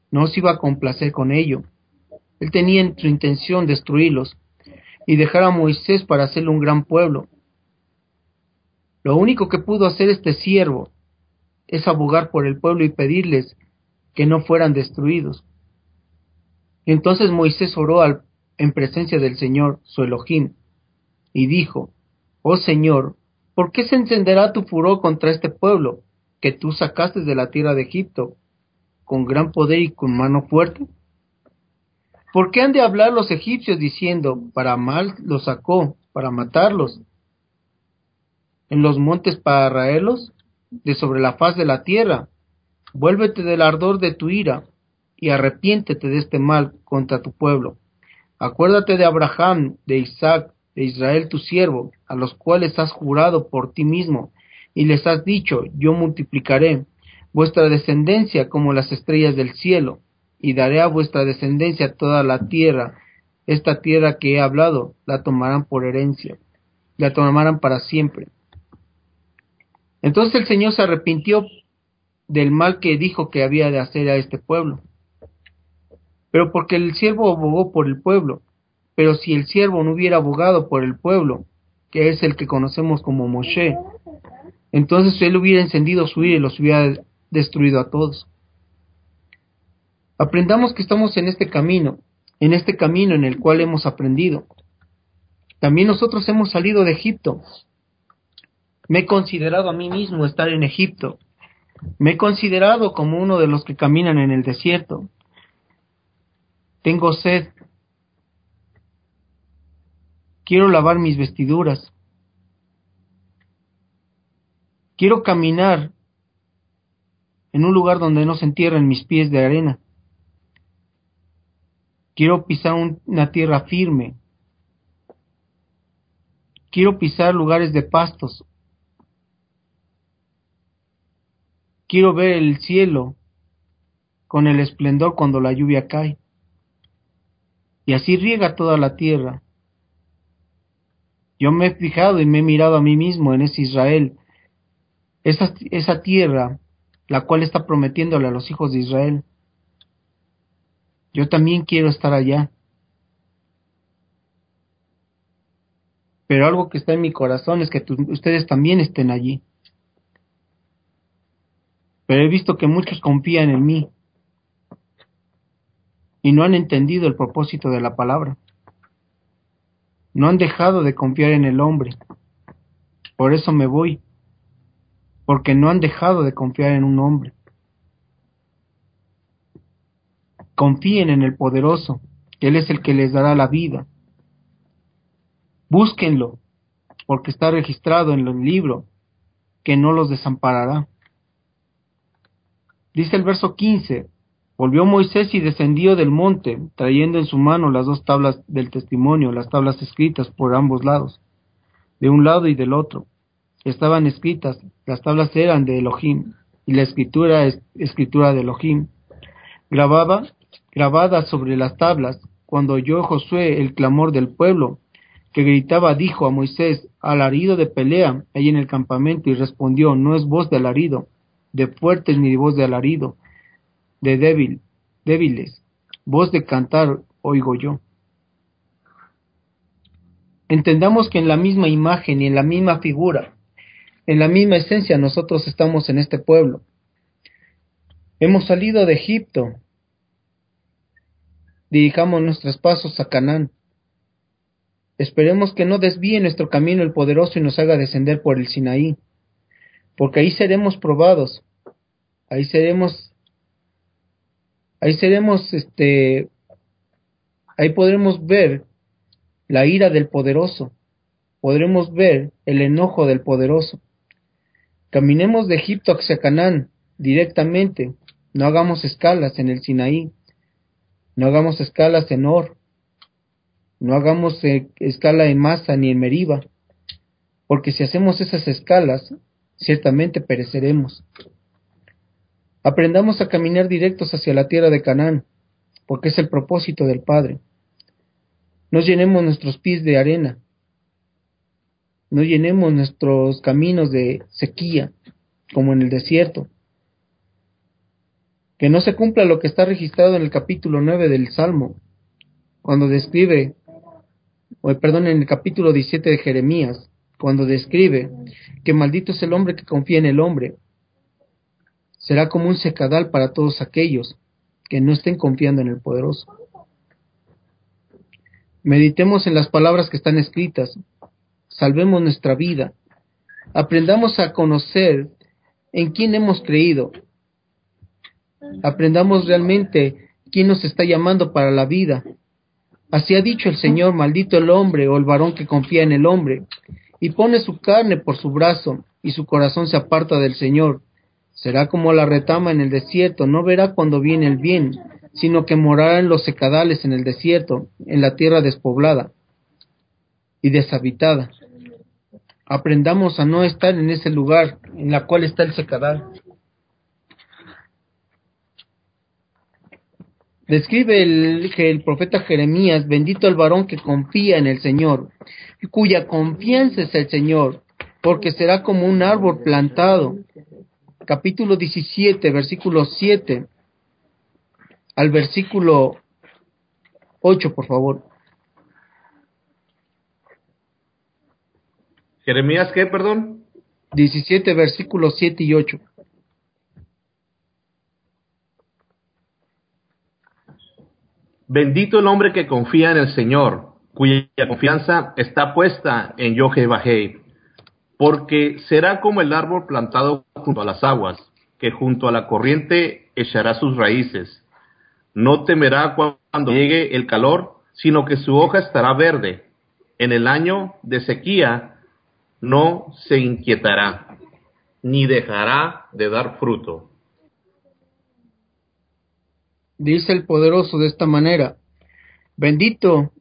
no se iba a complacer con ello. Él tenía en su intención destruirlos y dejar a Moisés para hacerle un gran pueblo. Lo único que pudo hacer este siervo es abogar por el pueblo y pedirles que no fueran destruidos. Entonces Moisés oró al, en presencia del Señor, su Elohim, y dijo, Oh Señor, ¿por qué se encenderá tu furor contra este pueblo que tú sacaste de la tierra de Egipto con gran poder y con mano fuerte? ¿Por qué han de hablar los egipcios diciendo, para mal los sacó, para matarlos? ¿En los montes para raerlos? De sobre la faz de la tierra. Vuélvete del ardor de tu ira y arrepiéntete de este mal contra tu pueblo. Acuérdate de Abraham, de Isaac, de Israel tu siervo, a los cuales has jurado por ti mismo, y les has dicho, yo multiplicaré vuestra descendencia como las estrellas del cielo, y daré a vuestra descendencia toda la tierra, esta tierra que he hablado, la tomarán por herencia, la tomarán para siempre. Entonces el Señor se arrepintió del mal que dijo que había de hacer a este pueblo pero porque el siervo abogó por el pueblo. Pero si el siervo no hubiera abogado por el pueblo, que es el que conocemos como Moshe, entonces él hubiera encendido su ira y los hubiera destruido a todos. Aprendamos que estamos en este camino, en este camino en el cual hemos aprendido. También nosotros hemos salido de Egipto. Me he considerado a mí mismo estar en Egipto. Me he considerado como uno de los que caminan en el desierto. Tengo sed. Quiero lavar mis vestiduras. Quiero caminar en un lugar donde no se entierren mis pies de arena. Quiero pisar una tierra firme. Quiero pisar lugares de pastos. Quiero ver el cielo con el esplendor cuando la lluvia cae. Y así riega toda la tierra. Yo me he fijado y me he mirado a mí mismo en ese Israel, esa, tierra, la cual está prometiéndole a los hijos de Israel. Yo también quiero estar allá. Pero algo que está en mi corazón es que ustedes también estén allí. Pero he visto que muchos confían en mí y no han entendido el propósito de la palabra. No han dejado de confiar en el hombre. Por eso me voy, porque no han dejado de confiar en un hombre. Confíen en el poderoso, Él es el que les dará la vida. Búsquenlo, porque está registrado en el libro, que no los desamparará. Dice el verso 15, volvió Moisés y descendió del monte, trayendo en su mano las dos tablas del testimonio, las tablas escritas por ambos lados, de un lado y del otro. Estaban escritas, las tablas eran de Elohim, y la escritura es escritura de Elohim. Grababa grabada sobre las tablas, cuando oyó Josué el clamor del pueblo, que gritaba, dijo a Moisés, alarido de pelea ahí en el campamento, y respondió, no es voz de alarido, de fuertes ni voz de alarido, de débil, débiles, voz de cantar oigo yo. Entendamos que en la misma imagen y en la misma figura, en la misma esencia nosotros estamos en este pueblo. Hemos salido de Egipto, dirijamos nuestros pasos a Canaán. Esperemos que no desvíe nuestro camino el poderoso y nos haga descender por el Sinaí, porque ahí seremos probados, ahí seremos, ahí seremos, este, ahí podremos ver la ira del poderoso, podremos ver el enojo del poderoso. Caminemos de Egipto hacia Canaán directamente, no hagamos escalas en el Sinaí, no hagamos escalas en Or, no hagamos eh, escala en Masa ni en Meriba, porque si hacemos esas escalas, ciertamente pereceremos. Aprendamos a caminar directos hacia la tierra de Canaán, porque es el propósito del Padre. No llenemos nuestros pies de arena, no llenemos nuestros caminos de sequía, como en el desierto, que no se cumpla lo que está registrado en el capítulo 9 del Salmo, cuando describe, o perdón, en el capítulo 17 de Jeremías, cuando describe que maldito es el hombre que confía en el hombre. Será como un secadal para todos aquellos que no estén confiando en el poderoso. Meditemos en las palabras que están escritas, salvemos nuestra vida, aprendamos a conocer en quién hemos creído aprendamos realmente quién nos está llamando para la vida. Así ha dicho el Señor, maldito el hombre o el varón que confía en el hombre, y pone su carne por su brazo, y su corazón se aparta del Señor. Será como la retama en el desierto, no verá cuando viene el bien, sino que morará en los secadales en el desierto, en la tierra despoblada y deshabitada. Aprendamos a no estar en ese lugar en la cual está el secadal. Describe el, el profeta Jeremías, bendito el varón que confía en el Señor, cuya confianza es el Señor, porque será como un árbol plantado. Capítulo 17, versículo 7 al versículo 8, por favor. Jeremías, ¿qué, perdón? 17, versículos 7 y 8. Bendito el hombre que confía en el Señor, cuya confianza está puesta en Yohebahei, porque será como el árbol plantado junto a las aguas, que junto a la corriente echará sus raíces. No temerá cuando llegue el calor, sino que su hoja estará verde. En el año de sequía no se inquietará, ni dejará de dar fruto. Dice el poderoso de esta manera, bendito,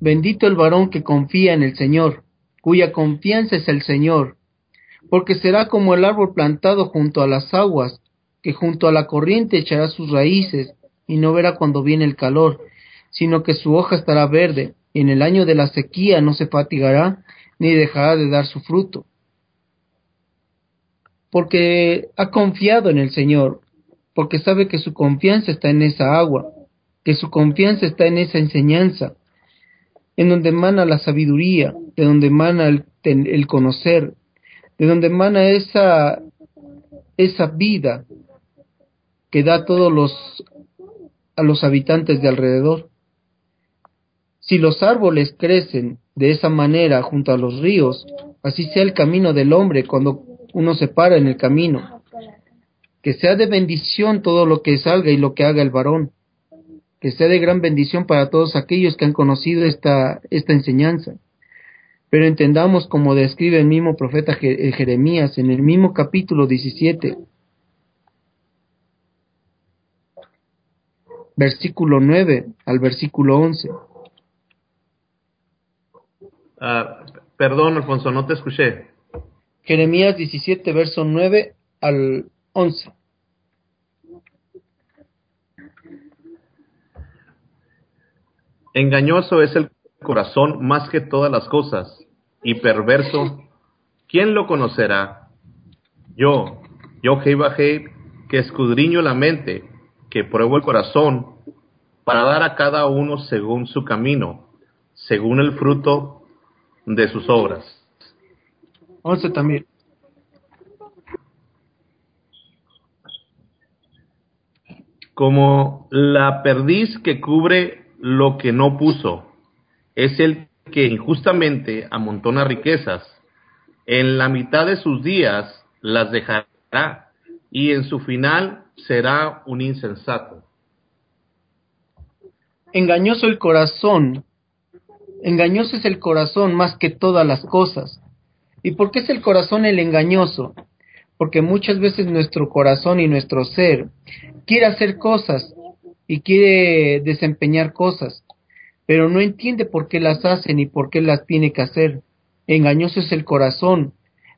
bendito el varón que confía en el Señor, cuya confianza es el Señor, porque será como el árbol plantado junto a las aguas, que junto a la corriente echará sus raíces, y no verá cuando viene el calor, sino que su hoja estará verde, y en el año de la sequía no se fatigará, ni dejará de dar su fruto. Porque ha confiado en el Señor, porque sabe que su confianza está en esa agua, que su confianza está en esa enseñanza, en donde emana la sabiduría, de donde emana el, conocer, de donde emana esa, esa vida que da a todos los, a los habitantes de alrededor. Si los árboles crecen de esa manera junto a los ríos, así sea el camino del hombre cuando uno se para en el camino. Que sea de bendición todo lo que salga y lo que haga el varón. Que sea de gran bendición para todos aquellos que han conocido esta, esta enseñanza. Pero entendamos como describe el mismo profeta eh, Jeremías en el mismo capítulo 17, versículo 9 al versículo 11. Ah, perdón, Alfonso, no te escuché. Jeremías 17, verso 9 al 11. Engañoso es el corazón más que todas las cosas, y perverso, ¿quién lo conocerá? Yo, yo Jehová que escudriño la mente, que pruebo el corazón, para dar a cada uno según su camino, según el fruto de sus obras. 11 también. Como la perdiz que cubre lo que no puso, es el que injustamente amontona riquezas. En la mitad de sus días las dejará y en su final será un insensato. Engañoso el corazón, engañoso es el corazón más que todas las cosas ¿Y por qué es el corazón el engañoso? Porque muchas veces nuestro corazón y nuestro ser quiere hacer cosas y quiere desempeñar cosas, pero no entiende por qué las hace ni por qué las tiene que hacer. Engañoso es el corazón,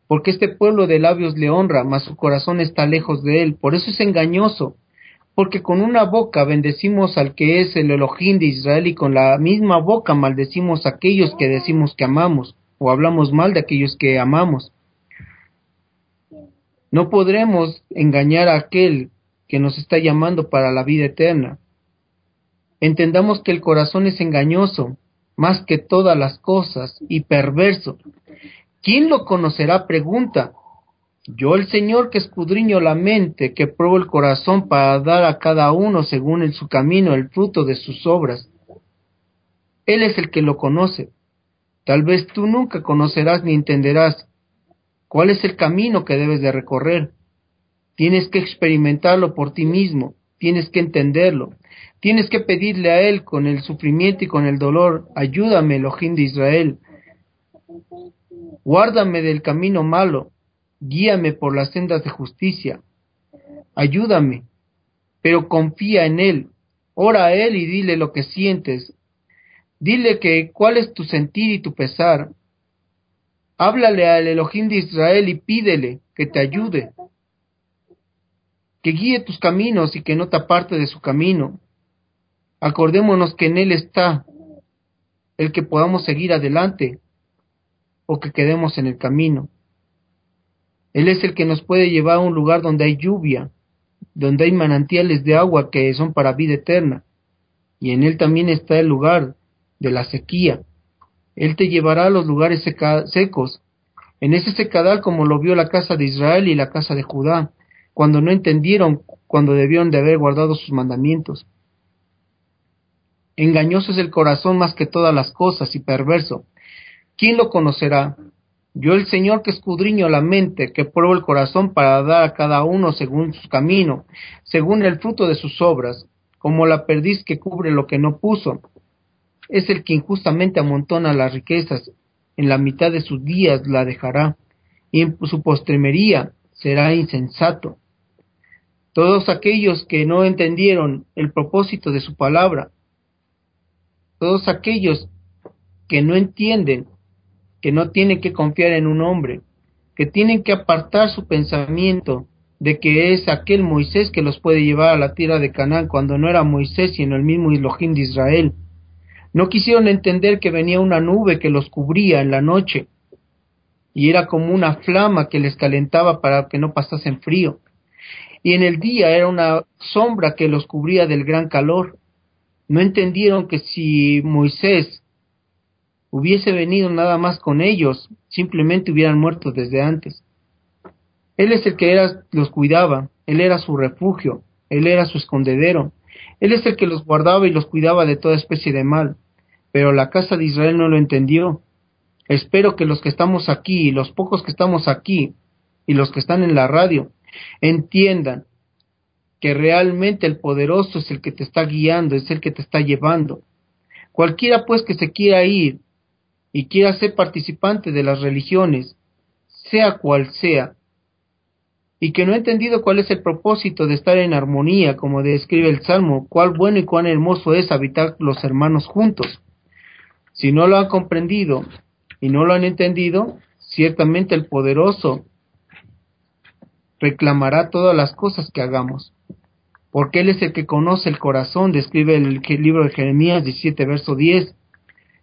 porque este pueblo de labios le honra, mas su corazón está lejos de él. Por eso es engañoso, porque con una boca bendecimos al que es el Elohim de Israel y con la misma boca maldecimos a aquellos que decimos que amamos o hablamos mal de aquellos que amamos. No podremos engañar a aquel que nos está llamando para la vida eterna. Entendamos que el corazón es engañoso, más que todas las cosas, y perverso. ¿Quién lo conocerá? Pregunta. Yo el Señor que escudriño la mente, que pruebo el corazón para dar a cada uno según en su camino el fruto de sus obras. Él es el que lo conoce. Tal vez tú nunca conocerás ni entenderás cuál es el camino que debes de recorrer. Tienes que experimentarlo por ti mismo, tienes que entenderlo, tienes que pedirle a Él con el sufrimiento y con el dolor, ayúdame, Elohim de Israel, guárdame del camino malo, guíame por las sendas de justicia, ayúdame, pero confía en Él, ora a Él y dile lo que sientes, Dile que cuál es tu sentir y tu pesar. Háblale al Elohim de Israel y pídele que te ayude, que guíe tus caminos y que no te aparte de su camino. Acordémonos que en Él está el que podamos seguir adelante o que quedemos en el camino. Él es el que nos puede llevar a un lugar donde hay lluvia, donde hay manantiales de agua que son para vida eterna, y en él también está el lugar de la sequía. Él te llevará a los lugares secos, en ese secadal como lo vio la casa de Israel y la casa de Judá, cuando no entendieron cuando debieron de haber guardado sus mandamientos. Engañoso es el corazón más que todas las cosas y perverso. ¿Quién lo conocerá? Yo el Señor que escudriño la mente, que pruebo el corazón para dar a cada uno según su camino, según el fruto de sus obras, como la perdiz que cubre lo que no puso. Es el que injustamente amontona las riquezas, en la mitad de sus días la dejará, y en su postremería será insensato. Todos aquellos que no entendieron el propósito de su palabra, todos aquellos que no entienden que no tienen que confiar en un hombre, que tienen que apartar su pensamiento de que es aquel Moisés que los puede llevar a la tierra de Canaán cuando no era Moisés sino el mismo Elohim de Israel. No quisieron entender que venía una nube que los cubría en la noche y era como una flama que les calentaba para que no pasasen frío. Y en el día era una sombra que los cubría del gran calor. No entendieron que si Moisés hubiese venido nada más con ellos, simplemente hubieran muerto desde antes. Él es el que era, los cuidaba, Él era su refugio, Él era su escondedero, Él es el que los guardaba y los cuidaba de toda especie de mal. Pero la casa de Israel no lo entendió. Espero que los que estamos aquí, los pocos que estamos aquí, y los que están en la radio, entiendan que realmente el poderoso es el que te está guiando, es el que te está llevando. Cualquiera pues que se quiera ir y quiera ser participante de las religiones, sea cual sea, y que no ha entendido cuál es el propósito de estar en armonía, como describe el Salmo, cuál bueno y cuán hermoso es habitar los hermanos juntos. Si no lo han comprendido y no lo han entendido, ciertamente el poderoso reclamará todas las cosas que hagamos, porque Él es el que conoce el corazón, describe el, libro de Jeremías 17, verso 10,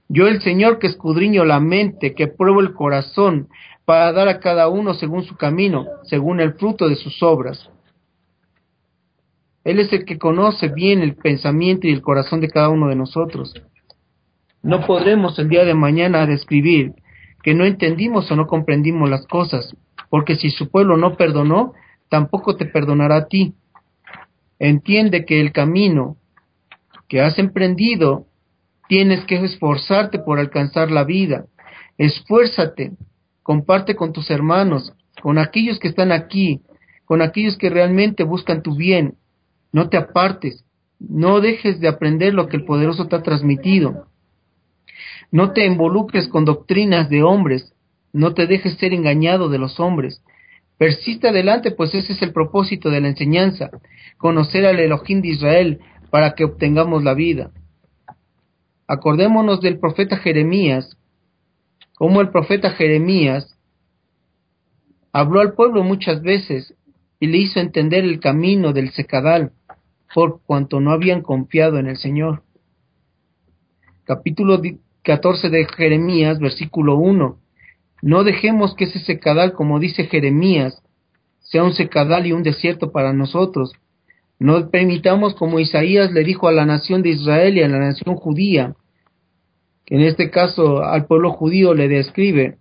yo el Señor que escudriño la mente, que pruebo el corazón, para dar a cada uno según su camino, según el fruto de sus obras. Él es el que conoce bien el pensamiento y el corazón de cada uno de nosotros. No podremos el día de mañana describir que no entendimos o no comprendimos las cosas, porque si su pueblo no perdonó, tampoco te perdonará a ti. Entiende que el camino que has emprendido Tienes que esforzarte por alcanzar la vida. Esfuérzate, comparte con tus hermanos, con aquellos que están aquí, con aquellos que realmente buscan tu bien. No te apartes, no dejes de aprender lo que el poderoso te ha transmitido. No te involucres con doctrinas de hombres, no te dejes ser engañado de los hombres. Persiste adelante, pues ese es el propósito de la enseñanza, conocer al Elohim de Israel para que obtengamos la vida. Acordémonos del profeta Jeremías, como el profeta Jeremías habló al pueblo muchas veces y le hizo entender el camino del secadal, por cuanto no habían confiado en el Señor. Capítulo 14 de Jeremías, versículo 1. No dejemos que ese secadal, como dice Jeremías, sea un secadal y un desierto para nosotros, no permitamos, como Isaías le dijo a la nación de Israel y a la nación judía, que en este caso al pueblo judío le describe,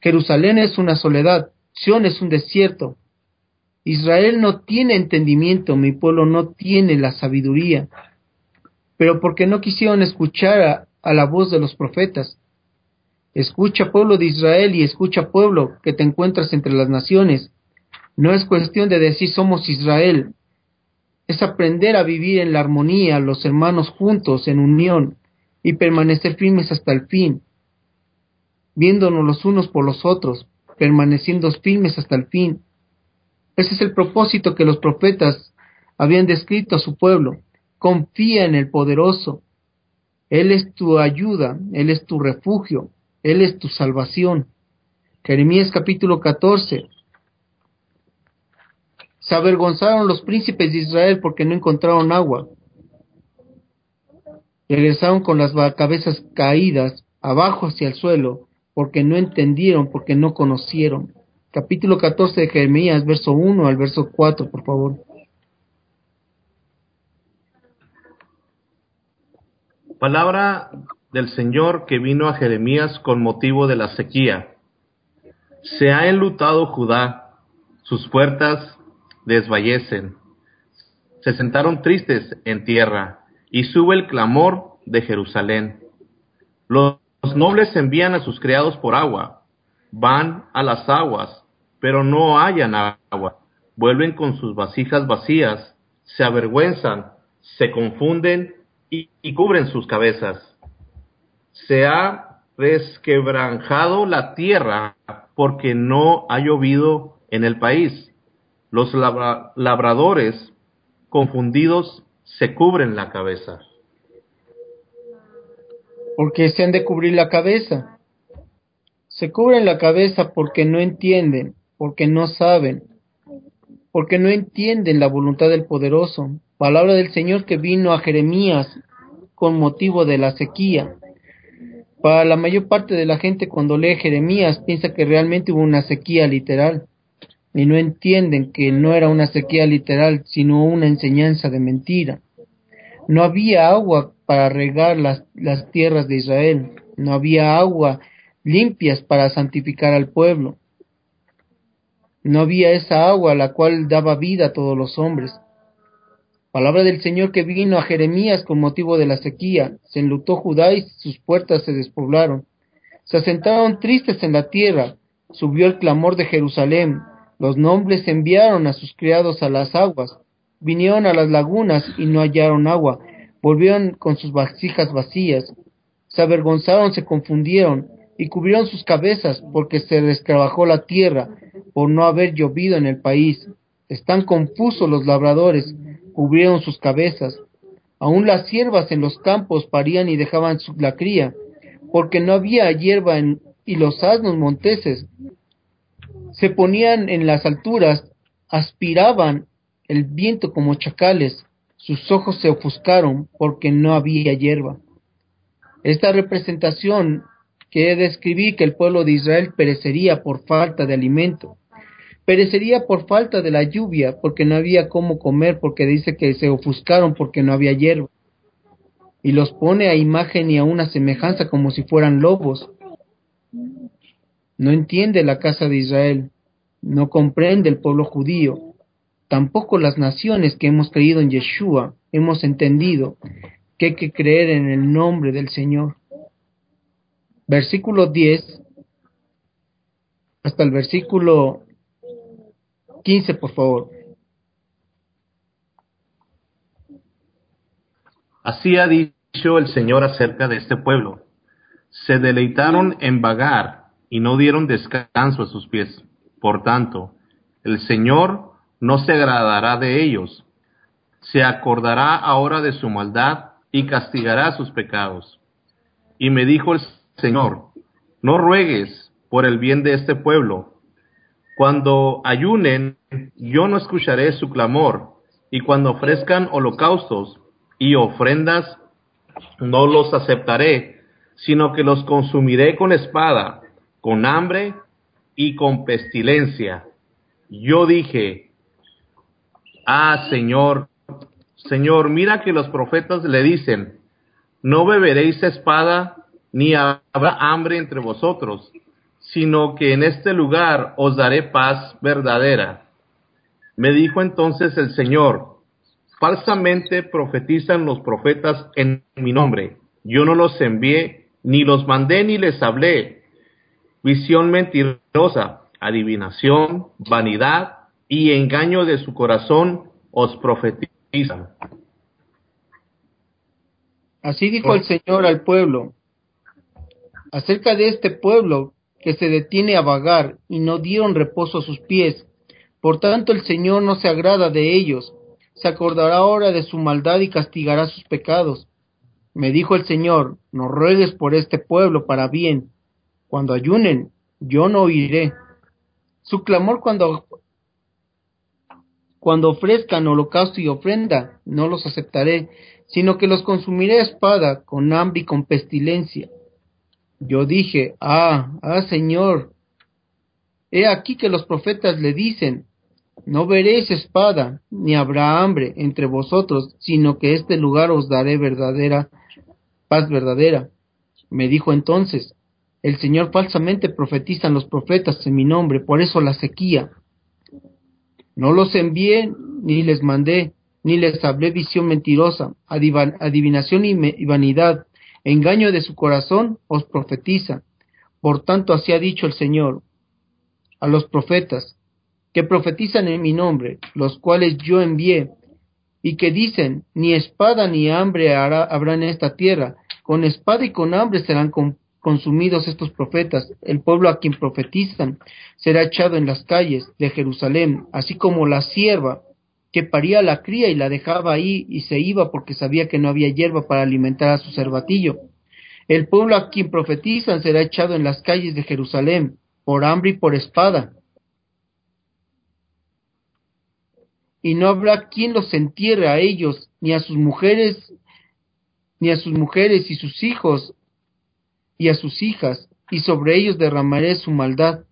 Jerusalén es una soledad, Sión es un desierto, Israel no tiene entendimiento, mi pueblo no tiene la sabiduría, pero porque no quisieron escuchar a, a la voz de los profetas. Escucha pueblo de Israel y escucha pueblo que te encuentras entre las naciones. No es cuestión de decir somos Israel, es aprender a vivir en la armonía, los hermanos juntos, en unión, y permanecer firmes hasta el fin, viéndonos los unos por los otros, permaneciendo firmes hasta el fin. Ese es el propósito que los profetas habían descrito a su pueblo. Confía en el poderoso. Él es tu ayuda, Él es tu refugio, él es tu salvación. Jeremías capítulo 14. Se avergonzaron los príncipes de Israel porque no encontraron agua. Regresaron con las cabezas caídas abajo hacia el suelo porque no entendieron, porque no conocieron. Capítulo 14 de Jeremías, verso 1 al verso 4, por favor. Palabra del Señor que vino a Jeremías con motivo de la sequía. Se ha enlutado Judá, sus puertas desvallecen. Se sentaron tristes en tierra, y sube el clamor de Jerusalén. Los nobles envían a sus criados por agua, van a las aguas, pero no hallan agua. Vuelven con sus vasijas vacías, se avergüenzan, se confunden y, y cubren sus cabezas. Se ha resquebranjado la tierra porque no ha llovido en el país. Los labradores confundidos se cubren la cabeza. Porque se han de cubrir la cabeza. Se cubren la cabeza porque no entienden, porque no saben, porque no entienden la voluntad del poderoso. Palabra del Señor que vino a Jeremías con motivo de la sequía. Para la mayor parte de la gente cuando lee Jeremías piensa que realmente hubo una sequía literal y no entienden que no era una sequía literal, sino una enseñanza de mentira. No había agua para regar las, las tierras de Israel, no había agua limpias para santificar al pueblo. No había esa agua la cual daba vida a todos los hombres. Palabra del Señor que vino a Jeremías con motivo de la sequía. Se enlutó Judá y sus puertas se despoblaron. Se asentaron tristes en la tierra. Subió el clamor de Jerusalén. Los nobles enviaron a sus criados a las aguas. Vinieron a las lagunas y no hallaron agua. Volvieron con sus vasijas vacías. Se avergonzaron, se confundieron y cubrieron sus cabezas porque se les trabajó la tierra por no haber llovido en el país. Están confusos los labradores cubrieron sus cabezas. Aún las siervas en los campos parían y dejaban la cría, porque no había hierba en, y los asnos monteses se ponían en las alturas, aspiraban el viento como chacales, sus ojos se ofuscaron porque no había hierba. Esta representación quiere describir que el pueblo de Israel perecería por falta de alimento perecería por falta de la lluvia, porque no había cómo comer, porque dice que se ofuscaron porque no había hierba. Y los pone a imagen y a una semejanza como si fueran lobos. No entiende la casa de Israel, no comprende el pueblo judío, tampoco las naciones que hemos creído en Yeshua, hemos entendido que hay que creer en el nombre del Señor. Versículo 10 hasta el versículo 15, por favor. Así ha dicho el Señor acerca de este pueblo. Se deleitaron en vagar y no dieron descanso a sus pies. Por tanto, el Señor no se agradará de ellos. Se acordará ahora de su maldad y castigará sus pecados. Y me dijo el Señor, no ruegues por el bien de este pueblo, cuando ayunen, yo no escucharé su clamor, y cuando ofrezcan holocaustos y ofrendas, no los aceptaré, sino que los consumiré con espada, con hambre y con pestilencia. Yo dije, ah, Señor, Señor, mira que los profetas le dicen, no beberéis espada, ni habrá hambre entre vosotros, sino que en este lugar os daré paz verdadera. Me dijo entonces el Señor, falsamente profetizan los profetas en mi nombre. Yo no los envié, ni los mandé, ni les hablé. Visión mentirosa, adivinación, vanidad y engaño de su corazón os profetizan. Así dijo el Señor al pueblo, acerca de este pueblo que se detiene a vagar y no dieron reposo a sus pies. Por tanto el Señor no se agrada de ellos, se acordará ahora de su maldad y castigará sus pecados. Me dijo el Señor, no ruegues por este pueblo para bien. Cuando ayunen, yo no oiré. Su clamor cuando, cuando ofrezcan holocausto y ofrenda, no los aceptaré, sino que los consumiré a espada, con hambre y con pestilencia yo dije, ah, ah, Señor, he aquí que los profetas le dicen, no veréis espada, ni habrá hambre entre vosotros, sino que este lugar os daré verdadera paz verdadera. Me dijo entonces, el Señor falsamente profetizan los profetas en mi nombre, por eso la sequía. No los envié ni les mandé, ni les hablé visión mentirosa, adivinación y vanidad, engaño de su corazón os profetiza. Por tanto, así ha dicho el Señor a los profetas, que profetizan en mi nombre, los cuales yo envié, y que dicen, ni espada ni hambre habrá en esta tierra, con espada y con hambre serán consumidos estos profetas, el pueblo a quien profetizan será echado en las calles de Jerusalén, así como la sierva que paría la cría y la dejaba ahí y se iba porque sabía que no había hierba para alimentar a su cervatillo. El pueblo a quien profetizan será echado en las calles de Jerusalén, por hambre y por espada. Y no habrá quien los entierre a ellos, ni a sus mujeres, ni a sus mujeres y sus hijos, y a sus hijas, y sobre ellos derramaré su maldad.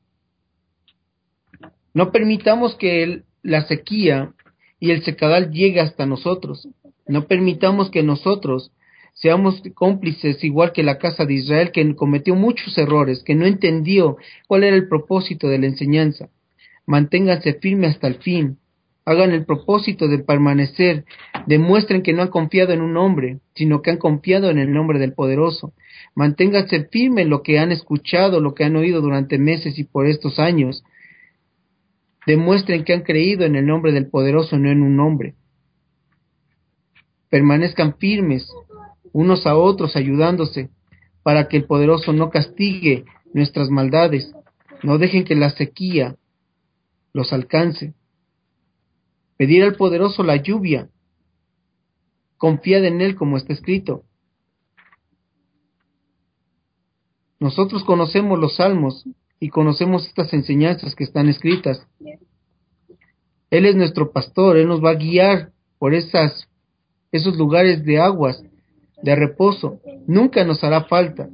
No permitamos que la sequía y el secadal llegue hasta nosotros. No permitamos que nosotros seamos cómplices igual que la casa de Israel que cometió muchos errores, que no entendió cuál era el propósito de la enseñanza. Manténganse firmes hasta el fin, hagan el propósito de permanecer, demuestren que no han confiado en un hombre, sino que han confiado en el nombre del poderoso. Manténganse firmes en lo que han escuchado, lo que han oído durante meses y por estos años. Demuestren que han creído en el nombre del poderoso, no en un hombre. Permanezcan firmes, unos a otros ayudándose, para que el poderoso no castigue nuestras maldades. No dejen que la sequía los alcance pedir al poderoso la lluvia. Confiad en Él como está escrito. Nosotros conocemos los salmos y conocemos estas enseñanzas que están escritas. Él es nuestro pastor, Él nos va a guiar por esos lugares de aguas, de reposo. Nunca nos hará falta.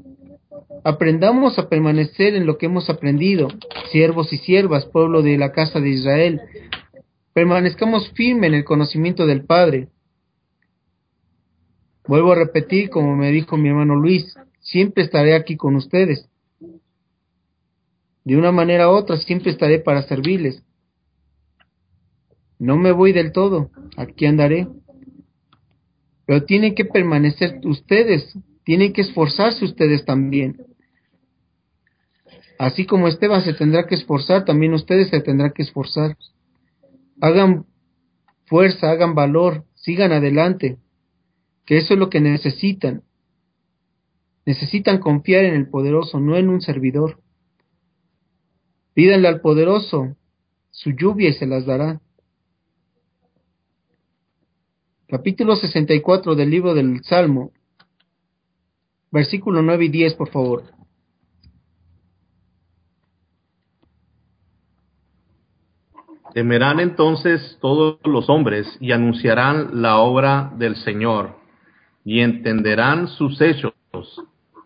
Aprendamos a permanecer en lo que hemos aprendido, siervos y siervas, pueblo de la casa de Israel, Permanezcamos firmes en el conocimiento del Padre. Vuelvo a repetir, como me dijo mi hermano Luis, siempre estaré aquí con ustedes. De una manera u otra, siempre estaré para servirles. No me voy del todo, aquí andaré. Pero tienen que permanecer ustedes, tienen que esforzarse ustedes también. Así como Esteban se tendrá que esforzar, también ustedes se tendrán que esforzar hagan fuerza, hagan valor, sigan adelante, que eso es lo que necesitan. Necesitan confiar en el poderoso, no en un servidor. Pídanle al poderoso su lluvia y se las dará. Capítulo 64 del libro del Salmo, versículo 9 y 10, por favor. Temerán entonces todos los hombres y anunciarán la obra del Señor y entenderán sus hechos.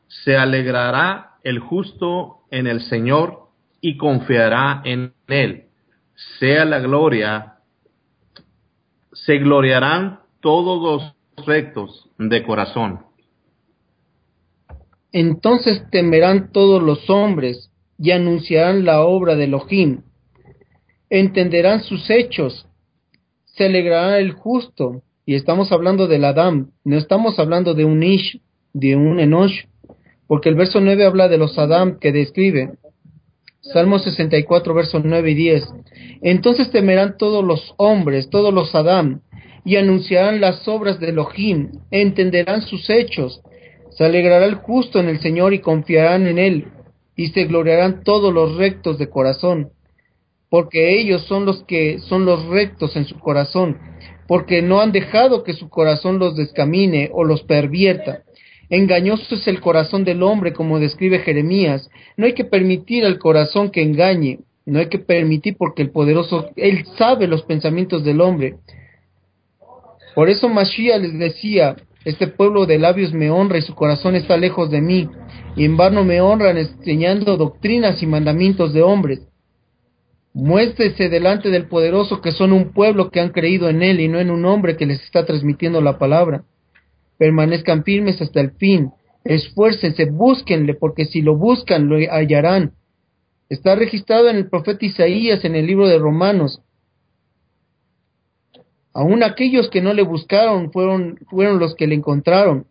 Se alegrará el justo en el Señor y confiará en Él. Sea la gloria, se gloriarán todos los rectos de corazón. Entonces temerán todos los hombres y anunciarán la obra de Elohim entenderán sus hechos, se alegrará el justo, y estamos hablando del Adam, no estamos hablando de un Ish, de un Enosh, porque el verso 9 habla de los Adam que describe. Salmo 64, versos 9 y 10. Entonces temerán todos los hombres, todos los Adam, y anunciarán las obras de Elohim, entenderán sus hechos, se alegrará el justo en el Señor y confiarán en él, y se gloriarán todos los rectos de corazón porque ellos son los que son los rectos en su corazón, porque no han dejado que su corazón los descamine o los pervierta. Engañoso es el corazón del hombre, como describe Jeremías. No hay que permitir al corazón que engañe, no hay que permitir porque el poderoso, él sabe los pensamientos del hombre. Por eso Mashiach les decía, este pueblo de labios me honra y su corazón está lejos de mí, y en vano me honran enseñando doctrinas y mandamientos de hombres. Muéstrese delante del poderoso que son un pueblo que han creído en él y no en un hombre que les está transmitiendo la palabra. Permanezcan firmes hasta el fin, esfuércense, búsquenle, porque si lo buscan, lo hallarán. Está registrado en el profeta Isaías en el libro de Romanos. Aún aquellos que no le buscaron fueron, fueron los que le encontraron.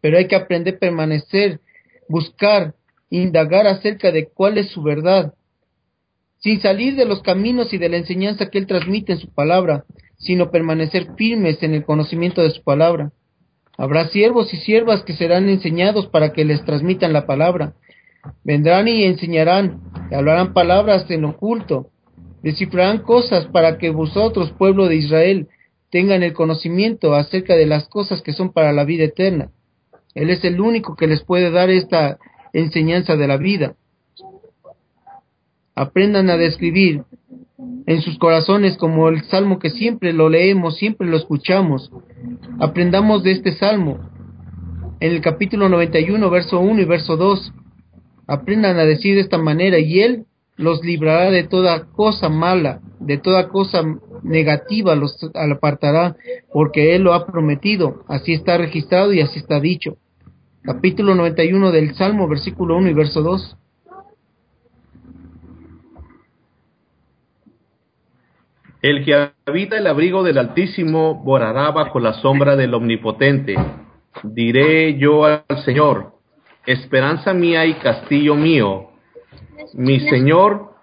Pero hay que aprender a permanecer, buscar, indagar acerca de cuál es su verdad, sin salir de los caminos y de la enseñanza que Él transmite en su palabra, sino permanecer firmes en el conocimiento de su palabra. Habrá siervos y siervas que serán enseñados para que les transmitan la palabra. Vendrán y enseñarán, y hablarán palabras en oculto, descifrarán cosas para que vosotros, pueblo de Israel, tengan el conocimiento acerca de las cosas que son para la vida eterna. Él es el único que les puede dar esta enseñanza de la vida. Aprendan a describir en sus corazones como el salmo que siempre lo leemos, siempre lo escuchamos. Aprendamos de este salmo. En el capítulo 91, verso 1 y verso 2, aprendan a decir de esta manera, y Él los librará de toda cosa mala, de toda cosa negativa los apartará, porque Él lo ha prometido. Así está registrado y así está dicho. Capítulo 91 del Salmo, versículo 1 y verso 2. El que habita el abrigo del Altísimo morará bajo la sombra del Omnipotente. Diré yo al Señor, esperanza mía y castillo mío, mi Señor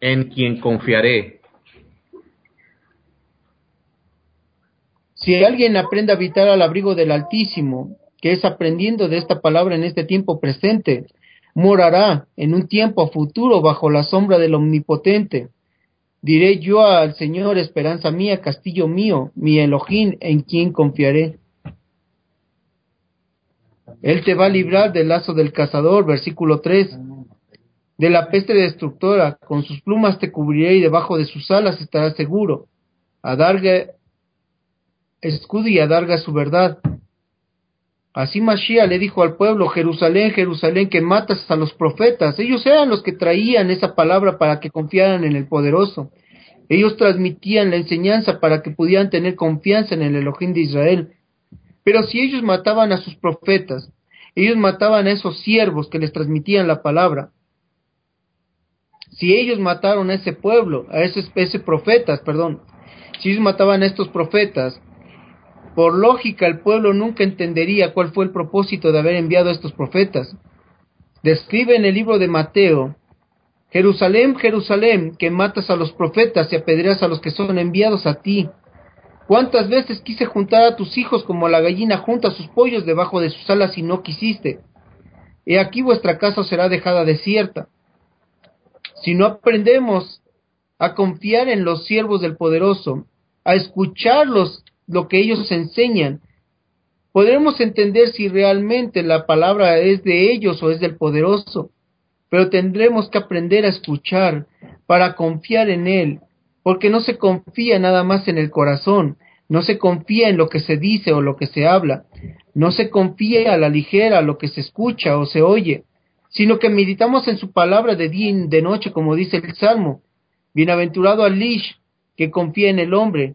en quien confiaré. Si alguien aprende a habitar al abrigo del Altísimo, que es aprendiendo de esta palabra en este tiempo presente, morará en un tiempo futuro bajo la sombra del Omnipotente. Diré yo al Señor, esperanza mía, castillo mío, mi Elohim, en quien confiaré. Él te va a librar del lazo del cazador, versículo 3. De la peste destructora, con sus plumas te cubriré y debajo de sus alas estarás seguro. Adarga escudo y adarga su verdad. Así Mashiach le dijo al pueblo, Jerusalén, Jerusalén, que matas a los profetas. Ellos eran los que traían esa palabra para que confiaran en el poderoso. Ellos transmitían la enseñanza para que pudieran tener confianza en el Elohim de Israel. Pero si ellos mataban a sus profetas, ellos mataban a esos siervos que les transmitían la palabra. Si ellos mataron a ese pueblo, a esos, ese profetas, perdón, si ellos mataban a estos profetas, por lógica, el pueblo nunca entendería cuál fue el propósito de haber enviado a estos profetas. Describe en el libro de Mateo, Jerusalén, Jerusalén, que matas a los profetas y apedreas a los que son enviados a ti. ¿Cuántas veces quise juntar a tus hijos como la gallina junta sus pollos debajo de sus alas y no quisiste? He aquí vuestra casa será dejada desierta. Si no aprendemos a confiar en los siervos del poderoso, a escucharlos lo que ellos enseñan, podremos entender si realmente la palabra es de ellos o es del poderoso, pero tendremos que aprender a escuchar para confiar en Él, porque no se confía nada más en el corazón, no se confía en lo que se dice o lo que se habla, no se confía a la ligera lo que se escucha o se oye, sino que meditamos en su palabra de día y de noche, como dice el Salmo. Bienaventurado Alish, que confía en el hombre,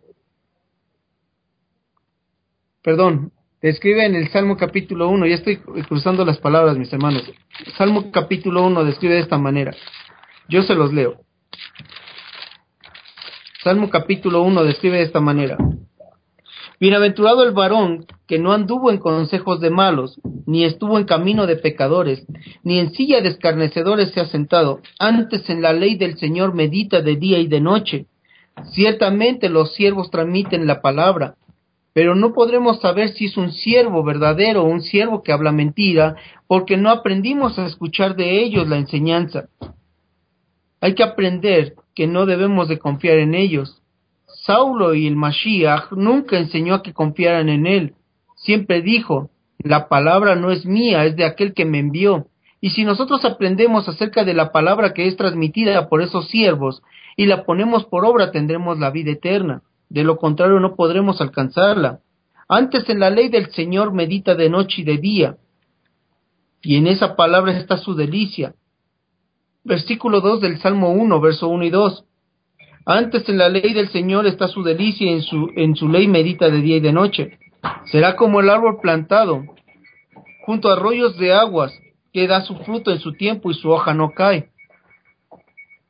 perdón, describe en el Salmo capítulo 1, ya estoy cruzando las palabras, mis hermanos. Salmo capítulo 1 describe de esta manera. Yo se los leo. Salmo capítulo 1 describe de esta manera. Bienaventurado el varón que no anduvo en consejos de malos, ni estuvo en camino de pecadores, ni en silla de escarnecedores se ha sentado, antes en la ley del Señor medita de día y de noche. Ciertamente los siervos transmiten la palabra, pero no podremos saber si es un siervo verdadero o un siervo que habla mentira, porque no aprendimos a escuchar de ellos la enseñanza. Hay que aprender que no debemos de confiar en ellos. Saulo y el Mashiach nunca enseñó a que confiaran en él. Siempre dijo, la palabra no es mía, es de aquel que me envió. Y si nosotros aprendemos acerca de la palabra que es transmitida por esos siervos y la ponemos por obra, tendremos la vida eterna de lo contrario no podremos alcanzarla. Antes en la ley del Señor medita de noche y de día, y en esa palabra está su delicia. Versículo 2 del Salmo 1, verso 1 y 2. Antes en la ley del Señor está su delicia y en su, en su ley medita de día y de noche. Será como el árbol plantado junto a arroyos de aguas, que da su fruto en su tiempo y su hoja no cae.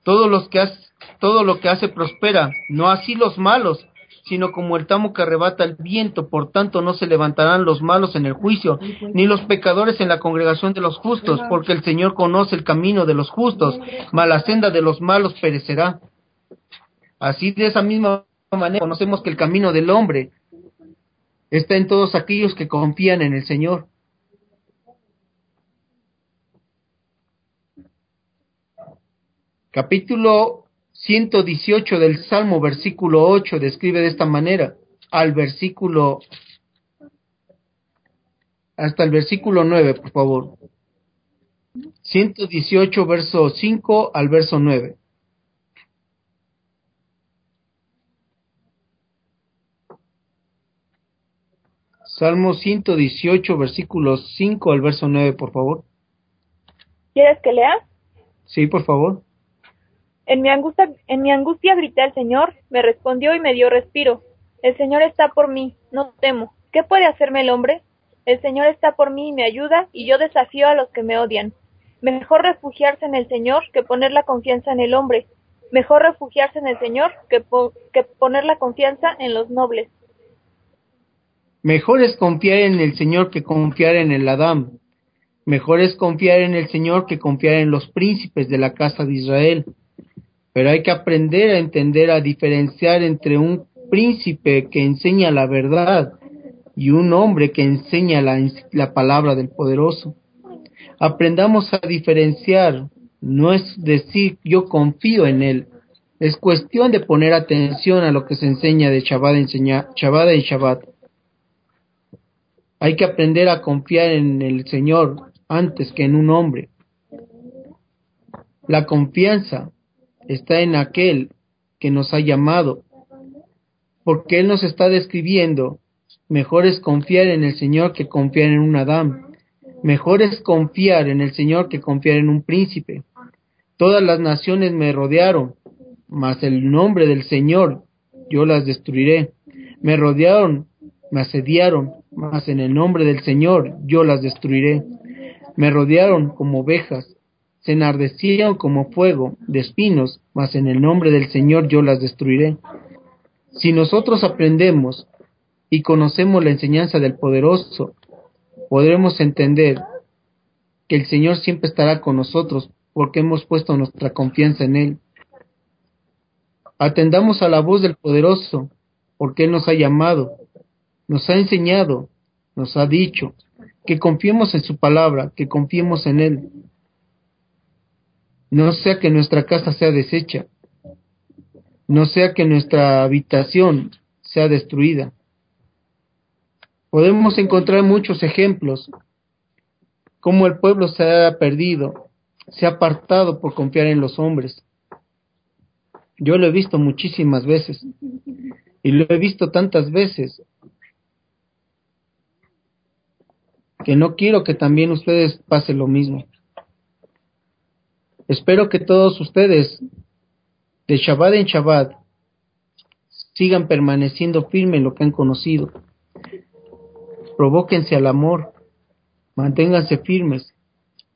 Los que hace, todo lo que hace prospera, no así los malos, sino como el tamo que arrebata el viento, por tanto no se levantarán los malos en el juicio, ni los pecadores en la congregación de los justos, porque el Señor conoce el camino de los justos, mas la senda de los malos perecerá. Así de esa misma manera conocemos que el camino del hombre está en todos aquellos que confían en el Señor. Capítulo 118 del Salmo, versículo 8, describe de esta manera al versículo hasta el versículo 9, por favor. 118, verso 5 al verso 9. Salmo 118, versículos 5 al verso 9, por favor. ¿Quieres que lea? Sí, por favor. En mi angustia, grité al Señor, me respondió y me dio respiro. El Señor está por mí, no temo. ¿Qué puede hacerme el hombre? El Señor está por mí y me ayuda, y yo desafío a los que me odian. Mejor refugiarse en el Señor que poner la confianza en el hombre. Mejor refugiarse en el Señor que, que poner la confianza en los nobles. Mejor es confiar en el Señor que confiar en el Adán. Mejor es confiar en el Señor que confiar en los príncipes de la casa de Israel. Pero hay que aprender a entender, a diferenciar entre un príncipe que enseña la verdad y un hombre que enseña la, la palabra del poderoso. Aprendamos a diferenciar, no es decir yo confío en él, es cuestión de poner atención a lo que se enseña de Shabbat, enseña, y Shabbat. Hay que aprender a confiar en el Señor antes que en un hombre. La confianza está en aquel que nos ha llamado, porque Él nos está describiendo, mejor es confiar en el Señor que confiar en un Adán, mejor es confiar en el Señor que confiar en un príncipe. Todas las naciones me rodearon, mas el nombre del Señor yo las destruiré. Me rodearon, me asediaron, mas en el nombre del Señor yo las destruiré. Me rodearon como ovejas, se enardecían como fuego de espinos, mas en el nombre del Señor yo las destruiré. Si nosotros aprendemos y conocemos la enseñanza del poderoso, podremos entender que el Señor siempre estará con nosotros porque hemos puesto nuestra confianza en Él. Atendamos a la voz del poderoso porque Él nos ha llamado, nos ha enseñado, nos ha dicho que confiemos en su palabra, que confiemos en Él no sea que nuestra casa sea deshecha, no sea que nuestra habitación sea destruida. Podemos encontrar muchos ejemplos cómo el pueblo se ha perdido, se ha apartado por confiar en los hombres. Yo lo he visto muchísimas veces y lo he visto tantas veces que no quiero que también ustedes pase lo mismo. Espero que todos ustedes, de Shabbat en Shabbat, sigan permaneciendo firmes en lo que han conocido. Provóquense al amor, manténganse firmes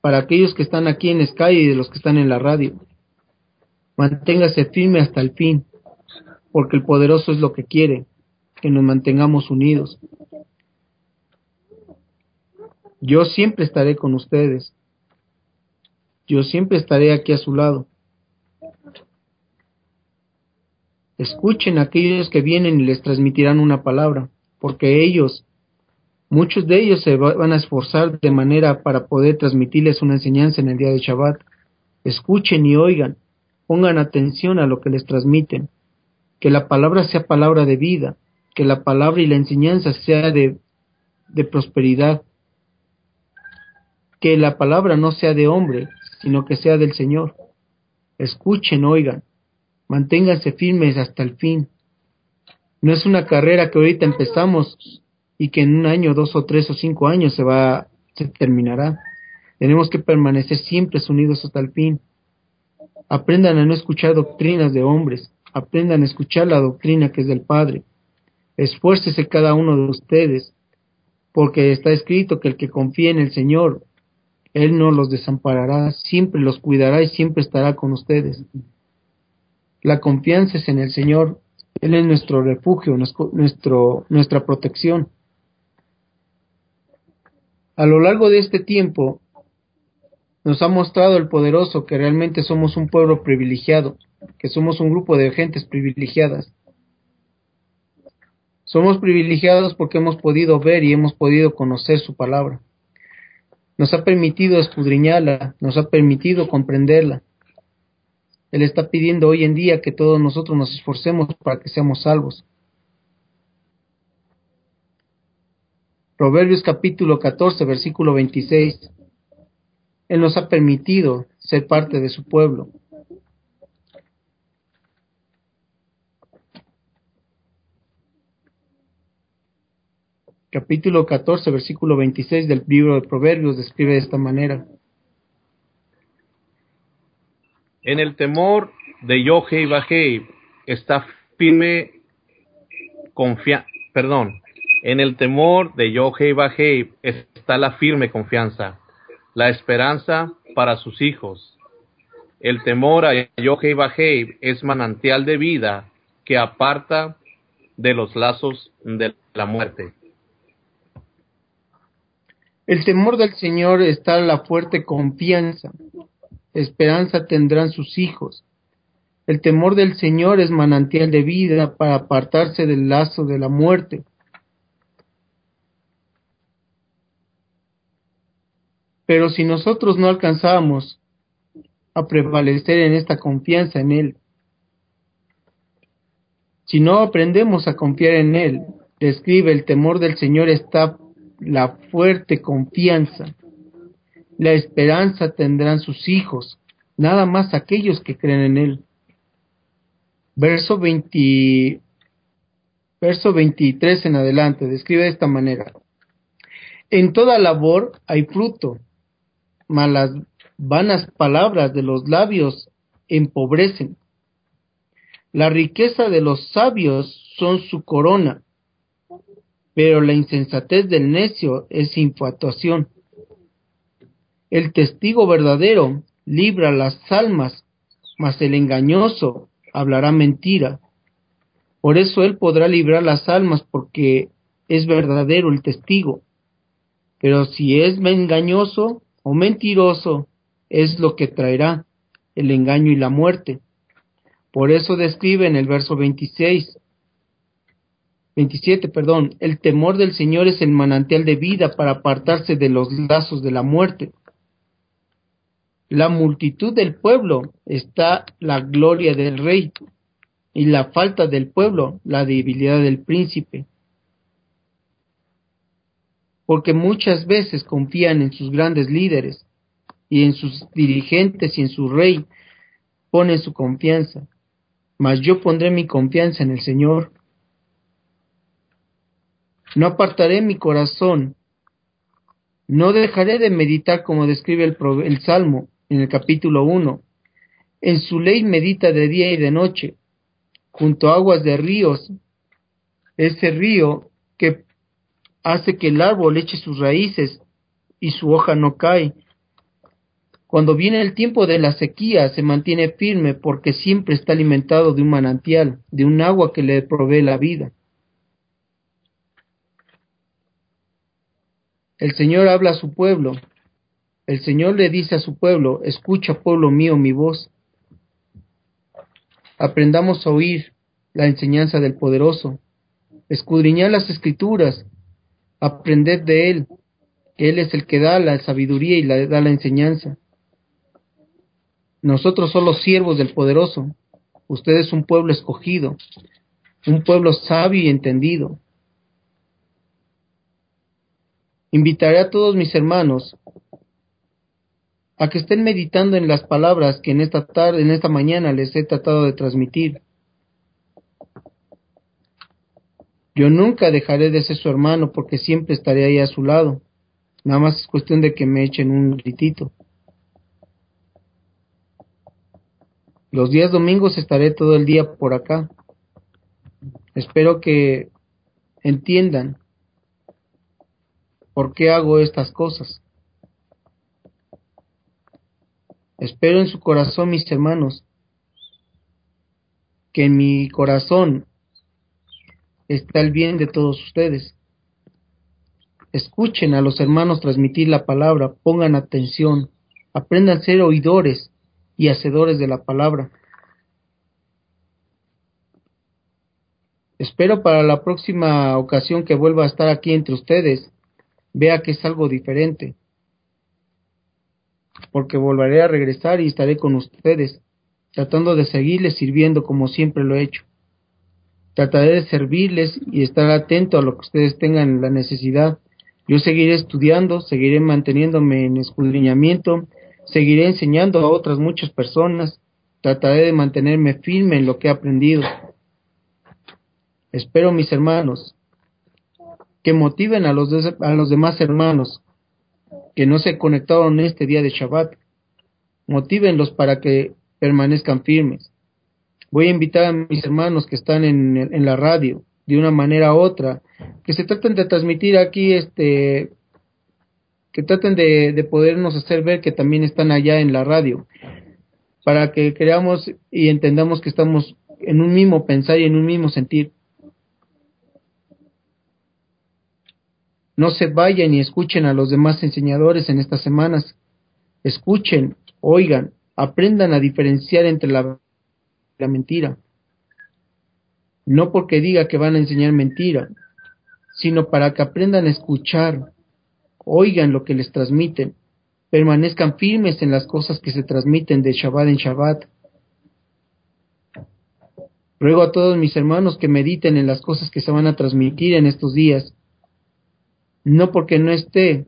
para aquellos que están aquí en Sky y de los que están en la radio. Manténgase firme hasta el fin, porque el poderoso es lo que quiere, que nos mantengamos unidos. Yo siempre estaré con ustedes yo siempre estaré aquí a su lado. Escuchen a aquellos que vienen y les transmitirán una palabra, porque ellos, muchos de ellos se van a esforzar de manera para poder transmitirles una enseñanza en el día de Shabbat. Escuchen y oigan, pongan atención a lo que les transmiten, que la palabra sea palabra de vida, que la palabra y la enseñanza sea de, de prosperidad, que la palabra no sea de hombre, sino que sea del Señor. Escuchen, oigan, manténganse firmes hasta el fin. No es una carrera que ahorita empezamos y que en un año, dos o tres o cinco años se va, se terminará. Tenemos que permanecer siempre unidos hasta el fin. Aprendan a no escuchar doctrinas de hombres, aprendan a escuchar la doctrina que es del Padre. Esfuércese cada uno de ustedes, porque está escrito que el que confía en el Señor, Él no los desamparará, siempre los cuidará y siempre estará con ustedes. La confianza es en el Señor, Él es nuestro refugio, nuestro, nuestra protección. A lo largo de este tiempo, nos ha mostrado el poderoso que realmente somos un pueblo privilegiado, que somos un grupo de gentes privilegiadas. Somos privilegiados porque hemos podido ver y hemos podido conocer su palabra. Nos ha permitido escudriñarla, nos ha permitido comprenderla. Él está pidiendo hoy en día que todos nosotros nos esforcemos para que seamos salvos. Proverbios capítulo 14, versículo 26. Él nos ha permitido ser parte de su pueblo. Capítulo 14, versículo 26 del libro de Proverbios describe de esta manera. En el temor de Yohe y está firme confianza, perdón, en el temor de Yohe y está la firme confianza la esperanza para sus hijos. El temor a Yohei es manantial de vida que aparta de los lazos de la muerte. El temor del Señor está en la fuerte confianza. Esperanza tendrán sus hijos. El temor del Señor es manantial de vida para apartarse del lazo de la muerte. Pero si nosotros no alcanzamos a prevalecer en esta confianza en Él, si no aprendemos a confiar en Él, describe el temor del Señor está la fuerte confianza. La esperanza tendrán sus hijos, nada más aquellos que creen en Él. Verso, 20, verso 23 en adelante describe de esta manera. En toda labor hay fruto, malas vanas palabras de los labios empobrecen. La riqueza de los sabios son su corona, pero la insensatez del necio es infatuación. El testigo verdadero libra las almas, mas el engañoso hablará mentira. Por eso él podrá librar las almas porque es verdadero el testigo. Pero si es engañoso, o mentiroso es lo que traerá el engaño y la muerte. Por eso describe en el verso 26, 27, perdón, el temor del Señor es el manantial de vida para apartarse de los lazos de la muerte. La multitud del pueblo está la gloria del rey y la falta del pueblo la debilidad del príncipe porque muchas veces confían en sus grandes líderes y en sus dirigentes y en su rey, ponen su confianza. Mas yo pondré mi confianza en el Señor. No apartaré mi corazón, no dejaré de meditar como describe el, el Salmo en el capítulo 1. En su ley medita de día y de noche, junto a aguas de ríos, ese río que hace que el árbol eche sus raíces y su hoja no cae. Cuando viene el tiempo de la sequía se mantiene firme porque siempre está alimentado de un manantial, de un agua que le provee la vida. El Señor habla a su pueblo. El Señor le dice a su pueblo, escucha pueblo mío mi voz. Aprendamos a oír la enseñanza del poderoso, escudriñar las escrituras, aprended de Él, Él es el que da la sabiduría y la, da la enseñanza. Nosotros somos siervos del poderoso, usted es un pueblo escogido, un pueblo sabio y entendido. Invitaré a todos mis hermanos a que estén meditando en las palabras que en esta tarde, en esta mañana les he tratado de transmitir. Yo nunca dejaré de ser su hermano porque siempre estaré ahí a su lado. Nada más es cuestión de que me echen un gritito. Los días domingos estaré todo el día por acá. Espero que entiendan por qué hago estas cosas. Espero en su corazón, mis hermanos, que en mi corazón está el bien de todos ustedes. Escuchen a los hermanos transmitir la palabra, pongan atención, aprendan a ser oidores y hacedores de la palabra. Espero para la próxima ocasión que vuelva a estar aquí entre ustedes, vea que es algo diferente, porque volveré a regresar y estaré con ustedes, tratando de seguirles sirviendo como siempre lo he hecho. Trataré de servirles y estar atento a lo que ustedes tengan la necesidad. Yo seguiré estudiando, seguiré manteniéndome en escudriñamiento, seguiré enseñando a otras muchas personas, trataré de mantenerme firme en lo que he aprendido. Espero, mis hermanos, que motiven a los, a los demás hermanos que no se conectaron este día de Shabbat. Motívenlos para que permanezcan firmes. Voy a invitar a mis hermanos que están en, en la radio, de una manera u otra, que se traten de transmitir aquí, este, que traten de, de podernos hacer ver que también están allá en la radio, para que creamos y entendamos que estamos en un mismo pensar y en un mismo sentir. No se vayan y escuchen a los demás enseñadores en estas semanas. Escuchen, oigan, aprendan a diferenciar entre la, la mentira. No porque diga que van a enseñar mentira, sino para que aprendan a escuchar, oigan lo que les transmiten, permanezcan firmes en las cosas que se transmiten de Shabbat en Shabbat. Ruego a todos mis hermanos que mediten en las cosas que se van a transmitir en estos días no porque no esté,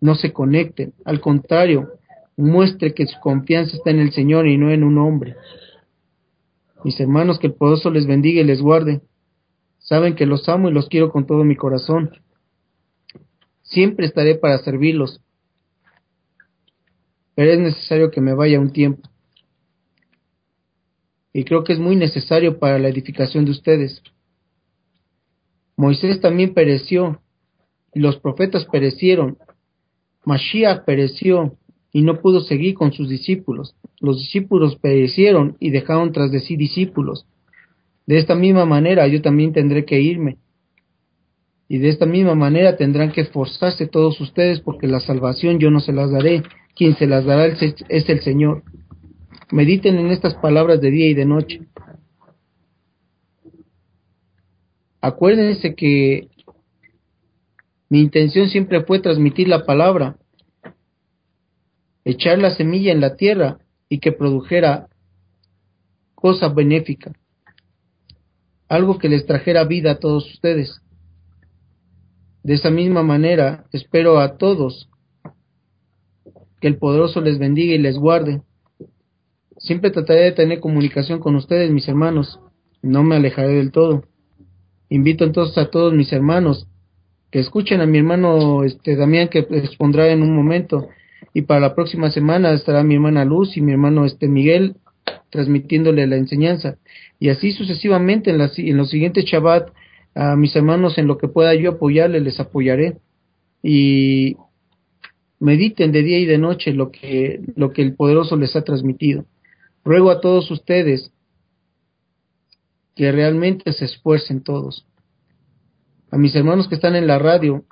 no se conecten, al contrario, muestre que su confianza está en el Señor y no en un hombre. Mis hermanos, que el poderoso les bendiga y les guarde. Saben que los amo y los quiero con todo mi corazón. Siempre estaré para servirlos. Pero es necesario que me vaya un tiempo. Y creo que es muy necesario para la edificación de ustedes. Moisés también pereció los profetas perecieron. Mashiach pereció y no pudo seguir con sus discípulos. Los discípulos perecieron y dejaron tras de sí discípulos. De esta misma manera yo también tendré que irme. Y de esta misma manera tendrán que esforzarse todos ustedes porque la salvación yo no se las daré. Quien se las dará es el Señor. Mediten en estas palabras de día y de noche. Acuérdense que mi intención siempre fue transmitir la palabra, echar la semilla en la tierra y que produjera cosa benéfica, algo que les trajera vida a todos ustedes. De esa misma manera, espero a todos que el poderoso les bendiga y les guarde. Siempre trataré de tener comunicación con ustedes, mis hermanos. No me alejaré del todo. Invito entonces a todos mis hermanos que escuchen a mi hermano este Damián que expondrá en un momento. Y para la próxima semana estará mi hermana Luz y mi hermano este Miguel transmitiéndole la enseñanza. Y así sucesivamente en, las, en los siguientes Shabbat a mis hermanos en lo que pueda yo apoyarles les apoyaré. Y mediten de día y de noche lo que lo que el poderoso les ha transmitido. Ruego a todos ustedes que realmente se esfuercen todos a mis hermanos que están en la radio,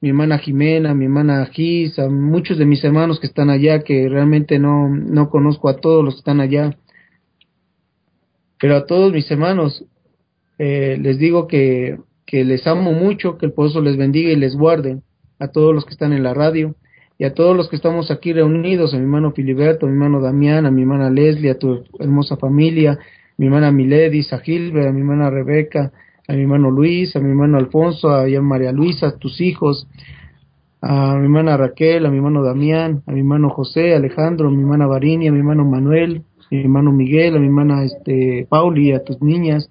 mi hermana Jimena, mi hermana Gis, a muchos de mis hermanos que están allá, que realmente no, no conozco a todos los que están allá, pero a todos mis hermanos eh, les digo que, que les amo mucho, que el pozo les bendiga y les guarde, a todos los que están en la radio y a todos los que estamos aquí reunidos, a mi hermano Filiberto, a mi hermano Damián, a mi hermana Leslie, a tu hermosa familia, mi hermana Miledis, a Gilbert, a mi hermana Rebeca, a mi hermano Luis, a mi hermano Alfonso, a María Luisa, a tus hijos, a mi hermana Raquel, a mi hermano Damián, a mi hermano José, Alejandro, a mi hermana Varini, a mi hermano Manuel, a mi hermano Miguel, a mi hermana este, Pauli, a tus niñas,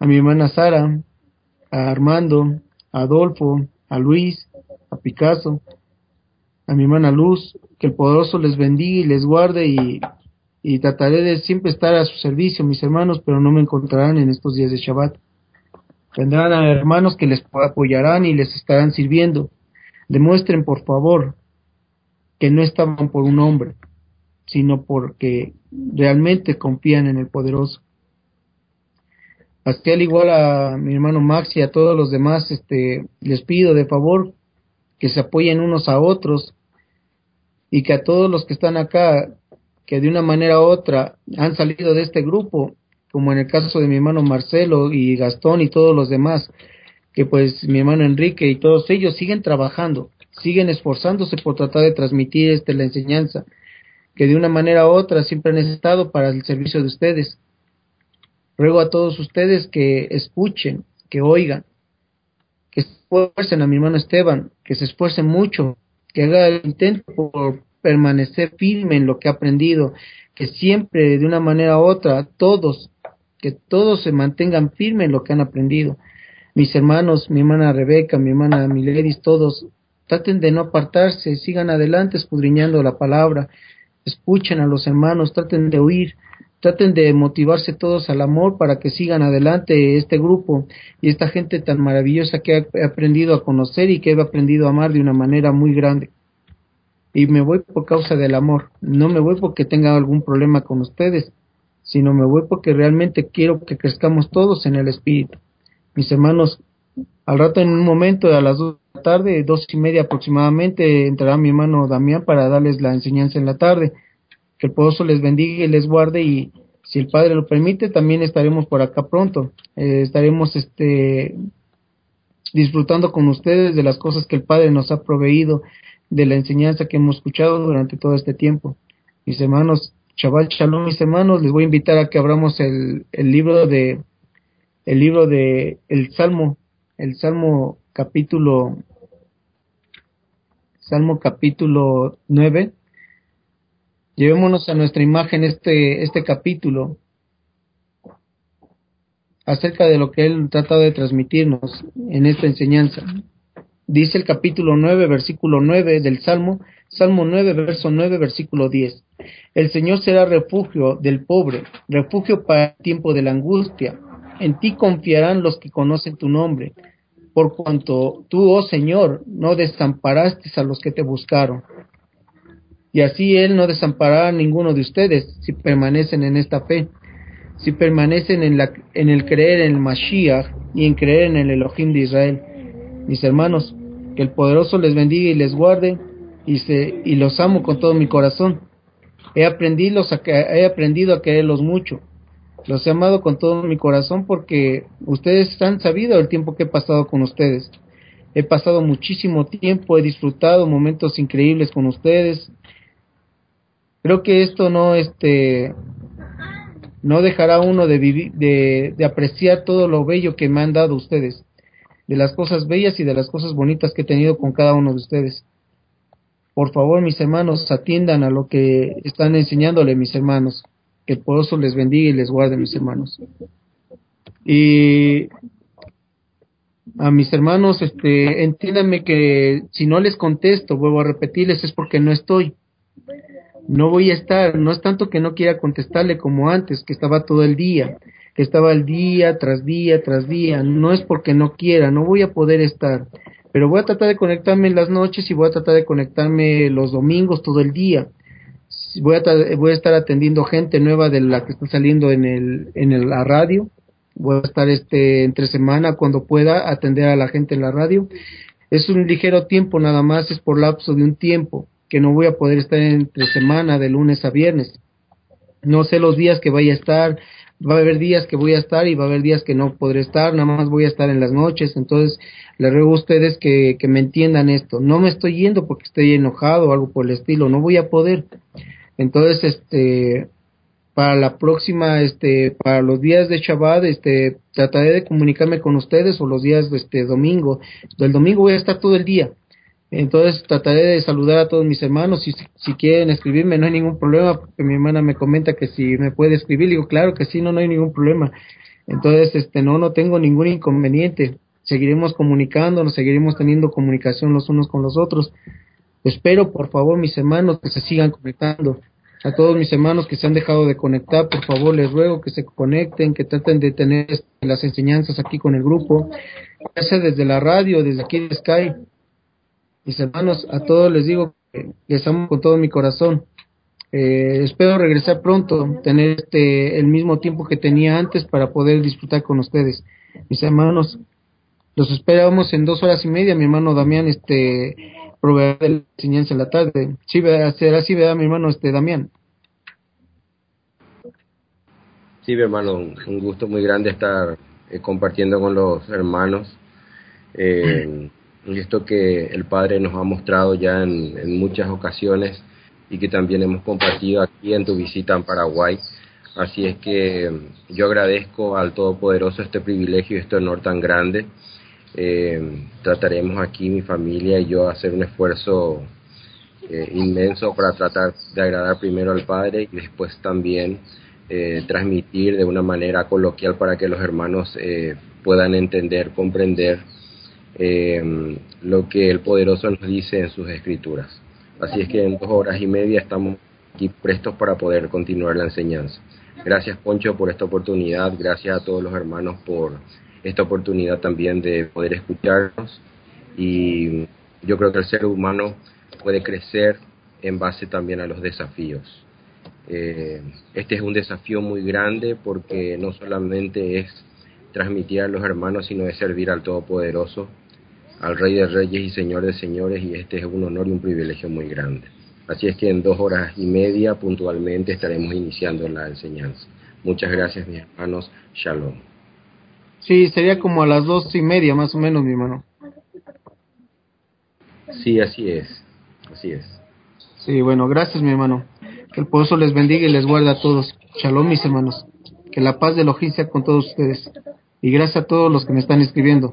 a mi hermana Sara, a Armando, a Adolfo, a Luis, a Picasso, a mi hermana Luz, que el poderoso les bendiga y les guarde y y trataré de siempre estar a su servicio, mis hermanos, pero no me encontrarán en estos días de Shabbat. Tendrán a hermanos que les apoyarán y les estarán sirviendo. Demuestren, por favor, que no estaban por un hombre, sino porque realmente confían en el poderoso. Así al igual a mi hermano Max y a todos los demás, este, les pido de favor que se apoyen unos a otros y que a todos los que están acá, que de una manera u otra han salido de este grupo, como en el caso de mi hermano Marcelo y Gastón y todos los demás, que pues mi hermano Enrique y todos ellos siguen trabajando, siguen esforzándose por tratar de transmitir este, la enseñanza, que de una manera u otra siempre han estado para el servicio de ustedes. Ruego a todos ustedes que escuchen, que oigan, que se esfuercen a mi hermano Esteban, que se esfuercen mucho, que haga el intento por permanecer firme en lo que ha aprendido, que siempre de una manera u otra todos, que todos se mantengan firmes en lo que han aprendido. Mis hermanos, mi hermana Rebeca, mi hermana Miledis, todos traten de no apartarse, sigan adelante escudriñando la palabra, escuchen a los hermanos, traten de oír, traten de motivarse todos al amor para que sigan adelante este grupo y esta gente tan maravillosa que he aprendido a conocer y que he aprendido a amar de una manera muy grande. Y me voy por causa del amor, no me voy porque tenga algún problema con ustedes, sino me voy porque realmente quiero que crezcamos todos en el espíritu. Mis hermanos, al rato en un momento, a las dos de la tarde, dos y media aproximadamente, entrará mi hermano Damián para darles la enseñanza en la tarde. Que el poderoso les bendiga y les guarde y si el Padre lo permite, también estaremos por acá pronto. Eh, estaremos este disfrutando con ustedes de las cosas que el Padre nos ha proveído, de la enseñanza que hemos escuchado durante todo este tiempo. Mis hermanos, Chaval Shalom, mis hermanos, les voy a invitar a que abramos el, el libro de el libro de el Salmo, el Salmo capítulo Salmo capítulo 9. Llevémonos a nuestra imagen este este capítulo acerca de lo que él tratado de transmitirnos en esta enseñanza. Dice el capítulo 9, versículo 9 del Salmo, Salmo 9, verso 9, versículo 10. El Señor será refugio del pobre, refugio para el tiempo de la angustia. En ti confiarán los que conocen tu nombre, por cuanto tú, oh Señor, no desamparaste a los que te buscaron. Y así Él no desamparará a ninguno de ustedes si permanecen en esta fe, si permanecen en, la, en el creer en el Mashiach y en creer en el Elohim de Israel. Mis hermanos, que el poderoso les bendiga y les guarde, y, se, y los amo con todo mi corazón. He aprendido, a, he aprendido a quererlos mucho. Los he amado con todo mi corazón porque ustedes han sabido el tiempo que he pasado con ustedes. He pasado muchísimo tiempo, he disfrutado momentos increíbles con ustedes. Creo que esto no, este, no dejará uno de, vivir, de, de apreciar todo lo bello que me han dado ustedes de las cosas bellas y de las cosas bonitas que he tenido con cada uno de ustedes. Por favor, mis hermanos, atiendan a lo que están enseñándole mis hermanos. Que el poderoso les bendiga y les guarde, mis hermanos. Y a mis hermanos, este, entiéndanme que si no les contesto, vuelvo a repetirles, es porque no estoy. No voy a estar, no es tanto que no quiera contestarle como antes, que estaba todo el día que estaba el día tras día tras día. No es porque no quiera, no voy a poder estar, pero voy a tratar de conectarme en las noches y voy a tratar de conectarme los domingos todo el día. Voy a, voy a estar atendiendo gente nueva de la que está saliendo en el en la radio. Voy a estar este entre semana cuando pueda atender a la gente en la radio. Es un ligero tiempo nada más, es por lapso de un tiempo que no voy a poder estar entre semana de lunes a viernes. No sé los días que vaya a estar, va a haber días que voy a estar y va a haber días que no podré estar, nada más voy a estar en las noches, entonces les ruego a ustedes que, que me entiendan esto, no me estoy yendo porque estoy enojado o algo por el estilo, no voy a poder, entonces este para la próxima este para los días de Shabbat este trataré de comunicarme con ustedes o los días este domingo. El domingo voy a estar todo el día entonces trataré de saludar a todos mis hermanos. y si quieren escribirme, no hay ningún problema, porque mi hermana me comenta que si me puede escribir. digo, claro que sí, no, no hay ningún problema. Entonces, este, no, no tengo ningún inconveniente. Seguiremos comunicándonos, seguiremos teniendo comunicación los unos con los otros. Espero, por favor, mis hermanos, que se sigan conectando. a todos mis hermanos que se han dejado de conectar, por favor les ruego que se conecten, que traten de tener las enseñanzas aquí con el grupo, ya sea desde la radio, desde aquí de Sky. Mis hermanos, a todos les digo que les amo con todo mi corazón. Eh, espero regresar pronto, tener este, el mismo tiempo que tenía antes para poder disfrutar con ustedes. Mis hermanos, los esperamos en dos horas y media, mi hermano Damián, este, proveedor de la enseñanza en la tarde. Sí, será así, ¿verdad, mi hermano este, Damián? Sí, mi hermano, un gusto muy grande estar eh, compartiendo con los hermanos eh, esto que el Padre nos ha mostrado ya en, muchas ocasiones y que también hemos compartido aquí en tu visita en Paraguay. Así es que yo agradezco al Todopoderoso este privilegio y este honor tan grande eh, trataremos aquí mi familia y yo hacer un esfuerzo eh, inmenso para tratar de agradar primero al Padre y después también eh, transmitir de una manera coloquial para que los hermanos eh, puedan entender, comprender lo que el poderoso nos dice en sus escrituras. Así es que en dos horas y media estamos aquí prestos para poder continuar la enseñanza. Gracias Poncho por esta oportunidad, gracias a todos los hermanos por esta oportunidad también de poder escucharnos y yo creo que el ser humano puede crecer en base también a los desafíos. Eh, este es un desafío muy grande porque no solamente es transmitir a los hermanos, sino es servir al Todopoderoso, al Rey de Reyes y Señor de Señores, y este es un honor y un privilegio muy grande. Así es que en dos horas y media puntualmente estaremos iniciando la enseñanza. Muchas gracias, mis hermanos. Shalom. Sí, sería como a las dos y media más o menos, mi hermano. Sí, así es, así es. Sí, bueno, gracias mi hermano. Que el pozo les bendiga y les guarde a todos. Shalom mis hermanos. Que la paz de Elohim sea con todos ustedes. Y gracias a todos los que me están escribiendo.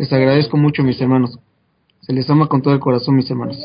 Les agradezco mucho mis hermanos. Se les ama con todo el corazón mis hermanos.